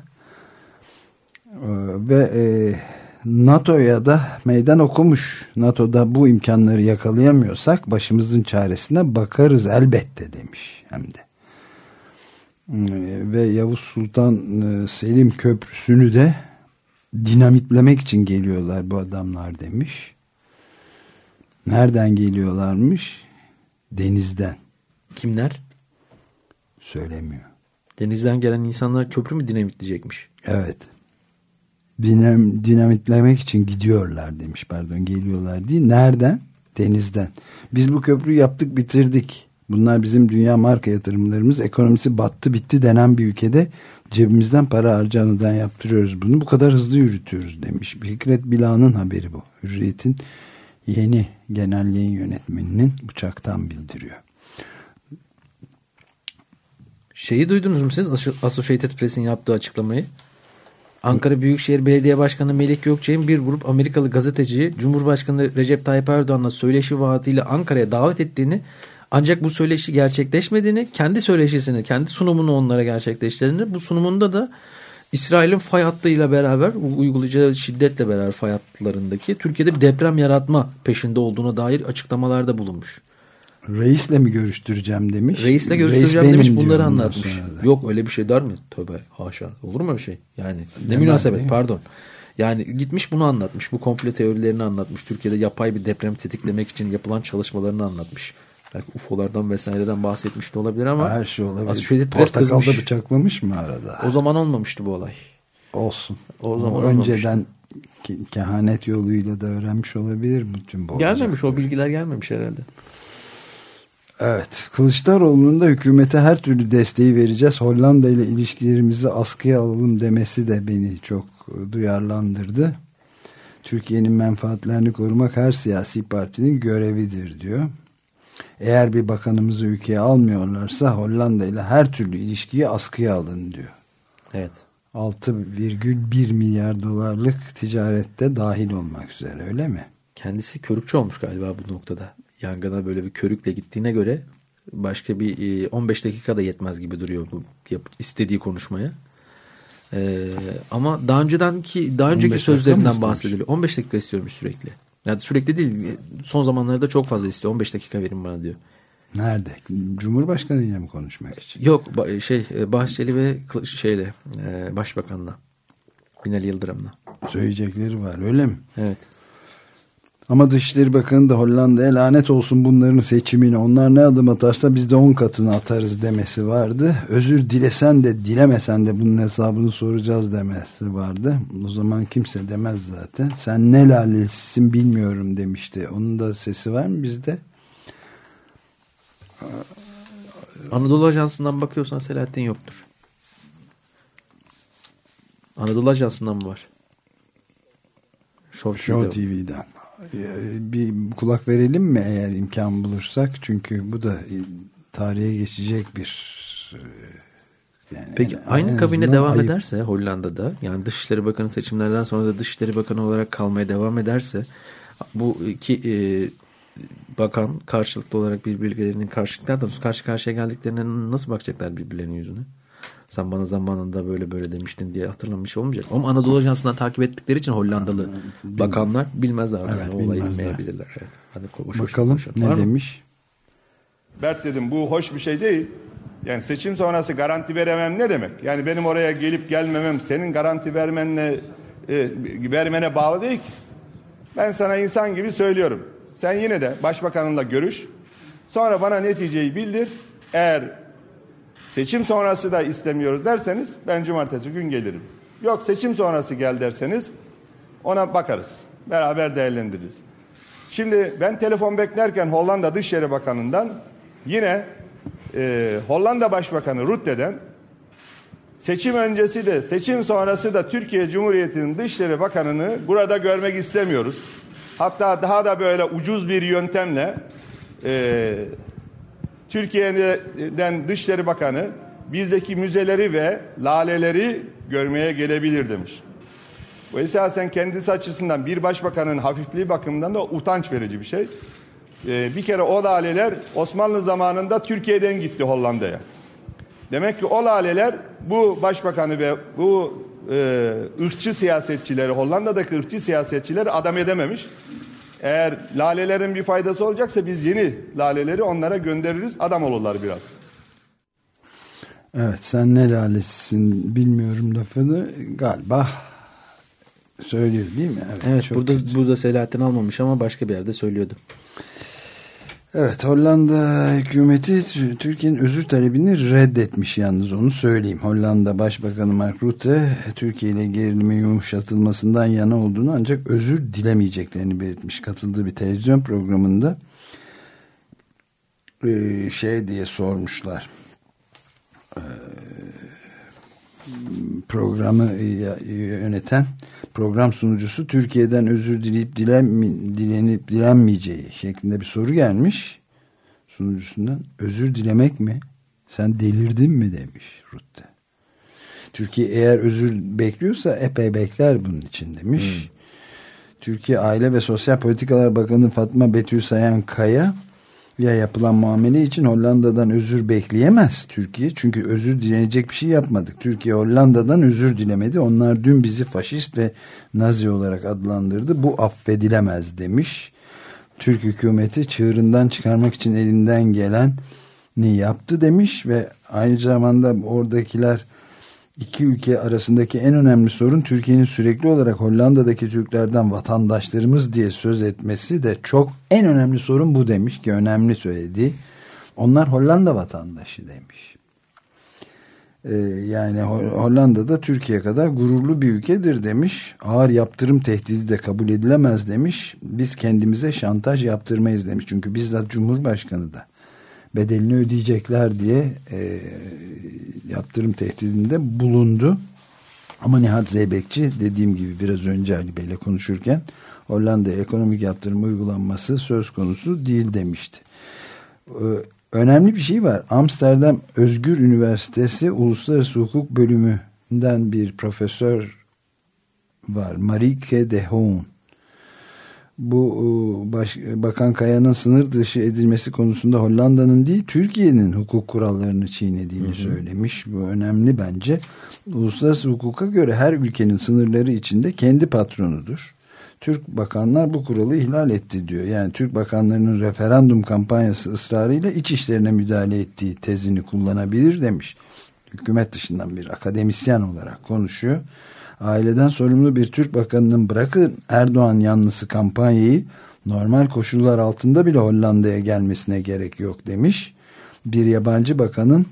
Ee, ve e, NATO'ya da meydan okumuş. NATO'da bu imkanları yakalayamıyorsak başımızın çaresine bakarız elbette demiş hem de. Ee, ve Yavuz Sultan e, Selim Köprüsü'nü de dinamitlemek için geliyorlar bu adamlar demiş. Nereden geliyorlarmış? Denizden. Kimler? Söylemiyor. Denizden gelen insanlar köprü mü dinamitleyecekmiş? Evet. Dinam, dinamitlemek için gidiyorlar demiş. Pardon geliyorlar değil. Nereden? Denizden. Biz bu köprüyü yaptık bitirdik. Bunlar bizim dünya marka yatırımlarımız. Ekonomisi battı bitti denen bir ülkede cebimizden para harcanıdan yaptırıyoruz bunu. Bu kadar hızlı yürütüyoruz demiş. Fikret Bila'nın haberi bu. Hürriyet'in yeni genel yayın yönetmeninin uçaktan bildiriyor. Şeyi duydunuz mu siz Associated Press'in yaptığı açıklamayı? Ankara Büyükşehir Belediye Başkanı Melih Gökçek'in bir grup Amerikalı gazeteciyi Cumhurbaşkanı Recep Tayyip Erdoğan'la söyleşi vaatiyle Ankara'ya davet ettiğini ancak bu söyleşi gerçekleşmediğini, kendi söyleşisini, kendi sunumunu onlara gerçekleştirdiğini, bu sunumunda da İsrail'in fay hattıyla beraber, uygulayacağı şiddetle beraber fay hatlarındaki Türkiye'de bir deprem yaratma peşinde olduğuna dair açıklamalarda bulunmuş. Reisle mi görüştüreceğim demiş. Reisle görüştüreceğim Reis demiş bunları anlatmış. Yok öyle bir şey der mi? Tövbe haşa. Olur mu öyle şey? Yani ne Demem münasebet pardon. Yani gitmiş bunu anlatmış. Bu komple teorilerini anlatmış. Türkiye'de yapay bir deprem tetiklemek için yapılan çalışmalarını anlatmış. Belki UFO'lardan vesaireden bahsetmiş de olabilir ama. Her şey olabilir. Associated Portakal'da bıçaklamış mı arada? O zaman olmamıştı bu olay. Olsun. O zaman o önceden kehanet yoluyla da öğrenmiş olabilir bütün bu. Gelmemiş o bilgiler gelmemiş herhalde. Evet. Kılıçdaroğlu'nun da hükümete her türlü desteği vereceğiz. Hollanda ile ilişkilerimizi askıya alalım demesi de beni çok duyarlandırdı. Türkiye'nin menfaatlerini korumak her siyasi partinin görevidir diyor. Eğer bir bakanımızı ülkeye almıyorlarsa Hollanda ile her türlü ilişkiyi askıya alın diyor. Evet. 6,1 milyar dolarlık ticarette dahil olmak üzere öyle mi? Kendisi körükçü olmuş galiba bu noktada. Yangına böyle bir körükle gittiğine göre Başka bir e, 15 dakika da yetmez gibi duruyor bu istediği konuşmaya. Ee, ama daha önceden ki daha 15 önceki sözlerinden bahsediliyor. 15 dakika istiyormuş sürekli. Yani sürekli değil. Son zamanlarda çok fazla istiyor. 15 dakika verin bana diyor. Nerede? Cumhurbaşkanıyla mı konuşmak için? Yok şey e, Bahçeli ve şeyle e, Başbakan'la Binali Yıldırım'la. Söyleyecekleri var öyle mi? Evet. Ama Dışişleri Bakanı da Hollanda'ya lanet olsun bunların seçimine. Onlar ne adım atarsa biz de on katını atarız demesi vardı. Özür dilesen de dilemesen de bunun hesabını soracağız demesi vardı. O zaman kimse demez zaten. Sen ne lalesisin bilmiyorum demişti. Onun da sesi var mı bizde? Anadolu Ajansı'ndan bakıyorsan Selahattin yoktur. Anadolu Ajansı'ndan mı var? Show, Show TV'de. TV'den. Ee, Bir kulak verelim mi eğer imkan bulursak? Çünkü bu da e, tarihe geçecek bir e, yani Peki en- aynı en kabine devam ayıp. ederse Hollanda'da yani Dışişleri Bakanı seçimlerden sonra da Dışişleri Bakanı olarak kalmaya devam ederse bu iki e, bakan karşılıklı olarak birbirlerinin karşılıklardan karşı karşıya geldiklerine nasıl bakacaklar birbirlerinin yüzüne? Sen bana zamanında böyle böyle demiştin diye hatırlamış olmayacak. Ama Anadolu Ajansı'ndan takip ettikleri için Hollandalı bakanlar bilmezler artık. Evet, olayı bilmezler. bilmeyebilirler. Evet. Hadi koş, koş, Bakalım koş. Var ne demiş? Bert dedim bu hoş bir şey değil. Yani seçim sonrası garanti veremem ne demek? Yani benim oraya gelip gelmemem senin garanti vermenle e, vermene bağlı değil ki. Ben sana insan gibi söylüyorum. Sen yine de başbakanınla görüş. Sonra bana neticeyi bildir. Eğer seçim sonrası da istemiyoruz derseniz ben cumartesi gün gelirim. Yok seçim sonrası gel derseniz ona bakarız. Beraber değerlendiririz. Şimdi ben telefon beklerken Hollanda Dışişleri Bakanı'ndan yine e, Hollanda Başbakanı Rutte'den seçim öncesi de seçim sonrası da Türkiye Cumhuriyeti'nin Dışişleri Bakanı'nı burada görmek istemiyoruz. Hatta daha da böyle ucuz bir yöntemle e, Türkiye'den Dışişleri Bakanı bizdeki müzeleri ve laleleri görmeye gelebilir demiş. Bu esasen kendisi açısından bir başbakanın hafifliği bakımından da utanç verici bir şey. Ee, bir kere o laleler Osmanlı zamanında Türkiye'den gitti Hollanda'ya. Demek ki o laleler bu başbakanı ve bu e, ırkçı siyasetçileri, Hollanda'daki ırkçı siyasetçileri adam edememiş. Eğer lalelerin bir faydası olacaksa biz yeni laleleri onlara göndeririz, adam olurlar biraz. Evet sen ne lalesisin bilmiyorum lafını galiba söylüyor değil mi? Evet çok burada kötü. burada Selahattin almamış ama başka bir yerde söylüyordu. Evet Hollanda hükümeti Türkiye'nin özür talebini reddetmiş yalnız onu söyleyeyim. Hollanda Başbakanı Mark Rutte Türkiye ile gerilimin yumuşatılmasından yana olduğunu ancak özür dilemeyeceklerini belirtmiş. Katıldığı bir televizyon programında e, şey diye sormuşlar. Programı yöneten program sunucusu Türkiye'den özür dileyip dilenmi, dilenip dilenmeyeceği şeklinde bir soru gelmiş sunucusundan. Özür dilemek mi? Sen delirdin mi demiş Rutte. Türkiye eğer özür bekliyorsa epey bekler bunun için demiş. Türkiye Aile ve Sosyal Politikalar Bakanı Fatma Betül Sayan Kaya ya yapılan muamele için Hollanda'dan özür bekleyemez Türkiye. Çünkü özür dilenecek bir şey yapmadık. Türkiye Hollanda'dan özür dilemedi. Onlar dün bizi faşist ve nazi olarak adlandırdı. Bu affedilemez demiş. Türk hükümeti çığırından çıkarmak için elinden geleni yaptı demiş ve aynı zamanda oradakiler iki ülke arasındaki en önemli sorun Türkiye'nin sürekli olarak Hollanda'daki Türklerden vatandaşlarımız diye söz etmesi de çok en önemli sorun bu demiş ki önemli söyledi. Onlar Hollanda vatandaşı demiş. Ee, yani Hollanda'da Türkiye kadar gururlu bir ülkedir demiş. Ağır yaptırım tehdidi de kabul edilemez demiş. Biz kendimize şantaj yaptırmayız demiş. Çünkü bizzat Cumhurbaşkanı da bedelini ödeyecekler diye e, yaptırım tehdidinde bulundu. Ama Nihat Zeybekçi dediğim gibi biraz önce Ali Bey'le konuşurken Hollanda'ya ekonomik yaptırım uygulanması söz konusu değil demişti. Ee, önemli bir şey var. Amsterdam Özgür Üniversitesi Uluslararası Hukuk Bölümünden bir profesör var. Marike de Hoon. Bu e, baş, Bakan Kaya'nın sınır dışı edilmesi konusunda Hollanda'nın değil Türkiye'nin hukuk kurallarını çiğnediğini hı hı. söylemiş. Bu önemli bence. Uluslararası hukuka göre her ülkenin sınırları içinde kendi patronudur. Türk bakanlar bu kuralı ihlal etti diyor. Yani Türk bakanlarının referandum kampanyası ısrarıyla iç işlerine müdahale ettiği tezini kullanabilir demiş. Hükümet dışından bir akademisyen olarak konuşuyor aileden sorumlu bir Türk bakanının bırakın Erdoğan yanlısı kampanyayı normal koşullar altında bile Hollanda'ya gelmesine gerek yok demiş. Bir yabancı bakanın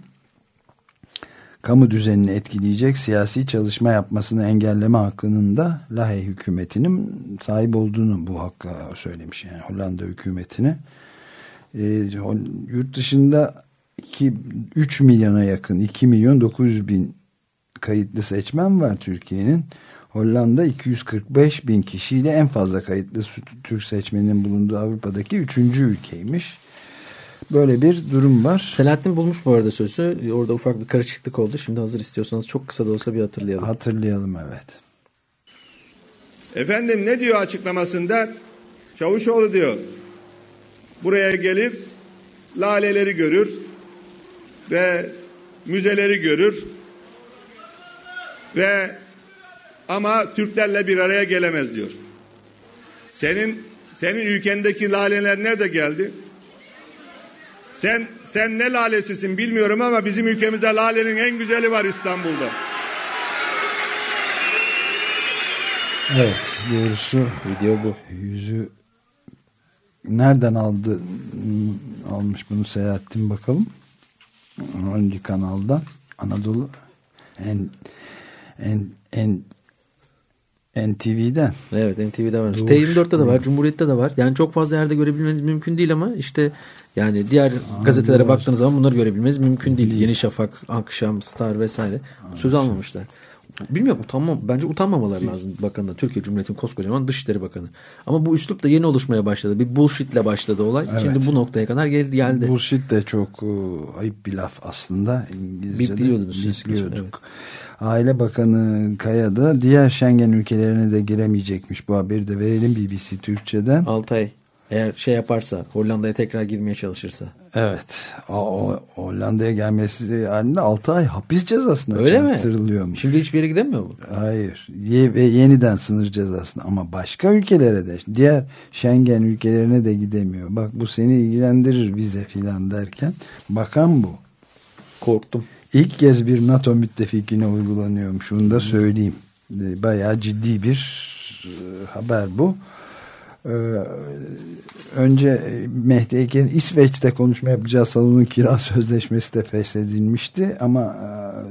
kamu düzenini etkileyecek siyasi çalışma yapmasını engelleme hakkının da Lahey hükümetinin sahip olduğunu bu hakka söylemiş yani Hollanda hükümetine. E, yurt dışında 2, 3 milyona yakın 2 milyon 900 bin kayıtlı seçmen var Türkiye'nin. Hollanda 245 bin kişiyle en fazla kayıtlı Türk seçmenin bulunduğu Avrupa'daki üçüncü ülkeymiş. Böyle bir durum var. Selahattin bulmuş bu arada sözü. Orada ufak bir karışıklık oldu. Şimdi hazır istiyorsanız çok kısa da olsa bir hatırlayalım. Hatırlayalım evet. Efendim ne diyor açıklamasında? Çavuşoğlu diyor. Buraya gelir, laleleri görür ve müzeleri görür ve ama Türklerle bir araya gelemez diyor. Senin senin ülkendeki laleler nerede geldi? Sen sen ne lalesisin bilmiyorum ama bizim ülkemizde lalenin en güzeli var İstanbul'da. Evet doğrusu video bu. Yüzü nereden aldı almış bunu Selahattin bakalım. Hangi kanaldan? Anadolu en en en NTV'den. Evet NTV'den var. T24'te de var. Cumhuriyet'te de var. Yani çok fazla yerde görebilmeniz mümkün değil ama işte yani diğer Aa, gazetelere var. baktığınız zaman bunları görebilmeniz mümkün değil. değil. Yeni Şafak, Akşam, Star vesaire. Aa, Söz almamışlar. Bilmiyorum utanmam. Bence utanmamalar lazım bakanlar. Türkiye Cumhuriyeti'nin koskocaman Dışişleri Bakanı. Ama bu üslup da yeni oluşmaya başladı. Bir bullshitle başladı olay. Evet. Şimdi bu noktaya kadar geldi. geldi. Bullshit de çok uh, ayıp bir laf aslında. İngilizce'de biliyordunuz siz. Biliyorduk. Evet. Aile Bakanı Kaya da diğer Schengen ülkelerine de giremeyecekmiş. Bu haberi de verelim BBC Türkçe'den. Altay eğer şey yaparsa Hollanda'ya tekrar girmeye çalışırsa. Evet. O, o Hollanda'ya gelmesi halinde 6 ay hapis cezasına Öyle mi? Şimdi hiçbir yere gidemiyor mu? Hayır. Ye, ve yeniden sınır cezasına ama başka ülkelere de diğer Schengen ülkelerine de gidemiyor. Bak bu seni ilgilendirir bize filan derken bakan bu. Korktum. İlk kez bir NATO müttefikine uygulanıyormuş. Bunu da söyleyeyim. Bayağı ciddi bir e, haber bu. Ee, önce Mehdi Eker'in İsveç'te konuşma yapacağı salonun kira sözleşmesi de feshedilmişti ama e,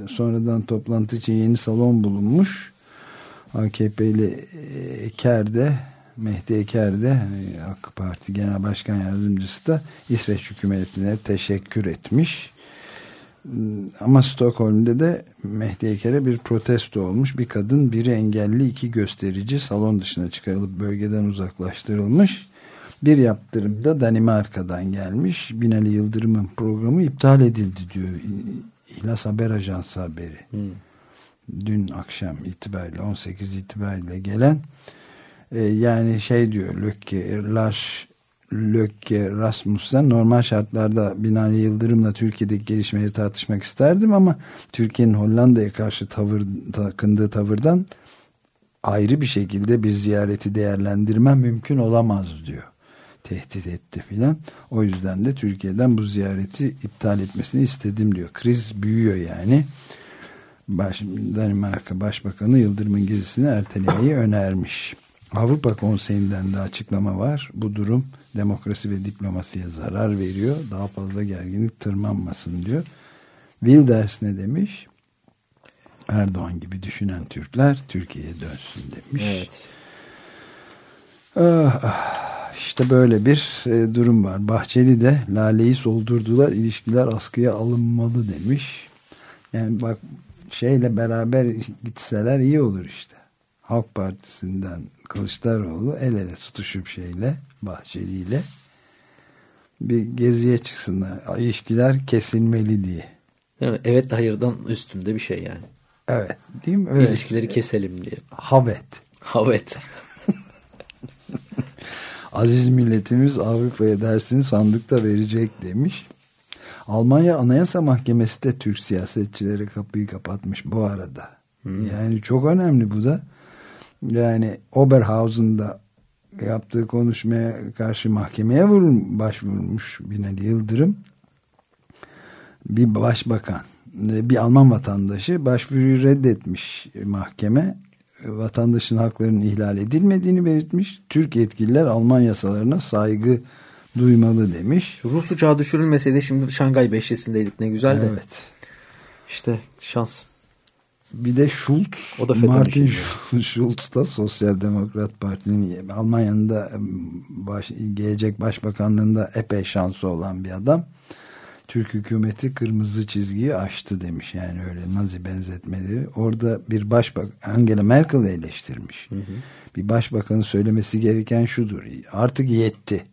sonradan toplantı için yeni salon bulunmuş. AKP'li Eker de Mehdi Eker de e, AK Parti Genel Başkan Yardımcısı da İsveç hükümetine teşekkür etmiş. Ama Stockholm'de de Mehdi Eker'e bir protesto olmuş. Bir kadın, biri engelli, iki gösterici salon dışına çıkarılıp bölgeden uzaklaştırılmış. Bir yaptırım da Danimarka'dan gelmiş. Binali Yıldırım'ın programı iptal edildi diyor. İhlas Haber Ajansı haberi. Hmm. Dün akşam itibariyle 18 itibariyle gelen e, yani şey diyor Lökke Lars Lökke Rasmussen normal şartlarda Binali Yıldırım'la Türkiye'deki gelişmeleri tartışmak isterdim ama Türkiye'nin Hollanda'ya karşı tavır, takındığı tavırdan ayrı bir şekilde bir ziyareti değerlendirmem mümkün olamaz diyor. Tehdit etti filan. O yüzden de Türkiye'den bu ziyareti iptal etmesini istedim diyor. Kriz büyüyor yani. Baş, Danimarka Başbakanı Yıldırım'ın gezisini ertelemeyi önermiş. Avrupa Konseyi'nden de açıklama var. Bu durum demokrasi ve diplomasiye zarar veriyor. Daha fazla gerginlik tırmanmasın diyor. Wilders ne demiş? Erdoğan gibi düşünen Türkler Türkiye'ye dönsün demiş. Evet. Ah, ah, işte böyle bir e, durum var. Bahçeli de Lale'yi soldurdular, ilişkiler askıya alınmalı demiş. Yani bak şeyle beraber gitseler iyi olur işte. Halk Partisi'nden Kılıçdaroğlu el ele tutuşup şeyle Bahçeli ile bir geziye çıksınlar. İlişkiler kesilmeli diye. Evet hayırdan üstünde bir şey yani. Evet. Değil mi? Evet. İlişkileri keselim diye. Havet. Havet. Aziz milletimiz Avrupa'ya dersini sandıkta verecek demiş. Almanya Anayasa Mahkemesi de Türk siyasetçilere kapıyı kapatmış bu arada. Hmm. Yani çok önemli bu da. Yani Oberhausen'da yaptığı konuşmaya karşı mahkemeye vurun, başvurmuş Binali Yıldırım. Bir başbakan, bir Alman vatandaşı başvuruyu reddetmiş mahkeme. Vatandaşın haklarının ihlal edilmediğini belirtmiş. Türk yetkililer Alman yasalarına saygı duymalı demiş. Rus uçağı düşürülmeseydi şimdi Şangay Beşlisi'ndeydik ne güzel de. Evet. İşte şans. Bir de Schulz, o da Martin Schulz da Sosyal Demokrat Parti'nin Almanya'nın da baş, gelecek başbakanlığında epey şansı olan bir adam. Türk hükümeti kırmızı çizgiyi aştı demiş. Yani öyle nazi benzetmeleri. Orada bir başbak Angela Merkel eleştirmiş. Hı hı. Bir başbakanın söylemesi gereken şudur. Artık yetti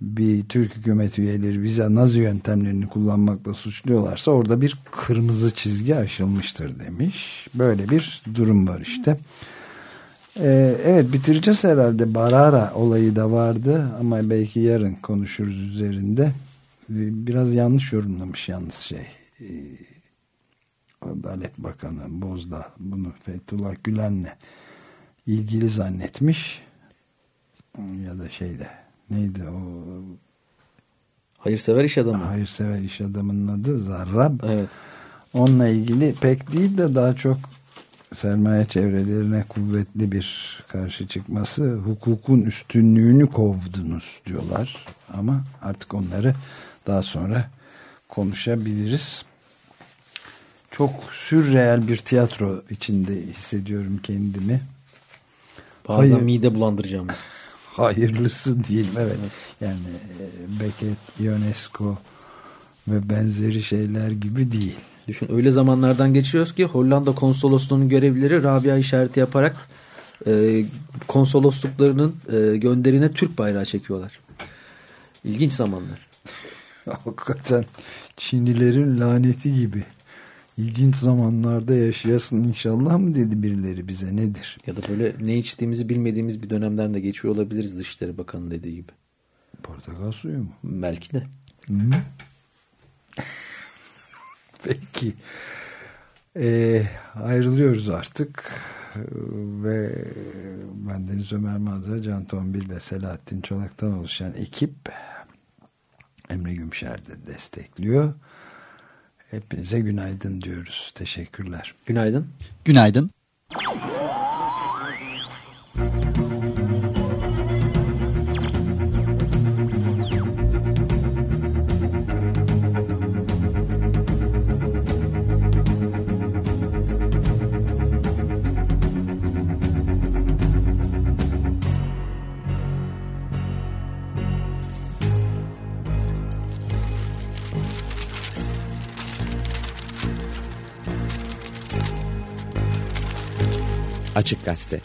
bir Türk hükümet üyeleri bize nazi yöntemlerini kullanmakla suçluyorlarsa orada bir kırmızı çizgi aşılmıştır demiş. Böyle bir durum var işte. Ee, evet bitireceğiz herhalde. Barara olayı da vardı ama belki yarın konuşuruz üzerinde. Ee, biraz yanlış yorumlamış yalnız şey. Ee, Adalet Bakanı Bozda bunu Fethullah Gülen'le ilgili zannetmiş. Ya da şeyle neydi o Hayırsever iş adamı. Hayırsever iş adamının adı Zarrab. Evet. Onunla ilgili pek değil de daha çok sermaye çevrelerine kuvvetli bir karşı çıkması hukukun üstünlüğünü kovdunuz diyorlar. Ama artık onları daha sonra konuşabiliriz. Çok sürreel bir tiyatro içinde hissediyorum kendimi. Bazen Hayır. mide bulandıracağım hayırlısı diyelim evet. Yani e, Beckett, Ionesco ve benzeri şeyler gibi değil. Düşün öyle zamanlardan geçiyoruz ki Hollanda konsolosluğunun görevlileri Rabia işareti yaparak e, konsolosluklarının e, gönderine Türk bayrağı çekiyorlar. İlginç zamanlar. Hakikaten Çinlilerin laneti gibi ilginç zamanlarda yaşayasın inşallah mı dedi birileri bize nedir? Ya da böyle ne içtiğimizi bilmediğimiz bir dönemden de geçiyor olabiliriz Dışişleri Bakanı dediği gibi. Portakal suyu mu? Belki de. Hmm. Peki. Ee, ayrılıyoruz artık ve ben Deniz Ömer Madra, Can Tombil ve Selahattin Çolak'tan oluşan ekip Emre Gümşer de destekliyor. Hepinize günaydın diyoruz. Teşekkürler. Günaydın. Günaydın. Açık Gazete